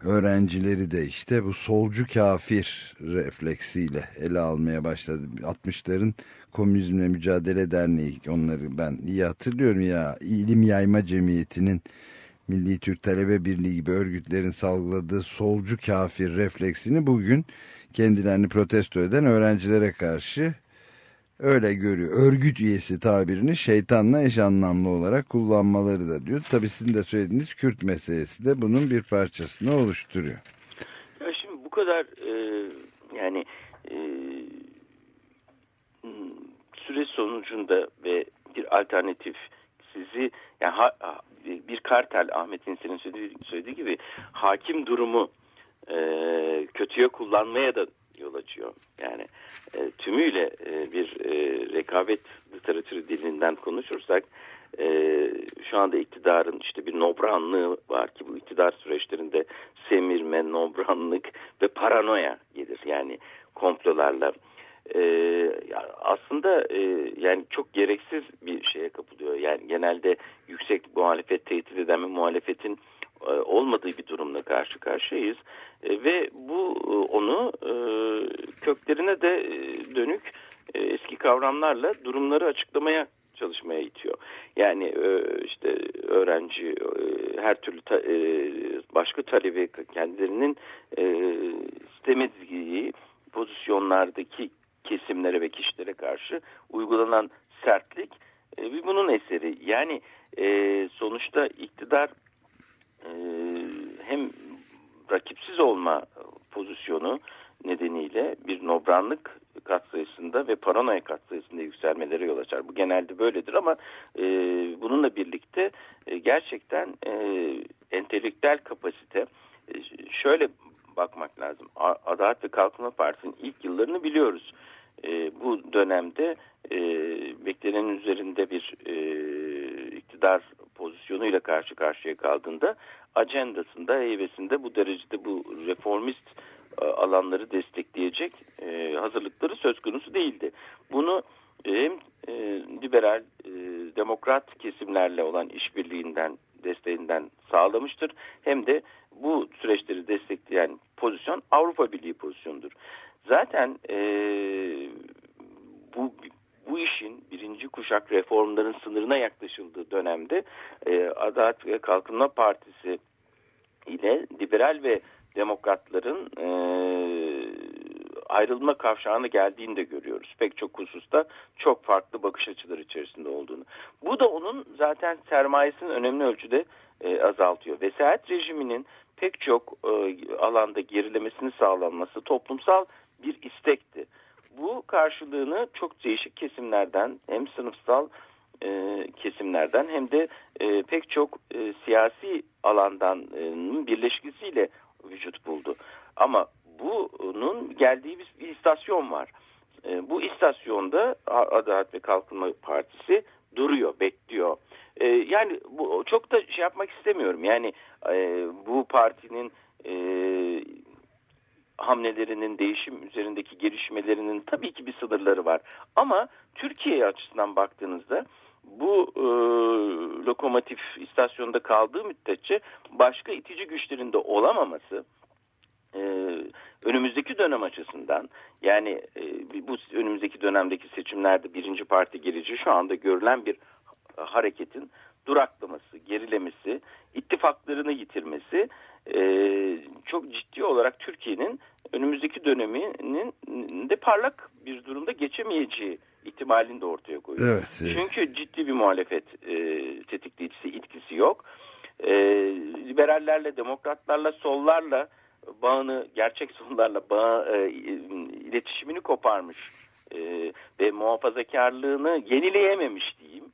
öğrencileri de işte bu solcu kafir refleksiyle ele almaya başladı. 60'ların Komünizmle Mücadele Derneği onları ben iyi hatırlıyorum ya ilim yayma cemiyetinin Milli Türk Talebe Birliği gibi örgütlerin salgıladığı solcu kafir refleksini bugün kendilerini protesto eden öğrencilere karşı öyle görüyor. Örgüt üyesi tabirini şeytanla eş anlamlı olarak kullanmaları da diyor. Tabii sizin de söylediğiniz Kürt meselesi de bunun bir parçasını oluşturuyor. Ya şimdi bu kadar e, yani e, süreç sonucunda ve bir alternatif sizi yani ha, bir kartel Ahmet İnsel'in söylediği, söylediği gibi hakim durumu e, kötüye kullanmaya da yol açıyor. Yani e, tümüyle e, bir e, rekabet literatürü dilinden konuşursak e, şu anda iktidarın işte bir nobranlığı var ki bu iktidar süreçlerinde semirme, nobranlık ve paranoya gelir. Yani komplolarla e, aslında e, yani çok gereksiz bir şeye kapılıyor. Yani genelde yüksek muhalefet tehdit eden bir muhalefetin e, olmadığı bir durumla karşı karşıyayız. E, ve bu e, onu e, köklerine de e, dönük e, eski kavramlarla durumları açıklamaya çalışmaya itiyor. Yani e, işte öğrenci e, her türlü ta, e, başka talebi kendilerinin e, istemediği pozisyonlardaki kesimlere ve kişilere karşı uygulanan sertlik e, bunun eseri. Yani e, sonuçta iktidar e, hem rakipsiz olma pozisyonu nedeniyle bir nobranlık katsayısında ve paranoya katsayısında yükselmelere yol açar. Bu genelde böyledir ama e, bununla birlikte e, gerçekten e, entelektüel kapasite e, şöyle bakmak lazım. Adalet ve Kalkınma Partisi'nin ilk yıllarını biliyoruz. E, bu dönemde e, beklenenin üzerinde bir e, iktidar pozisyonuyla karşı karşıya kaldığında ajandasında, heybesinde bu derecede bu reformist e, alanları destekleyecek e, hazırlıkları söz konusu değildi. Bunu e, hem e, liberal e, demokrat kesimlerle olan işbirliğinden desteğinden sağlamıştır hem de bu süreçleri destekleyen pozisyon Avrupa Birliği pozisyonudur. Zaten e, bu bu işin birinci kuşak reformların sınırına yaklaşıldığı dönemde e, Adalet ve Kalkınma Partisi ile liberal ve demokratların e, ayrılma kavşağına geldiğini de görüyoruz. Pek çok hususta çok farklı bakış açıları içerisinde olduğunu. Bu da onun zaten sermayesinin önemli ölçüde e, azaltıyor. Vesayet rejiminin pek çok e, alanda gerilemesini sağlanması toplumsal bir istekti. Bu karşılığını çok değişik kesimlerden hem sınıfsal e, kesimlerden hem de e, pek çok e, siyasi alandan e, birleşkisiyle vücut buldu. Ama bunun geldiği bir, bir istasyon var. E, bu istasyonda Adalet ve Kalkınma Partisi duruyor, bekliyor. E, yani bu çok da şey yapmak istemiyorum. Yani e, bu partinin e, hamlelerinin değişim üzerindeki gelişmelerinin tabii ki bir sınırları var. Ama Türkiye açısından baktığınızda bu e, lokomotif istasyonda kaldığı müddetçe başka itici güçlerinde olamaması e, önümüzdeki dönem açısından yani e, bu önümüzdeki dönemdeki seçimlerde birinci parti geleceği şu anda görülen bir hareketin duraklaması, gerilemesi, ittifaklarını yitirmesi e, çok ciddi olarak Türkiye'nin önümüzdeki döneminin de parlak bir durumda geçemeyeceği ihtimalini de ortaya koyuyor. Evet. Çünkü ciddi bir muhalefet e, tetikleyicisi, etkisi yok. E, liberallerle, demokratlarla, sollarla bağını, gerçek sollarla bağ, e, iletişimini koparmış e, ve muhafazakarlığını yenileyememiş diyeyim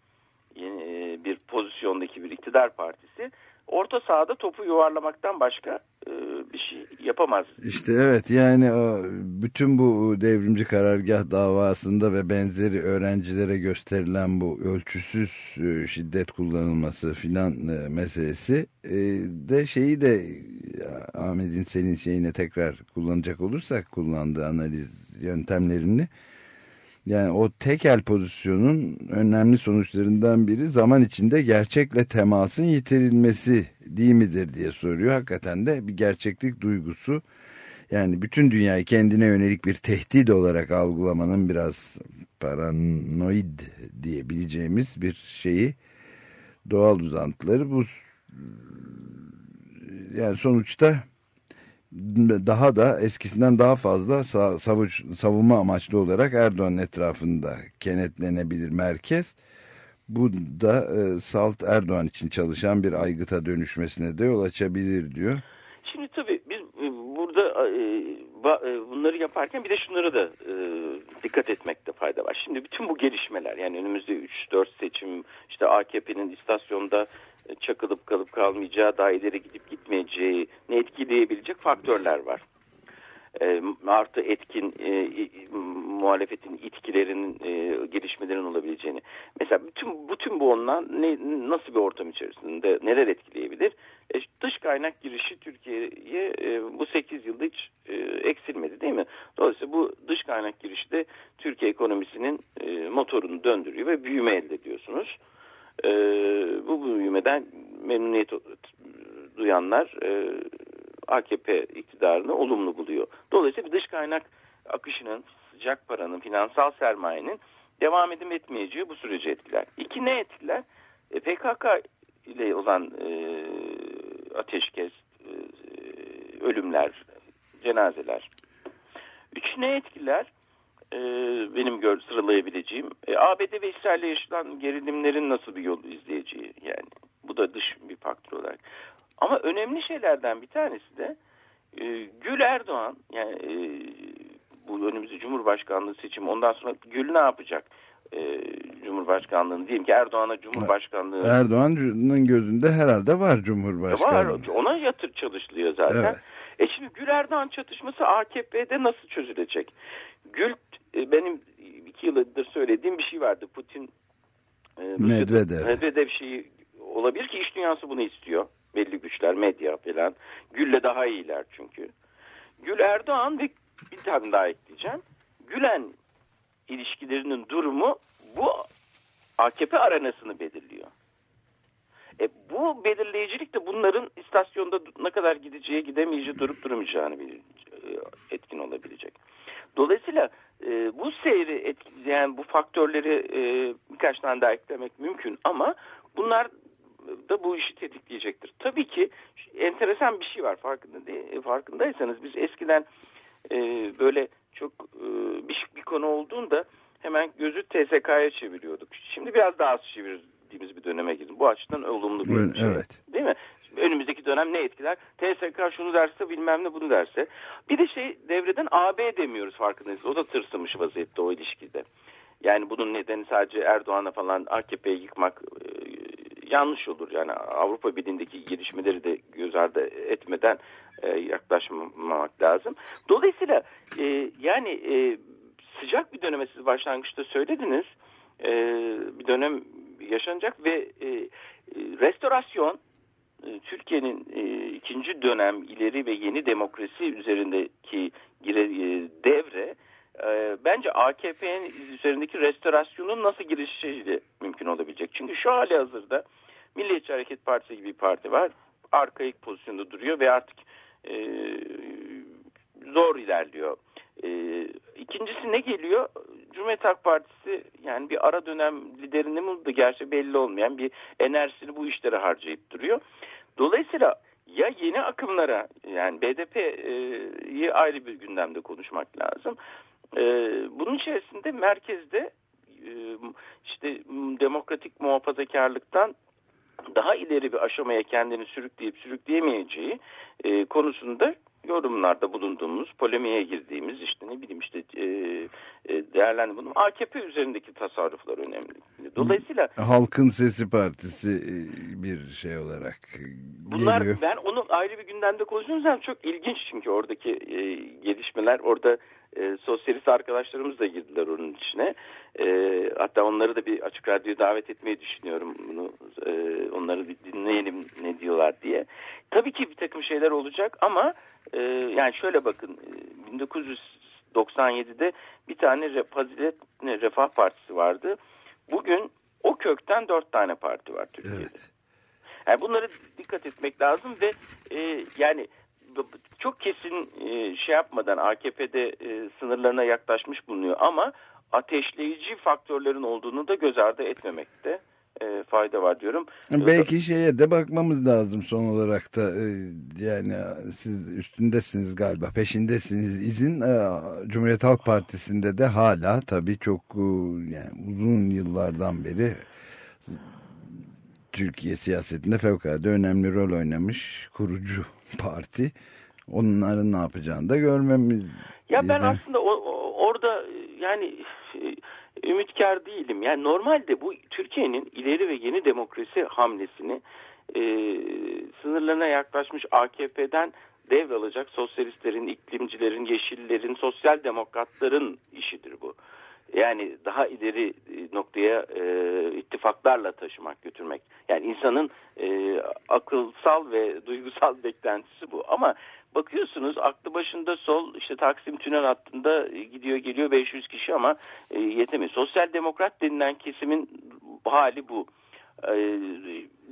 yeni, bir pozisyondaki bir iktidar partisi orta sahada topu yuvarlamaktan başka e, bir şey yapamaz. İşte evet yani o, bütün bu devrimci karargah davasında ve benzeri öğrencilere gösterilen bu ölçüsüz e, şiddet kullanılması filan e, meselesi e, de şeyi de Ahmet'in senin şeyine tekrar kullanacak olursak kullandığı analiz yöntemlerini yani o tekel pozisyonun önemli sonuçlarından biri zaman içinde gerçekle temasın yitirilmesi değil midir diye soruyor. Hakikaten de bir gerçeklik duygusu yani bütün dünyayı kendine yönelik bir tehdit olarak algılamanın biraz paranoid diyebileceğimiz bir şeyi doğal uzantıları bu yani sonuçta daha da eskisinden daha fazla savuş, savunma amaçlı olarak Erdoğan etrafında kenetlenebilir merkez. Bu da e, Salt Erdoğan için çalışan bir aygıta dönüşmesine de yol açabilir diyor. Şimdi tabii biz e, burada e, e, bunları yaparken bir de şunlara da e, dikkat etmekte fayda var. Şimdi bütün bu gelişmeler yani önümüzde 3-4 seçim işte AKP'nin istasyonda çakılıp kalıp kalmayacağı, daha ileri gidip gitmeyeceği ne etkileyebilecek faktörler var. E, artı etkin e, muhalefetin itkilerinin e, gelişmelerin olabileceğini. Mesela bütün bütün bu ondan ne, nasıl bir ortam içerisinde neler etkileyebilir? E, dış kaynak girişi Türkiye'ye e, bu 8 yılda hiç e, eksilmedi değil mi? Dolayısıyla bu dış kaynak girişi de Türkiye ekonomisinin e, motorunu döndürüyor ve büyüme elde ediyorsunuz. Bu büyümeden memnuniyet duyanlar e, AKP iktidarını olumlu buluyor. Dolayısıyla bir dış kaynak akışının, sıcak paranın, finansal sermayenin devam edip etmeyeceği bu süreci etkiler. İki ne etkiler? E, PKK ile olan e, ateşkes, e, ölümler, cenazeler. Üç ne etkiler? E, benim gör, sıralayabileceğim e, ABD ve İsrail'le yaşanan gerilimlerin nasıl bir yol izleyeceği yani bu da dış bir faktör olarak. Ama önemli şeylerden bir tanesi de e, Gül Erdoğan yani e, bu önümüzde Cumhurbaşkanlığı seçimi ondan sonra Gül ne yapacak? E, Cumhurbaşkanlığını diyelim ki Erdoğan'a Cumhurbaşkanlığı Erdoğan'ın gözünde herhalde var Cumhurbaşkanı. var. Ona yatır çalışılıyor zaten. Evet. E şimdi Gül Erdoğan çatışması AKP'de nasıl çözülecek? Gül e, benim iki yıldır söylediğim bir şey vardı. Putin e, Medvedev. Medvedev şeyi olabilir ki iş dünyası bunu istiyor. Belli güçler, medya falan. Gül'le daha iyiler çünkü. Gül Erdoğan ve bir tane daha ekleyeceğim. Gülen ilişkilerinin durumu bu AKP arenasını belirliyor. E, bu belirleyicilik de bunların istasyonda ne kadar gideceği gidemeyeceği durup durmayacağını e, etkin olabilecek. Dolayısıyla e, bu seyri etkileyen bu faktörleri e, birkaç tane daha eklemek mümkün ama bunlar da bu işi tetikleyecektir. Tabii ki enteresan bir şey var farkında değil, farkındaysanız biz eskiden e, böyle çok e, bir, bir konu olduğunda hemen gözü TSK'ya çeviriyorduk. Şimdi biraz daha az çevirdiğimiz bir döneme girdik. Bu açıdan olumlu bir Evet, şey. evet. Değil mi? Önümüzdeki dönem ne etkiler? TSK şunu derse bilmem ne bunu derse. Bir de şey devreden AB demiyoruz farkındayız. O da tırsımış vaziyette o ilişkide. Yani bunun nedeni sadece Erdoğan'a falan AKP'yi yıkmak e, yanlış olur. Yani Avrupa Birliği'ndeki gelişmeleri de göz ardı etmeden e, yaklaşmamak lazım. Dolayısıyla e, yani e, sıcak bir döneme siz başlangıçta söylediniz. E, bir dönem yaşanacak ve e, e, restorasyon Türkiye'nin e, ikinci dönem ileri ve yeni demokrasi üzerindeki gire, e, devre e, bence AKP'nin üzerindeki restorasyonun nasıl girişiyle mümkün olabilecek. Çünkü şu hali hazırda Milliyetçi Hareket Partisi gibi bir parti var. Arkaik pozisyonda duruyor ve artık e, zor ilerliyor. E, ikincisi ne geliyor? Cumhuriyet Halk Partisi yani bir ara dönem liderini mi buldu gerçi belli olmayan bir enerjisini bu işlere harcayıp duruyor. Dolayısıyla ya yeni akımlara yani BDP'yi ayrı bir gündemde konuşmak lazım. E, bunun içerisinde merkezde e, işte demokratik muhafazakarlıktan daha ileri bir aşamaya kendini sürükleyip sürükleyemeyeceği e, konusunda yorumlarda bulunduğumuz, polemiğe girdiğimiz işte ne bileyim işte e, e, değerlendirme AKP üzerindeki tasarruflar önemli. Dolayısıyla Halkın Sesi Partisi e, bir şey olarak bunlar geliyor. ben onu ayrı bir gündemde konuşuyoruz ama çok ilginç çünkü oradaki e, gelişmeler orada e, sosyalist arkadaşlarımız da girdiler onun içine. E, hatta onları da bir açık radyoya davet etmeyi düşünüyorum. Bunu e, onları dinleyelim ne diyorlar diye. Tabii ki bir takım şeyler olacak ama e, yani şöyle bakın e, 1997'de bir tane Fazilet Refah Partisi vardı. Bugün o kökten dört tane parti var Türkiye'de. Evet. Yani bunlara dikkat etmek lazım ve e, yani çok kesin e, şey yapmadan AKP'de e, sınırlarına yaklaşmış bulunuyor ama ateşleyici faktörlerin olduğunu da göz ardı etmemekte e, fayda var diyorum. Belki şeye de bakmamız lazım son olarak da e, yani siz üstündesiniz galiba peşindesiniz izin e, Cumhuriyet Halk Partisi'nde de hala tabii çok e, yani uzun yıllardan beri Türkiye siyasetinde fevkalade önemli rol oynamış kurucu parti onların ne yapacağını da görmemiz Ya ben izle- aslında o, orada yani ümitkar değilim. Yani normalde bu Türkiye'nin ileri ve yeni demokrasi hamlesini e, sınırlarına yaklaşmış AKP'den devralacak sosyalistlerin, iklimcilerin, yeşillerin, sosyal demokratların işidir bu. Yani daha ileri e, noktaya e, ittifaklarla taşımak, götürmek. Yani insanın e, akılsal ve duygusal beklentisi bu. Ama bakıyorsunuz aklı başında sol işte Taksim Tünel hattında e, gidiyor geliyor 500 kişi ama e, yetemiyor. Sosyal demokrat denilen kesimin hali bu. E,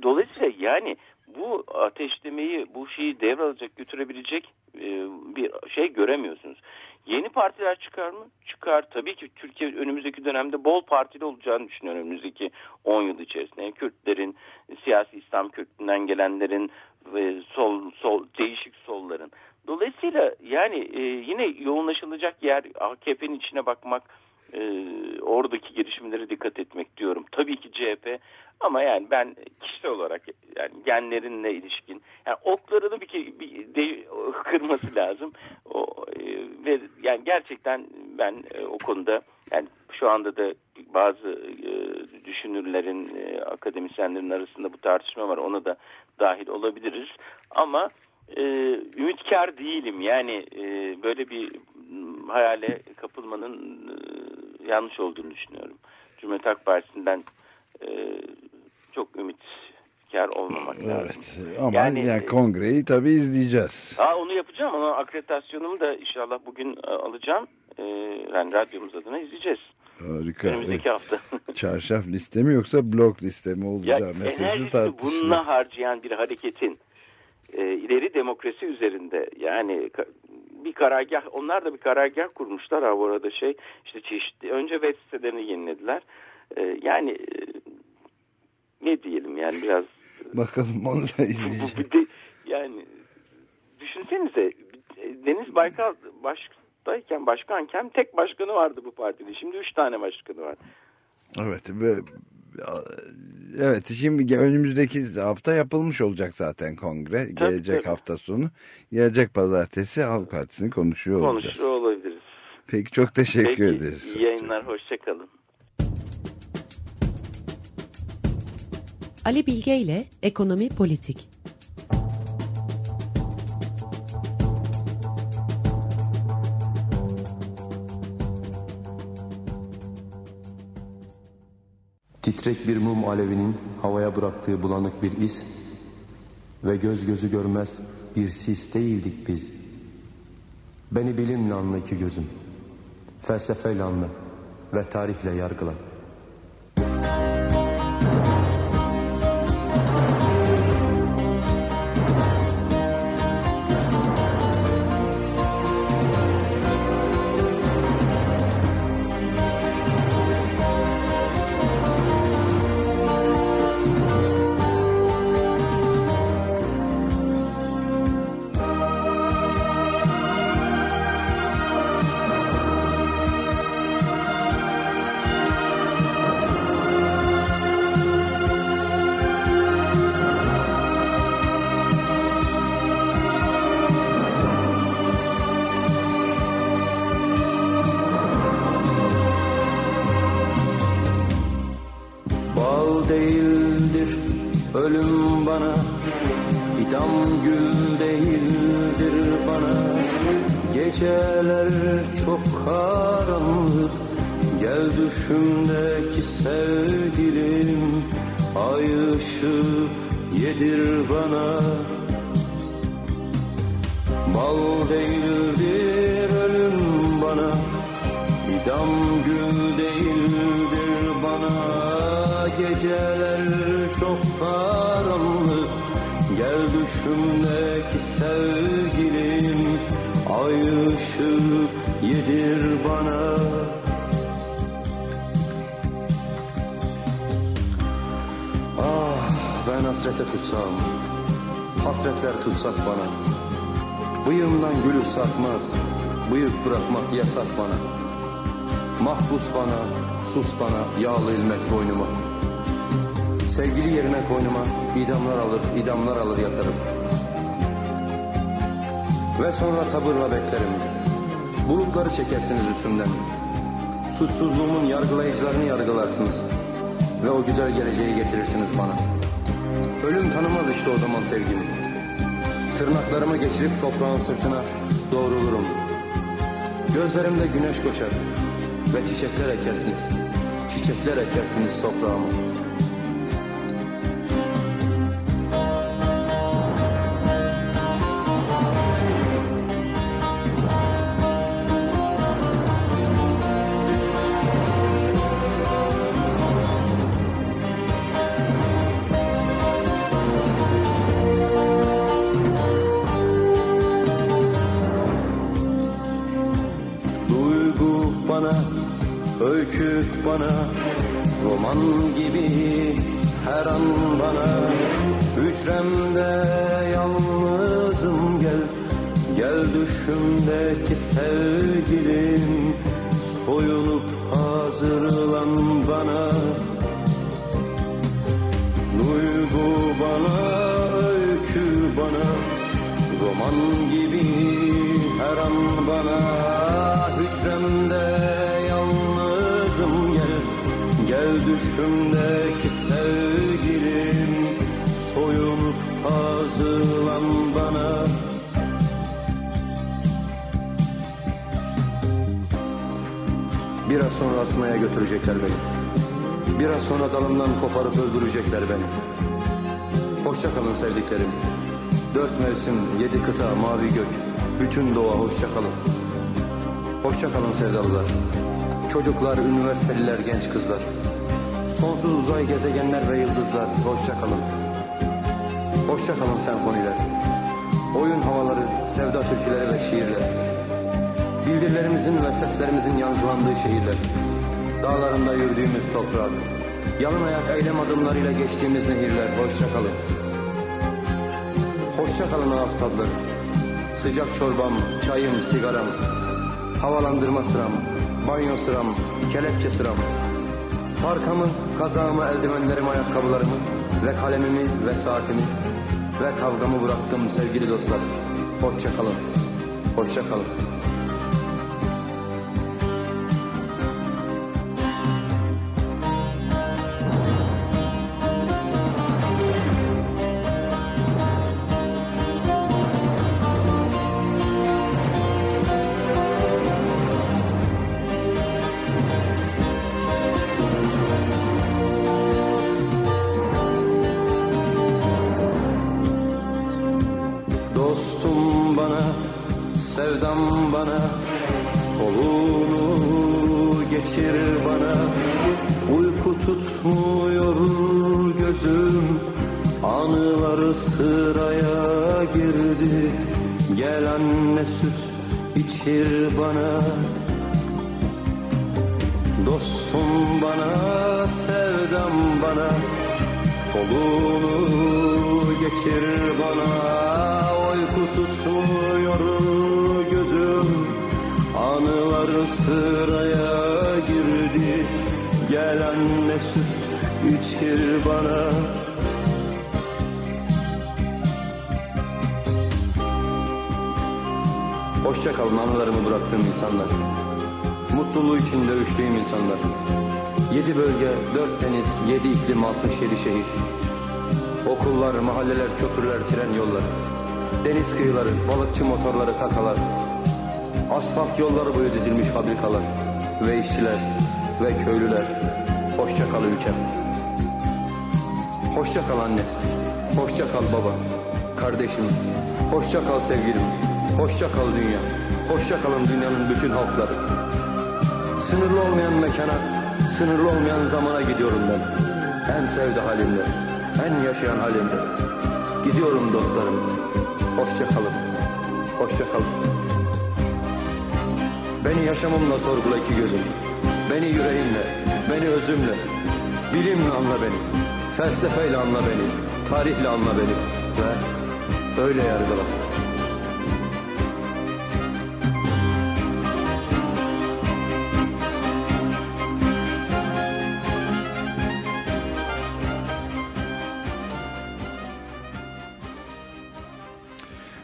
dolayısıyla yani bu ateşlemeyi, bu şeyi devralacak, götürebilecek e, bir şey göremiyorsunuz. Yeni partiler çıkar mı? Çıkar. Tabii ki Türkiye önümüzdeki dönemde bol partili olacağını düşünüyorum önümüzdeki 10 yıl içerisinde. Kürtlerin, siyasi İslam kökünden gelenlerin ve sol, sol değişik solların. Dolayısıyla yani e, yine yoğunlaşılacak yer AKP'nin içine bakmak e, oradaki gelişmelere dikkat etmek diyorum. Tabii ki CHP ama yani ben kişisel olarak yani genlerinle ilişkin yani oklarını bir, ke- bir de, kırması lazım. O, e, ve yani gerçekten ben e, o konuda yani şu anda da bazı e, düşünürlerin, e, akademisyenlerin arasında bu tartışma var. Ona da dahil olabiliriz. Ama e, ümitkar değilim. Yani e, böyle bir hayale kapılmanın e, yanlış olduğunu düşünüyorum. Cumhuriyet Halk Partisi'nden e, çok ümitkar olmamak lazım. Evet ama yani, Yani- kongreyi tabii izleyeceğiz. Aa, onu yapacağım ama akreditasyonumu da inşallah bugün e, alacağım. E, yani radyomuz adına izleyeceğiz. Harika. Önümüzdeki hafta. Çarşaf liste mi yoksa blok liste mi ya olacağı meselesi enerjisini tartışılıyor. bununla harcayan bir hareketin e, ileri demokrasi üzerinde yani bir karargah onlar da bir karargah kurmuşlar ha bu arada şey işte çeşitli önce web sitelerini yenilediler. E, yani e, ne diyelim yani biraz Bakalım onu da bu de yani düşünsenize Deniz Baykal baştayken başkanken tek başkanı vardı bu partinin. Şimdi üç tane başkanı var. Evet ve evet şimdi önümüzdeki hafta yapılmış olacak zaten kongre. Gelecek tabii. hafta sonu. Gelecek pazartesi Halk Partisi'ni konuşuyor olacağız. Konuşuyor olabiliriz. Peki çok teşekkür Peki, ederiz. iyi yayınlar, hoşçakalın. Ali Bilge ile Ekonomi Politik. Titrek bir mum alevinin havaya bıraktığı bulanık bir iz ve göz gözü görmez bir sis değildik biz. Beni bilimle anla iki gözüm, felsefeyle anla ve tarihle yargıla. Geceler çok karanlık. Gel düşümdeki sevgilim Ay ışığı yedir bana. Bal değildir ölüm bana İdam gül değildir bana. Geceler çok karanlık. Gel düşümdeki ben hasrete tutsam Hasretler tutsak bana. Bıyığımdan gülü sarkmaz Bıyık bırakmak yasak bana. Mahpus bana Sus bana yağlı ilmek boynuma. Sevgili yerine koynuma idamlar alır idamlar alır yatarım. Ve sonra sabırla beklerim. Bulutları çekersiniz üstümden. Suçsuzluğumun yargılayıcılarını yargılarsınız. Ve o güzel geleceği getirirsiniz bana Ölüm tanımaz işte o zaman sevgimi Tırnaklarımı geçirip toprağın sırtına doğrulurum. Gözlerimde güneş koşar ve çiçekler ekersiniz. Çiçekler ekersiniz toprağıma. Yalnızım gel, Dalımdan koparıp öldürecekler beni. Hoşça kalın sevdiklerim. Dört mevsim, yedi kıta, mavi gök. Bütün doğa hoşça kalın. Hoşça kalın sevdalılar. Çocuklar, üniversiteliler, genç kızlar. Sonsuz uzay gezegenler ve yıldızlar. Hoşça kalın. Hoşça kalın senfoniler. Oyun havaları, sevda türküleri ve şiirler. Bildirilerimizin ve seslerimizin yankılandığı şehirler. Dağlarında yürüdüğümüz toprak. Yalın ayak eylem adımlarıyla geçtiğimiz nehirler. Hoşça kalın. Hoşça kalın ağız tadları. Sıcak çorbam, çayım, sigaram. Havalandırma sıram, banyo sıram, kelepçe sıram. Parkamı, kazağımı, eldivenlerimi, ayakkabılarımı ve kalemimi ve saatimi ve kavgamı bıraktım sevgili dostlar. Hoşça kalın. Hoşça kalın. Sevdam bana, soluğunu geçir bana. Uyku tutmuyor gözüm, anılar sıraya girdi. Gel anne süt içir bana. Dostum bana, sevdam bana, soluğunu geçir bana. Uyku tutmuyor anılar sıraya girdi. Gel anne süt içir bana. Hoşça kalın anılarımı bıraktığım insanlar. Mutluluğu için dövüştüğüm insanlar. Yedi bölge, dört deniz, yedi iklim, altmış yedi şehir. Okullar, mahalleler, köprüler, tren yolları. Deniz kıyıları, balıkçı motorları, takalar. Asfalt yolları boyu dizilmiş fabrikalar. Ve işçiler, ve köylüler. Hoşça kal ülkem. Hoşça kal anne. Hoşça kal baba. Kardeşim. Hoşça kal sevgilim. Hoşça kal dünya. Hoşça kalın dünyanın bütün halkları. Sınırlı olmayan mekana, sınırlı olmayan zamana gidiyorum ben. En sevdi halimle, en yaşayan halimle. Gidiyorum dostlarım. Hoşça kalın. Hoşça kalın. Beni yaşamımla sorgula iki gözüm. Beni yüreğimle, beni özümle. Bilimle anla beni. Felsefeyle anla beni. Tarihle anla beni. Ve öyle yargıla.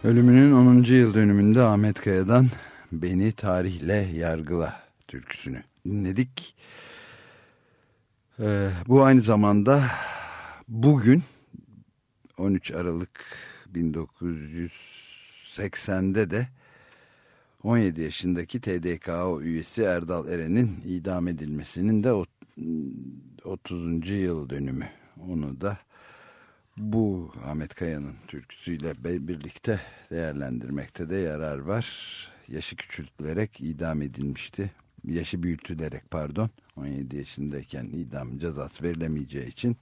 Ölümünün 10. yıl dönümünde Ahmet Kaya'dan Beni Tarihle Yargıla türküsünü dinledik. Ee, bu aynı zamanda bugün 13 Aralık 1980'de de 17 yaşındaki TDKO üyesi Erdal Eren'in idam edilmesinin de 30. yıl dönümü. Onu da bu Ahmet Kaya'nın türküsüyle birlikte değerlendirmekte de yarar var. Yaşı küçültülerek idam edilmişti. Yaşı büyütülerek pardon 17 yaşındayken idam cezası verilemeyeceği için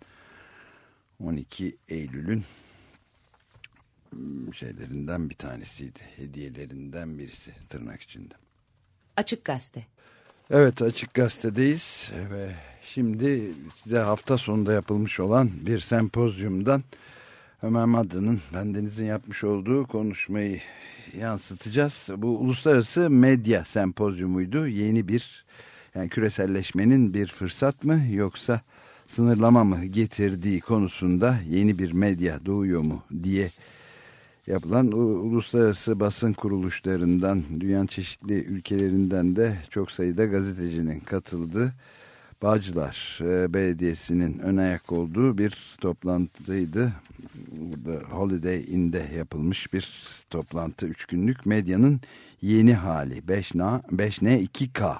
12 Eylül'ün şeylerinden bir tanesiydi. Hediyelerinden birisi tırnak içinde. Açık Gazete. Evet Açık Gazete'deyiz ve şimdi size hafta sonunda yapılmış olan bir sempozyumdan Ömer Madra'nın bendenizin yapmış olduğu konuşmayı yansıtacağız. Bu uluslararası medya sempozyumuydu. Yeni bir Yani küreselleşmenin bir fırsat mı yoksa sınırlama mı getirdiği konusunda yeni bir medya doğuyor mu diye yapılan uluslararası basın kuruluşlarından dünyanın çeşitli ülkelerinden de çok sayıda gazetecinin katıldığı Bağcılar e, Belediyesi'nin ön ayak olduğu bir toplantıydı. Burada Holiday Inn'de yapılmış bir toplantı. Üç günlük medyanın yeni hali. 5N, 5N 2K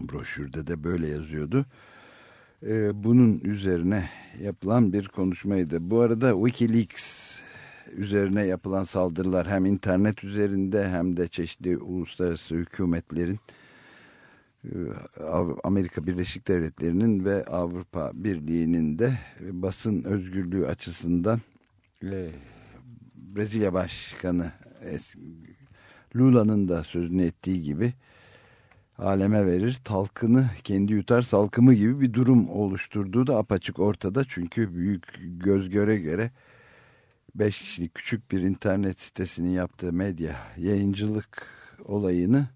broşürde de böyle yazıyordu. E, bunun üzerine yapılan bir konuşmaydı. Bu arada Wikileaks üzerine yapılan saldırılar hem internet üzerinde hem de çeşitli uluslararası hükümetlerin Amerika Birleşik Devletleri'nin ve Avrupa Birliği'nin de basın özgürlüğü açısından e, Brezilya Başkanı Lula'nın da sözünü ettiği gibi aleme verir, talkını kendi yutar salkımı gibi bir durum oluşturduğu da apaçık ortada. Çünkü büyük göz göre göre 5 kişilik küçük bir internet sitesinin yaptığı medya yayıncılık olayını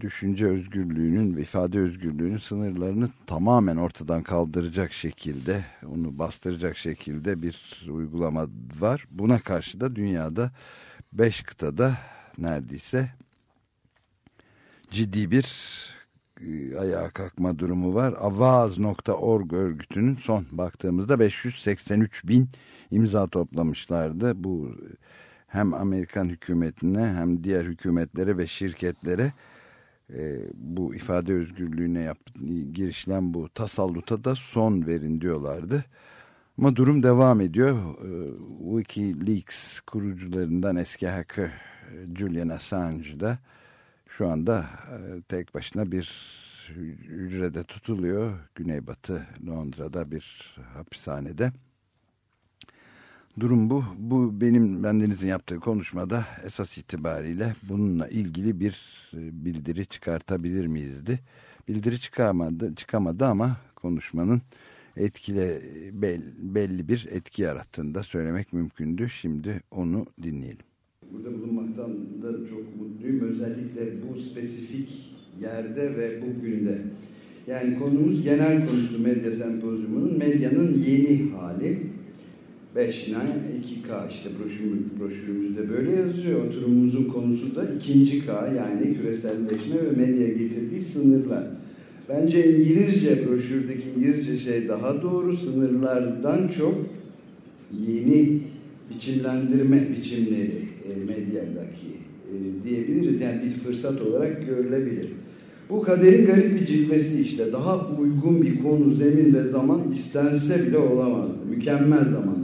düşünce özgürlüğünün ve ifade özgürlüğünün sınırlarını tamamen ortadan kaldıracak şekilde onu bastıracak şekilde bir uygulama var. Buna karşı da dünyada 5 kıtada neredeyse ciddi bir e, ayağa kalkma durumu var. Avaz.org örgütünün son baktığımızda 583 bin imza toplamışlardı. Bu hem Amerikan hükümetine hem diğer hükümetlere ve şirketlere e, bu ifade özgürlüğüne yap, girişilen bu tasalluta da son verin diyorlardı. Ama durum devam ediyor. E, Wikileaks kurucularından eski hacker Julian Assange da şu anda e, tek başına bir hücrede tutuluyor. Güneybatı Londra'da bir hapishanede. Durum bu. Bu benim bendenizin yaptığı konuşmada esas itibariyle bununla ilgili bir e, bildiri çıkartabilir miyizdi? Bildiri çıkamadı, çıkamadı ama konuşmanın etkile belli bir etki yarattığını da söylemek mümkündü. Şimdi onu dinleyelim. Burada bulunmaktan da çok mutluyum. Özellikle bu spesifik yerde ve bugünde. Yani konumuz genel konusu medya sempozyumunun medyanın yeni hali 5 ne 2K işte broşür, broşürümüzde böyle yazıyor. Oturumumuzun konusu da ikinci K yani küreselleşme ve medya getirdiği sınırlar. Bence İngilizce broşürdeki İngilizce şey daha doğru sınırlardan çok yeni biçimlendirme biçimleri e, medyadaki e, diyebiliriz. Yani bir fırsat olarak görülebilir. Bu kaderin garip bir cilvesi işte. Daha uygun bir konu, zemin ve zaman istense bile olamazdı. Mükemmel zamanlama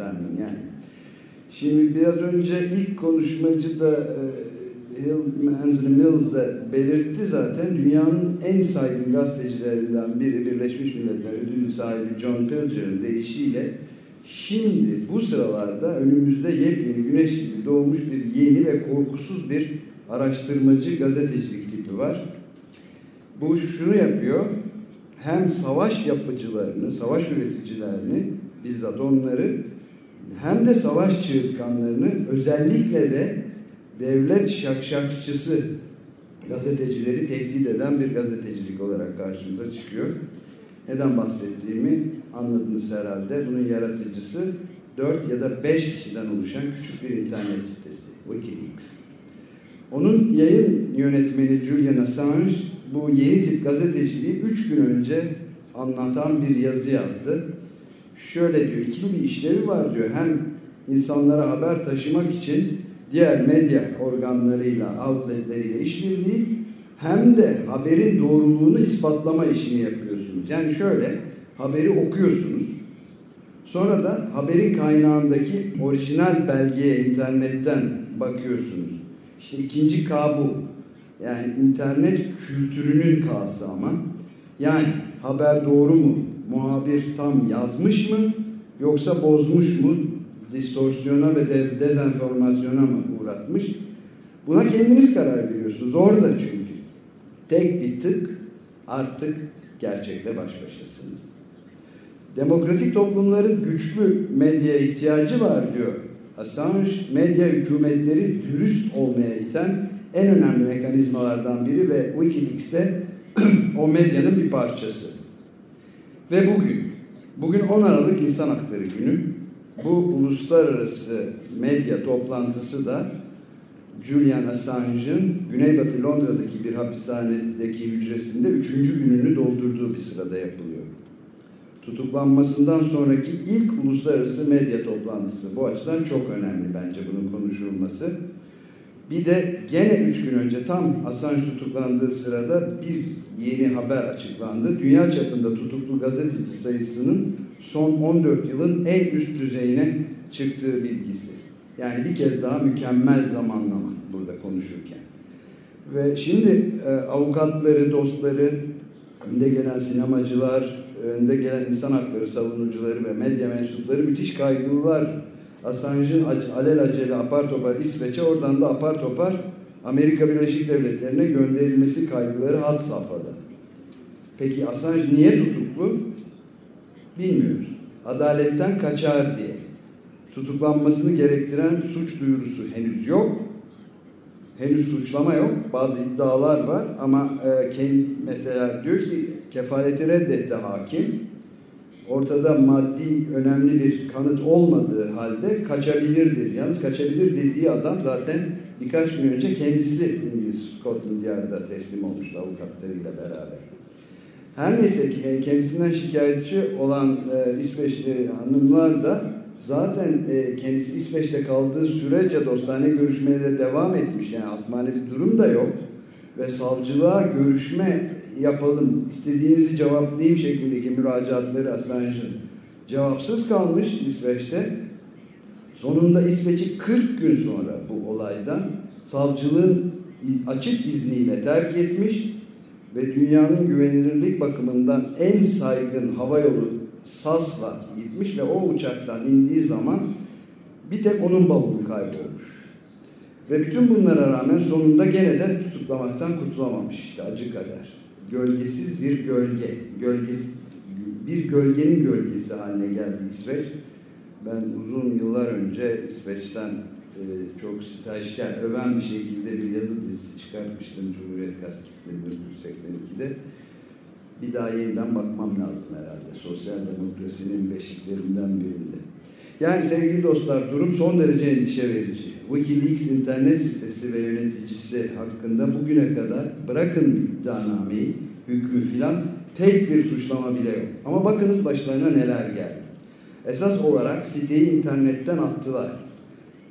timing yani. Şimdi biraz önce ilk konuşmacı da e, Anthony Mills de belirtti zaten dünyanın en saygın gazetecilerinden biri Birleşmiş Milletler ödülü sahibi John Pilger'ın deyişiyle şimdi bu sıralarda önümüzde yepyeni güneş gibi doğmuş bir yeni ve korkusuz bir araştırmacı gazetecilik tipi var. Bu şunu yapıyor hem savaş yapıcılarını, savaş üreticilerini bizzat onları hem de savaş çığırtkanlarını özellikle de devlet şakşakçısı gazetecileri tehdit eden bir gazetecilik olarak karşımıza çıkıyor. Neden bahsettiğimi anladınız herhalde. Bunun yaratıcısı 4 ya da 5 kişiden oluşan küçük bir internet sitesi Wikileaks. Onun yayın yönetmeni Julian Assange bu yeni tip gazeteciliği 3 gün önce anlatan bir yazı yazdı şöyle diyor, ikili bir işlevi var diyor. Hem insanlara haber taşımak için diğer medya organlarıyla, outletleriyle işbirliği hem de haberin doğruluğunu ispatlama işini yapıyorsunuz. Yani şöyle, haberi okuyorsunuz. Sonra da haberin kaynağındaki orijinal belgeye internetten bakıyorsunuz. İşte ikinci K bu. Yani internet kültürünün K'sı ama. Yani haber doğru mu? Muhabir tam yazmış mı yoksa bozmuş mu? Distorsiyona ve de dezenformasyona mı uğratmış? Buna kendiniz karar veriyorsunuz. Orada çünkü. Tek bir tık artık gerçekle baş başasınız. Demokratik toplumların güçlü medya ihtiyacı var diyor. Assange medya hükümetleri dürüst olmaya iten en önemli mekanizmalardan biri ve Wikileaks'te o medyanın bir parçası. Ve bugün, bugün 10 Aralık İnsan Hakları Günü. Bu uluslararası medya toplantısı da Julian Assange'ın Güneybatı Londra'daki bir hapishanedeki hücresinde üçüncü gününü doldurduğu bir sırada yapılıyor. Tutuklanmasından sonraki ilk uluslararası medya toplantısı. Bu açıdan çok önemli bence bunun konuşulması. Bir de gene üç gün önce tam Assange tutuklandığı sırada bir yeni haber açıklandı. Dünya çapında tutuklu gazeteci sayısının son 14 yılın en üst düzeyine çıktığı bilgisi. Yani bir kez daha mükemmel zamanlama burada konuşurken. Ve şimdi e, avukatları, dostları, önde gelen sinemacılar, önde gelen insan hakları savunucuları ve medya mensupları müthiş kaygılılar. Assange'ın alelacele apar topar İsveç'e oradan da apar topar Amerika Birleşik Devletleri'ne gönderilmesi kaygıları hat safhada. Peki Assange niye tutuklu? Bilmiyoruz. Adaletten kaçar diye. Tutuklanmasını gerektiren suç duyurusu henüz yok. Henüz suçlama yok. Bazı iddialar var ama e, kendi, mesela diyor ki kefaleti reddetti hakim. Ortada maddi önemli bir kanıt olmadığı halde kaçabilirdir. Yalnız kaçabilir dediği adam zaten birkaç gün önce kendisi İngiliz Scotland Yard'a teslim olmuştu avukatlarıyla beraber. Her neyse kendisinden şikayetçi olan e, İsveçli hanımlar da zaten e, kendisi İsveç'te kaldığı sürece dostane görüşmelere devam etmiş. Yani asmane bir durum da yok. Ve savcılığa görüşme yapalım, istediğinizi cevaplayayım şeklindeki müracaatları Assange'ın cevapsız kalmış İsveç'te. Sonunda İsveç'i 40 gün sonra bu olaydan savcılığın açık izniyle terk etmiş ve dünyanın güvenilirlik bakımından en saygın hava yolu Sas'la gitmiş ve o uçaktan indiği zaman bir tek onun bavulu kaybolmuş. Ve bütün bunlara rağmen sonunda gene de tutuklamaktan kurtulamamış işte acı kader. Gölgesiz bir gölge, gölgesi, bir gölgenin gölgesi haline geldi İsveç. Ben uzun yıllar önce İsveç'ten e, çok stajyer, öven bir şekilde bir yazı dizisi çıkartmıştım Cumhuriyet Gazetesi'nde 1982'de. Bir daha yeniden bakmam lazım herhalde. Sosyal demokrasinin beşiklerinden birinde. Yani sevgili dostlar durum son derece endişe verici. Wikileaks internet sitesi ve yöneticisi hakkında bugüne kadar bırakın iddianameyi, hükmü filan tek bir suçlama bile yok. Ama bakınız başlarına neler geldi. Esas olarak siteyi internetten attılar.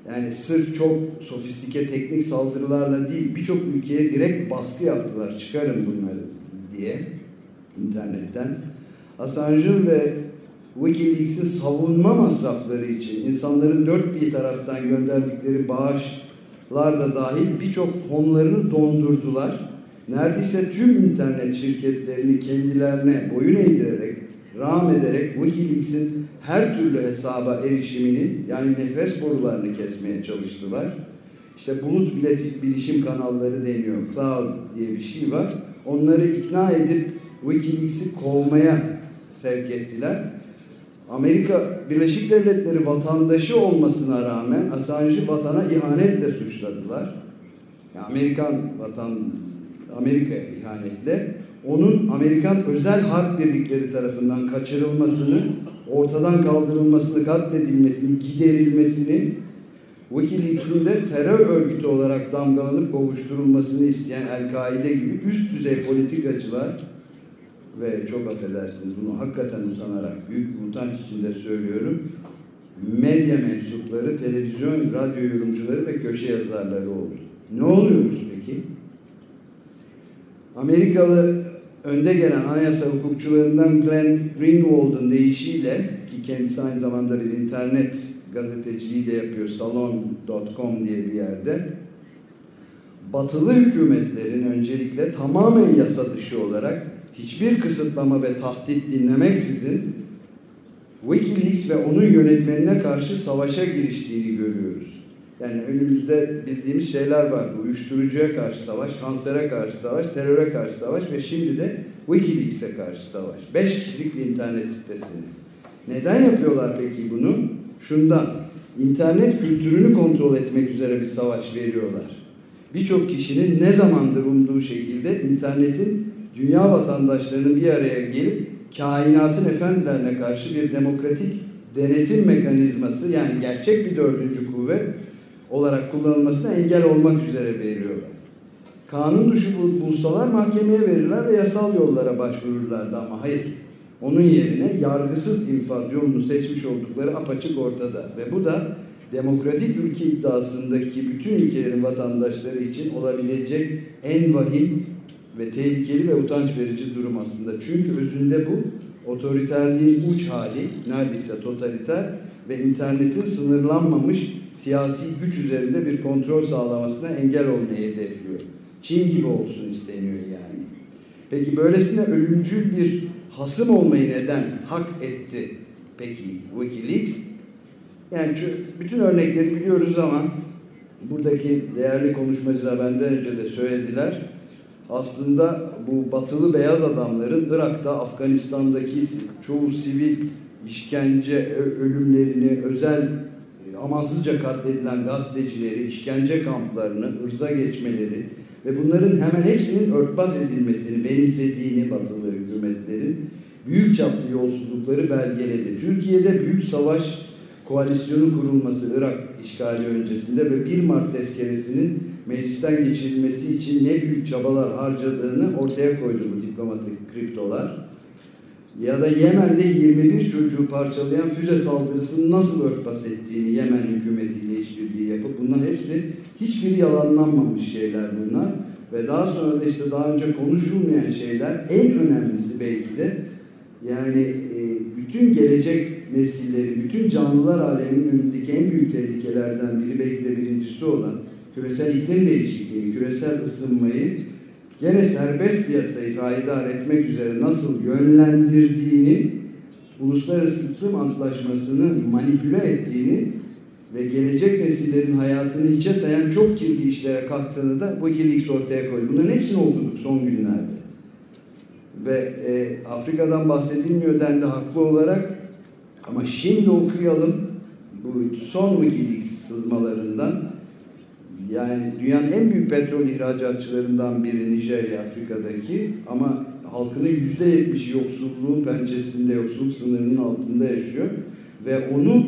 Yani sırf çok sofistike teknik saldırılarla değil birçok ülkeye direkt baskı yaptılar. Çıkarın bunları diye internetten. Assange'ın ve Wikileaks'in savunma masrafları için insanların dört bir taraftan gönderdikleri bağışlar da dahil birçok fonlarını dondurdular. Neredeyse tüm internet şirketlerini kendilerine boyun eğdirerek, rağm ederek Wikileaks'in her türlü hesaba erişimini yani nefes borularını kesmeye çalıştılar. İşte bulut biletik bilişim kanalları deniyor. Cloud diye bir şey var. Onları ikna edip Wikileaks'i kovmaya sevk ettiler. Amerika Birleşik Devletleri vatandaşı olmasına rağmen Assange'ı vatana ihanetle suçladılar. Yani Amerikan vatan Amerika'ya ihanetle onun Amerikan özel harp birlikleri tarafından kaçırılmasını, ortadan kaldırılmasını, katledilmesini, giderilmesini Wikileaks'in de terör örgütü olarak damgalanıp kovuşturulmasını isteyen El-Kaide gibi üst düzey politikacılar ve çok affedersiniz bunu hakikaten utanarak, büyük bir utanç içinde söylüyorum. Medya mensupları, televizyon, radyo yorumcuları ve köşe yazarları oldu. Ne oluyoruz peki? Amerikalı önde gelen anayasa hukukçularından Glenn Greenwald'ın deyişiyle ki kendisi aynı zamanda bir internet gazeteciliği de yapıyor salon.com diye bir yerde batılı hükümetlerin öncelikle tamamen yasa dışı olarak hiçbir kısıtlama ve tahdit dinlemeksizin Wikileaks ve onun yönetmenine karşı savaşa giriştiğini görüyoruz. Yani önümüzde bildiğimiz şeyler var. Uyuşturucuya karşı savaş, kansere karşı savaş, teröre karşı savaş ve şimdi de Wikileaks'e karşı savaş. Beş kişilik bir internet sitesini. Neden yapıyorlar peki bunu? Şundan, internet kültürünü kontrol etmek üzere bir savaş veriyorlar. birçok kişinin ne zamandır umduğu şekilde internetin dünya vatandaşlarının bir araya gelip kainatın efendilerine karşı bir demokratik denetim mekanizması yani gerçek bir dördüncü kuvvet olarak kullanılmasına engel olmak üzere veriyorlar. Kanun dışı bulsalar mahkemeye verirler ve yasal yollara başvururlardı ama hayır. Onun yerine yargısız infaz yolunu seçmiş oldukları apaçık ortada. Ve bu da demokratik ülke iddiasındaki bütün ülkelerin vatandaşları için olabilecek en vahim ve tehlikeli ve utanç verici durum aslında. Çünkü özünde bu otoriterliğin uç hali, neredeyse totaliter ve internetin sınırlanmamış siyasi güç üzerinde bir kontrol sağlamasına engel olmayı hedefliyor. Çin gibi olsun isteniyor yani. Peki böylesine ölümcül bir hasım olmayı neden hak etti peki Wikileaks? Yani şu, bütün örnekleri biliyoruz ama buradaki değerli konuşmacılar benden önce de söylediler. Aslında bu batılı beyaz adamların Irak'ta, Afganistan'daki çoğu sivil işkence ölümlerini, özel amansızca katledilen gazetecileri, işkence kamplarını, ırza geçmeleri ve bunların hemen hepsinin örtbas edilmesini benimsediğini batılı hükümetlerin büyük çaplı yolsuzlukları belgeledi. Türkiye'de büyük savaş koalisyonu kurulması Irak işgali öncesinde ve 1 Mart tezkeresinin meclisten geçirilmesi için ne büyük çabalar harcadığını ortaya koydu bu diplomatik kriptolar. Ya da Yemen'de 21 çocuğu parçalayan füze saldırısını nasıl örtbas ettiğini Yemen hükümetiyle işbirliği yapıp bunların hepsi hiçbiri yalanlanmamış şeyler bunlar. Ve daha sonra da işte daha önce konuşulmayan şeyler en önemlisi belki de yani e, bütün gelecek nesillerin, bütün canlılar aleminin önündeki en büyük tehlikelerden biri belki de birincisi olan küresel iklim değişikliği, küresel ısınmayı gene serbest piyasayı payidar etmek üzere nasıl yönlendirdiğini, uluslararası iklim antlaşmasını manipüle ettiğini ve gelecek nesillerin hayatını hiçe sayan çok kirli işlere kalktığını da Wikileaks ortaya koydu. Bunların hepsini okuduk son günlerde. Ve e, Afrika'dan bahsedilmiyor dendi haklı olarak ama şimdi okuyalım bu son Wikileaks sızmalarından yani dünyanın en büyük petrol ihracatçılarından biri Nijerya Afrika'daki ama halkının yüzde yetmiş yoksulluğun pençesinde, yoksulluk sınırının altında yaşıyor ve onu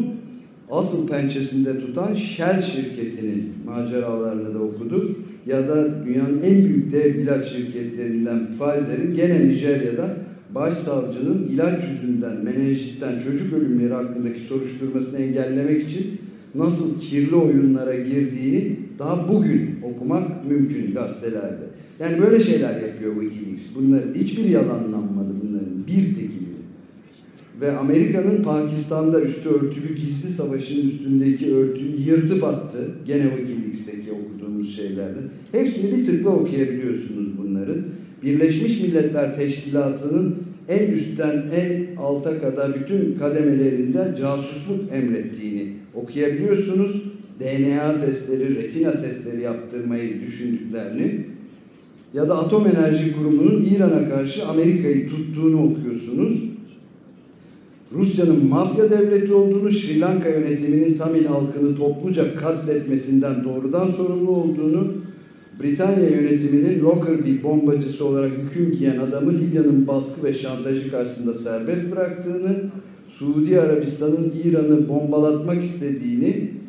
asıl pençesinde tutan Shell şirketinin maceralarını da okuduk. Ya da dünyanın en büyük dev ilaç şirketlerinden Pfizer'in gene Nijerya'da başsavcının ilaç yüzünden, menenjitten, çocuk ölümleri hakkındaki soruşturmasını engellemek için nasıl kirli oyunlara girdiğini daha bugün okumak mümkün gazetelerde. Yani böyle şeyler yapıyor Wikileaks. Bunların hiçbir yalanlanmadı bunların. Bir teki. Ve Amerika'nın Pakistan'da üstü örtülü gizli savaşın üstündeki örtüyü yırtıp attı. Gene Wikileaks'teki okuduğumuz şeylerden. Hepsini bir tıkla okuyabiliyorsunuz bunların. Birleşmiş Milletler Teşkilatı'nın en üstten en alta kadar bütün kademelerinde casusluk emrettiğini okuyabiliyorsunuz. DNA testleri, retina testleri yaptırmayı düşündüklerini ya da Atom Enerji Kurumu'nun İran'a karşı Amerika'yı tuttuğunu okuyorsunuz. Rusya'nın mafya devleti olduğunu, Sri Lanka yönetiminin Tamil halkını topluca katletmesinden doğrudan sorumlu olduğunu, Britanya yönetiminin Lockerbie bombacısı olarak hüküm giyen adamı Libya'nın baskı ve şantajı karşısında serbest bıraktığını, Suudi Arabistan'ın İran'ı bombalatmak istediğini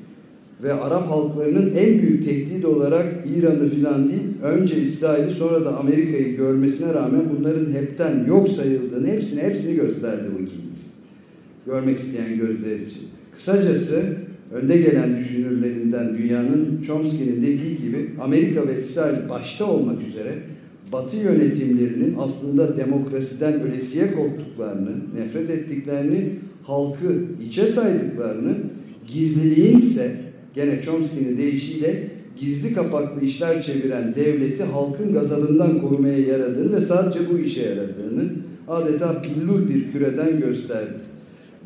ve Arap halklarının en büyük tehdit olarak İran'ı filan değil, önce İsrail'i sonra da Amerika'yı görmesine rağmen bunların hepten yok sayıldığını, hepsini hepsini gösterdi Wikileaks. Görmek isteyen gözler için. Kısacası önde gelen düşünürlerinden dünyanın Chomsky'nin dediği gibi Amerika ve İsrail başta olmak üzere Batı yönetimlerinin aslında demokrasiden ölesiye korktuklarını, nefret ettiklerini, halkı içe saydıklarını, gizliliğin ise gene Chomsky'nin deyişiyle gizli kapaklı işler çeviren devleti halkın gazabından korumaya yaradığını ve sadece bu işe yaradığını adeta pillul bir küreden gösterdi.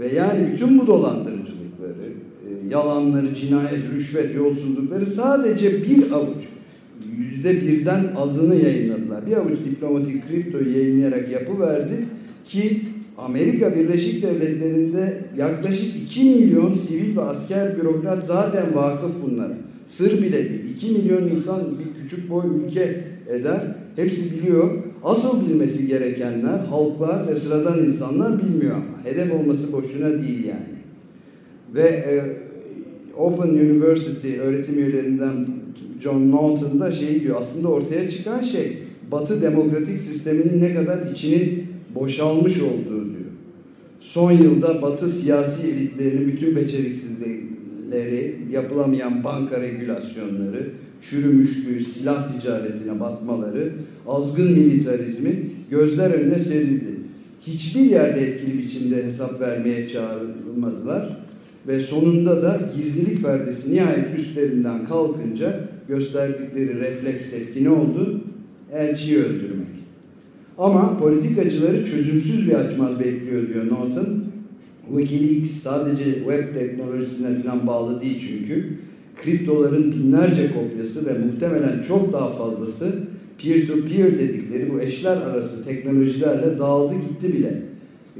Ve yani bütün bu dolandırıcılıkları, e, yalanları, cinayet, rüşvet, yolsuzlukları sadece bir avuç, yüzde birden azını yayınladılar. Bir avuç diplomatik kriptoyu yayınlayarak yapıverdi ki Amerika Birleşik Devletleri'nde yaklaşık 2 milyon sivil ve asker bürokrat zaten vakıf bunlara. Sır bile değil. 2 milyon insan bir küçük boy ülke eder. Hepsi biliyor. Asıl bilmesi gerekenler halklar ve sıradan insanlar bilmiyor ama. Hedef olması boşuna değil yani. Ve e, Open University öğretim üyelerinden John Norton da şey diyor aslında ortaya çıkan şey Batı demokratik sisteminin ne kadar içinin boşalmış olduğu diyor. Son yılda Batı siyasi elitlerinin bütün beceriksizlikleri, yapılamayan banka regülasyonları, çürümüşlüğü, silah ticaretine batmaları, azgın militarizmi gözler önüne serildi. Hiçbir yerde etkili biçimde hesap vermeye çağrılmadılar ve sonunda da gizlilik perdesi nihayet üstlerinden kalkınca gösterdikleri refleks tepki ne oldu? Elçiyi öldürmek. Ama politikacıları çözümsüz bir açmaz bekliyor diyor Norton. Wikileaks sadece web teknolojisine falan bağlı değil çünkü. Kriptoların binlerce kopyası ve muhtemelen çok daha fazlası peer-to-peer -peer dedikleri bu eşler arası teknolojilerle dağıldı gitti bile.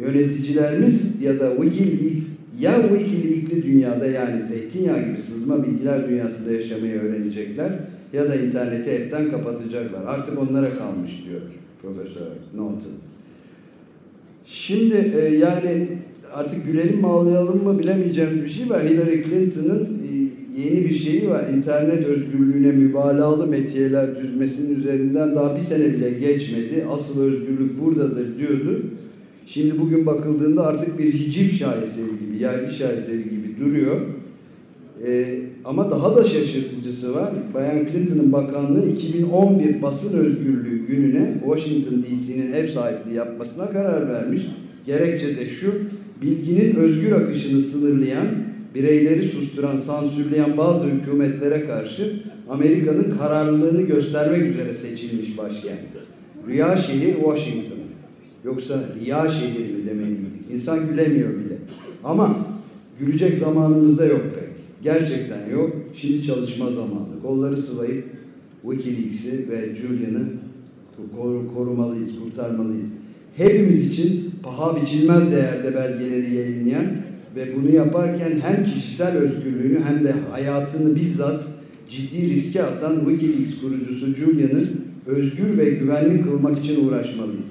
Yöneticilerimiz ya da Wikileaks ya Wikileaks'li dünyada yani zeytinyağı gibi sızma bilgiler dünyasında yaşamayı öğrenecekler ya da interneti hepten kapatacaklar. Artık onlara kalmış diyor Profesör Norton. Şimdi e, yani artık gülelim mi ağlayalım mı bilemeyeceğimiz bir şey var. Hillary Clinton'ın e, yeni bir şeyi var. İnternet özgürlüğüne mübalağalı metiyeler düzmesinin üzerinden daha bir sene bile geçmedi. Asıl özgürlük buradadır diyordu. Şimdi bugün bakıldığında artık bir hiciv şaheseri gibi, yaylı şaheseri gibi duruyor. Ee, ama daha da şaşırtıcısı var. Bayan Clinton'ın bakanlığı 2011 basın özgürlüğü gününe Washington DC'nin ev sahipliği yapmasına karar vermiş. Gerekçe de şu, bilginin özgür akışını sınırlayan, bireyleri susturan, sansürleyen bazı hükümetlere karşı Amerika'nın kararlılığını göstermek üzere seçilmiş başkent. Rüya şehir Washington. Yoksa riya şehir mi demeliydik? İnsan gülemiyor bile. Ama gülecek zamanımız da yok pek. Gerçekten yok. Şimdi çalışma zamanı. Kolları sıvayıp Wikileaks'i ve Julian'ı korumalıyız, kurtarmalıyız. Hepimiz için paha biçilmez değerde belgeleri yayınlayan ve bunu yaparken hem kişisel özgürlüğünü hem de hayatını bizzat ciddi riske atan Wikileaks kurucusu Julian'ı özgür ve güvenli kılmak için uğraşmalıyız.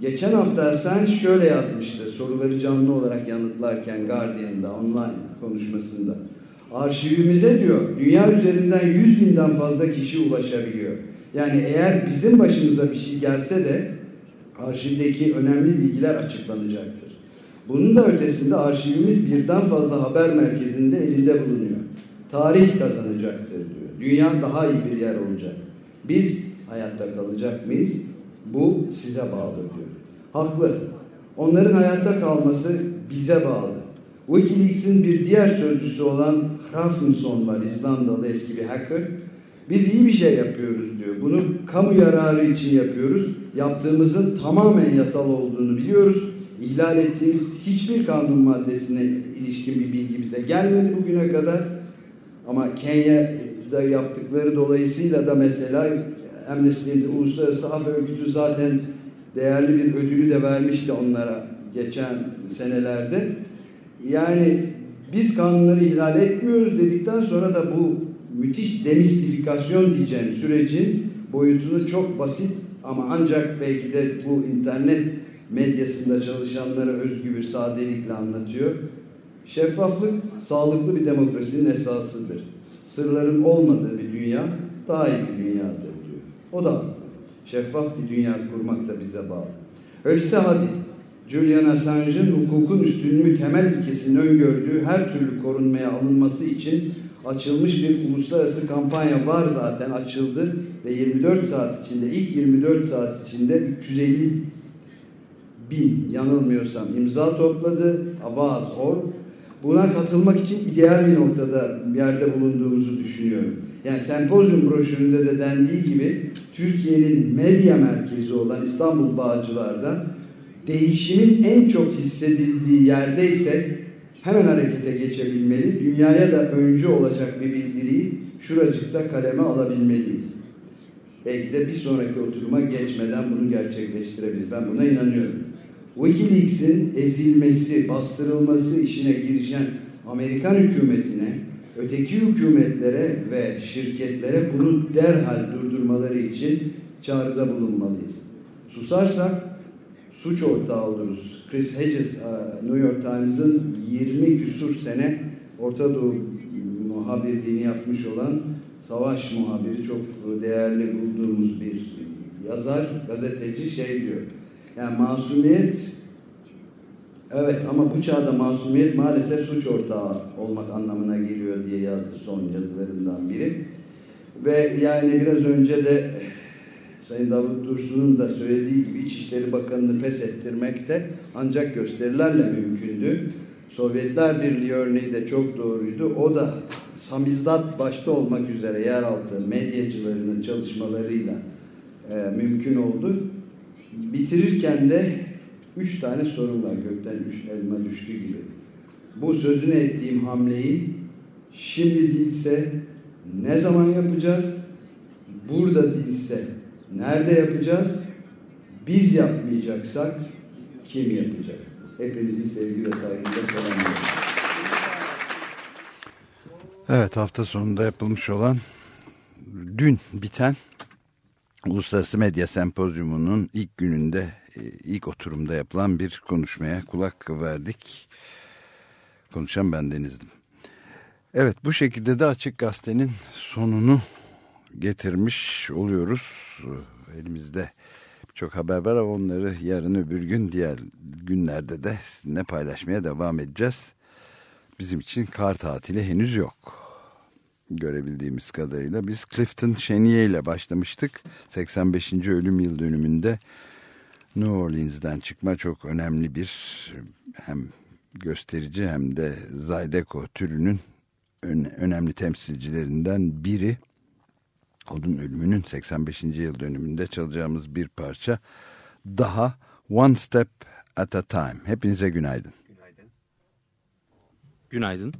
Geçen hafta Assange şöyle yazmıştı soruları canlı olarak yanıtlarken Guardian'da online konuşmasında. Arşivimize diyor dünya üzerinden 100 binden fazla kişi ulaşabiliyor. Yani eğer bizim başımıza bir şey gelse de arşivdeki önemli bilgiler açıklanacaktır. Bunun da ötesinde arşivimiz birden fazla haber merkezinde elinde bulunuyor. Tarih kazanacaktır diyor. Dünya daha iyi bir yer olacak. Biz hayatta kalacak mıyız? Bu size bağlı diyor. Haklı. Onların hayatta kalması bize bağlı. Wikileaks'in bir diğer sözcüsü olan Hrafnsson var, İzlandalı eski bir hacker. Biz iyi bir şey yapıyoruz diyor. Bunu kamu yararı için yapıyoruz. Yaptığımızın tamamen yasal olduğunu biliyoruz. İhlal ettiğimiz hiçbir kanun maddesine ilişkin bir bilgi bize gelmedi bugüne kadar. Ama Kenya'da yaptıkları dolayısıyla da mesela Amnesty Uluslararası Af Örgütü zaten değerli bir ödülü de vermişti onlara geçen senelerde. Yani biz kanunları ihlal etmiyoruz dedikten sonra da bu müthiş demistifikasyon diyeceğim sürecin boyutunu çok basit ama ancak belki de bu internet medyasında çalışanlara özgü bir sadelikle anlatıyor. Şeffaflık sağlıklı bir demokrasinin esasıdır. Sırların olmadığı bir dünya daha iyi bir dünyadır diyor. O da şeffaf bir dünya kurmak da bize bağlı. Öyleyse hadi Julian Assange'ın hukukun üstünlüğü temel ilkesinin öngördüğü her türlü korunmaya alınması için açılmış bir uluslararası kampanya var zaten açıldı ve 24 saat içinde ilk 24 saat içinde 350 bin yanılmıyorsam imza topladı. Avaz.org. Buna katılmak için ideal bir noktada bir yerde bulunduğumuzu düşünüyorum. Yani sempozyum broşüründe de dendiği gibi Türkiye'nin medya merkezi olan İstanbul Bağcılar'da değişimin en çok hissedildiği yerdeyse hemen harekete geçebilmeli. Dünyaya da öncü olacak bir bildiriyi şuracıkta kaleme alabilmeliyiz. Belki de bir sonraki oturuma geçmeden bunu gerçekleştirebiliriz. Ben buna inanıyorum. Wikileaks'in ezilmesi, bastırılması işine girişen Amerikan hükümetine öteki hükümetlere ve şirketlere bunu derhal durdurmaları için çağrıda bulunmalıyız. Susarsak suç ortağı oluruz. Chris Hedges, New York Times'ın 20 küsur sene Orta Doğu muhabirliğini yapmış olan savaş muhabiri çok değerli bulduğumuz bir yazar, gazeteci şey diyor. Yani masumiyet evet ama bu çağda masumiyet maalesef suç ortağı olmak anlamına geliyor diye yazdı son yazılarından biri. Ve yani biraz önce de Sayın Davut Dursun'un da söylediği gibi İçişleri Bakanı'nı pes ettirmek de ancak gösterilerle mümkündü. Sovyetler Birliği örneği de çok doğruydu. O da samizdat başta olmak üzere yeraltı medyacılarının çalışmalarıyla e, mümkün oldu. Bitirirken de üç tane sorun var gökten üç elma düştü gibi. Bu sözünü ettiğim hamleyi şimdi değilse ne zaman yapacağız? Burada değilse nerede yapacağız? Biz yapmayacaksak kim yapacak? Hepinizi sevgi ve saygıyla selamlıyorum. Evet hafta sonunda yapılmış olan dün biten Uluslararası Medya Sempozyumu'nun ilk gününde e, ilk oturumda yapılan bir konuşmaya kulak verdik. Konuşan ben Deniz'dim. Evet bu şekilde de Açık Gazete'nin sonunu getirmiş oluyoruz. Elimizde çok haber var ama onları yarın öbür gün diğer günlerde de sizinle paylaşmaya devam edeceğiz. Bizim için kar tatili henüz yok. Görebildiğimiz kadarıyla biz Clifton Chenier ile başlamıştık. 85. ölüm yıl dönümünde New Orleans'den çıkma çok önemli bir hem gösterici hem de Zydeco türünün önemli temsilcilerinden biri. Onun ölümünün 85. yıl dönümünde çalacağımız bir parça daha One Step at a Time. Hepinize günaydın. Günaydın. Günaydın.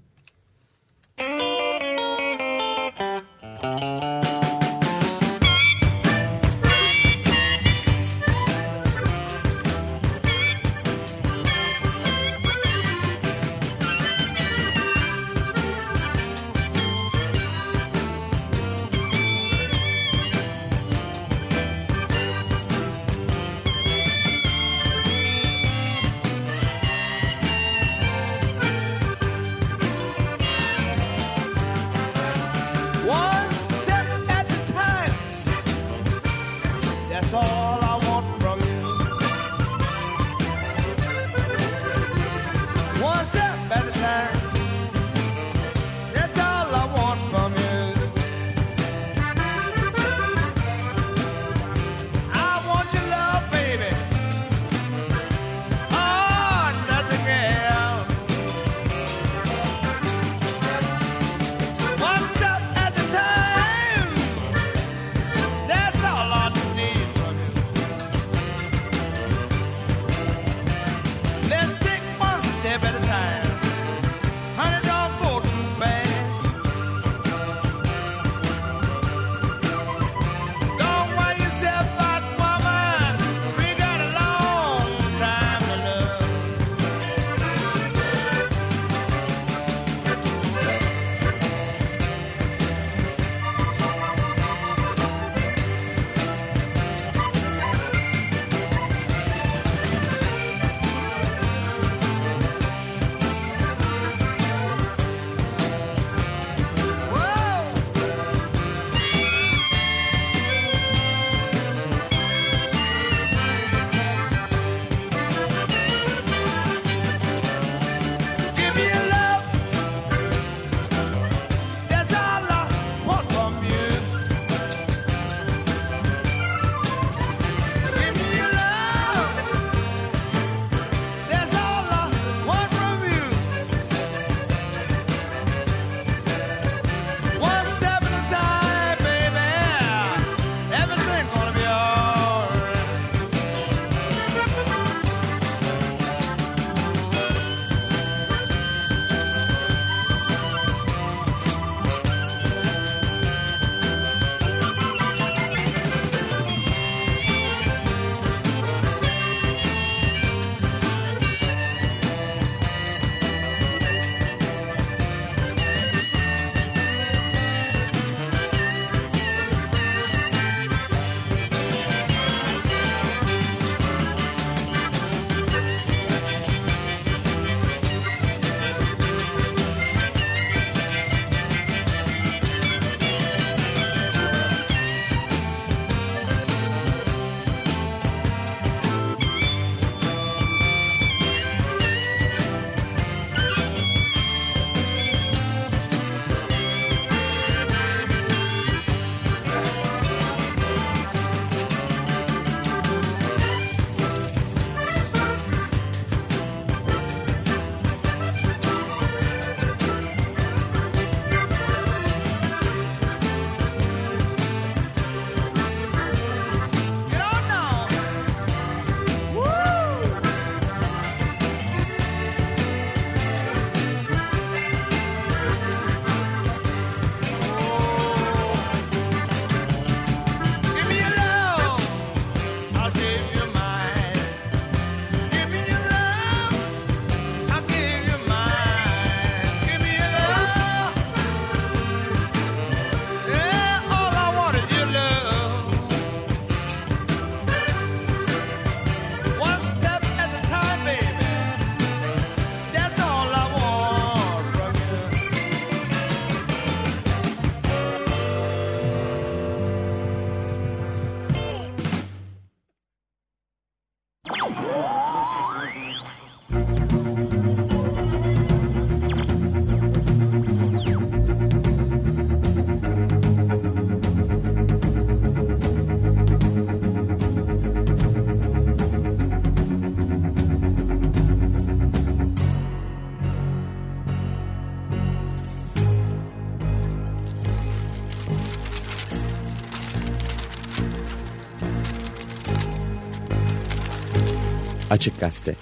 Açık Gazete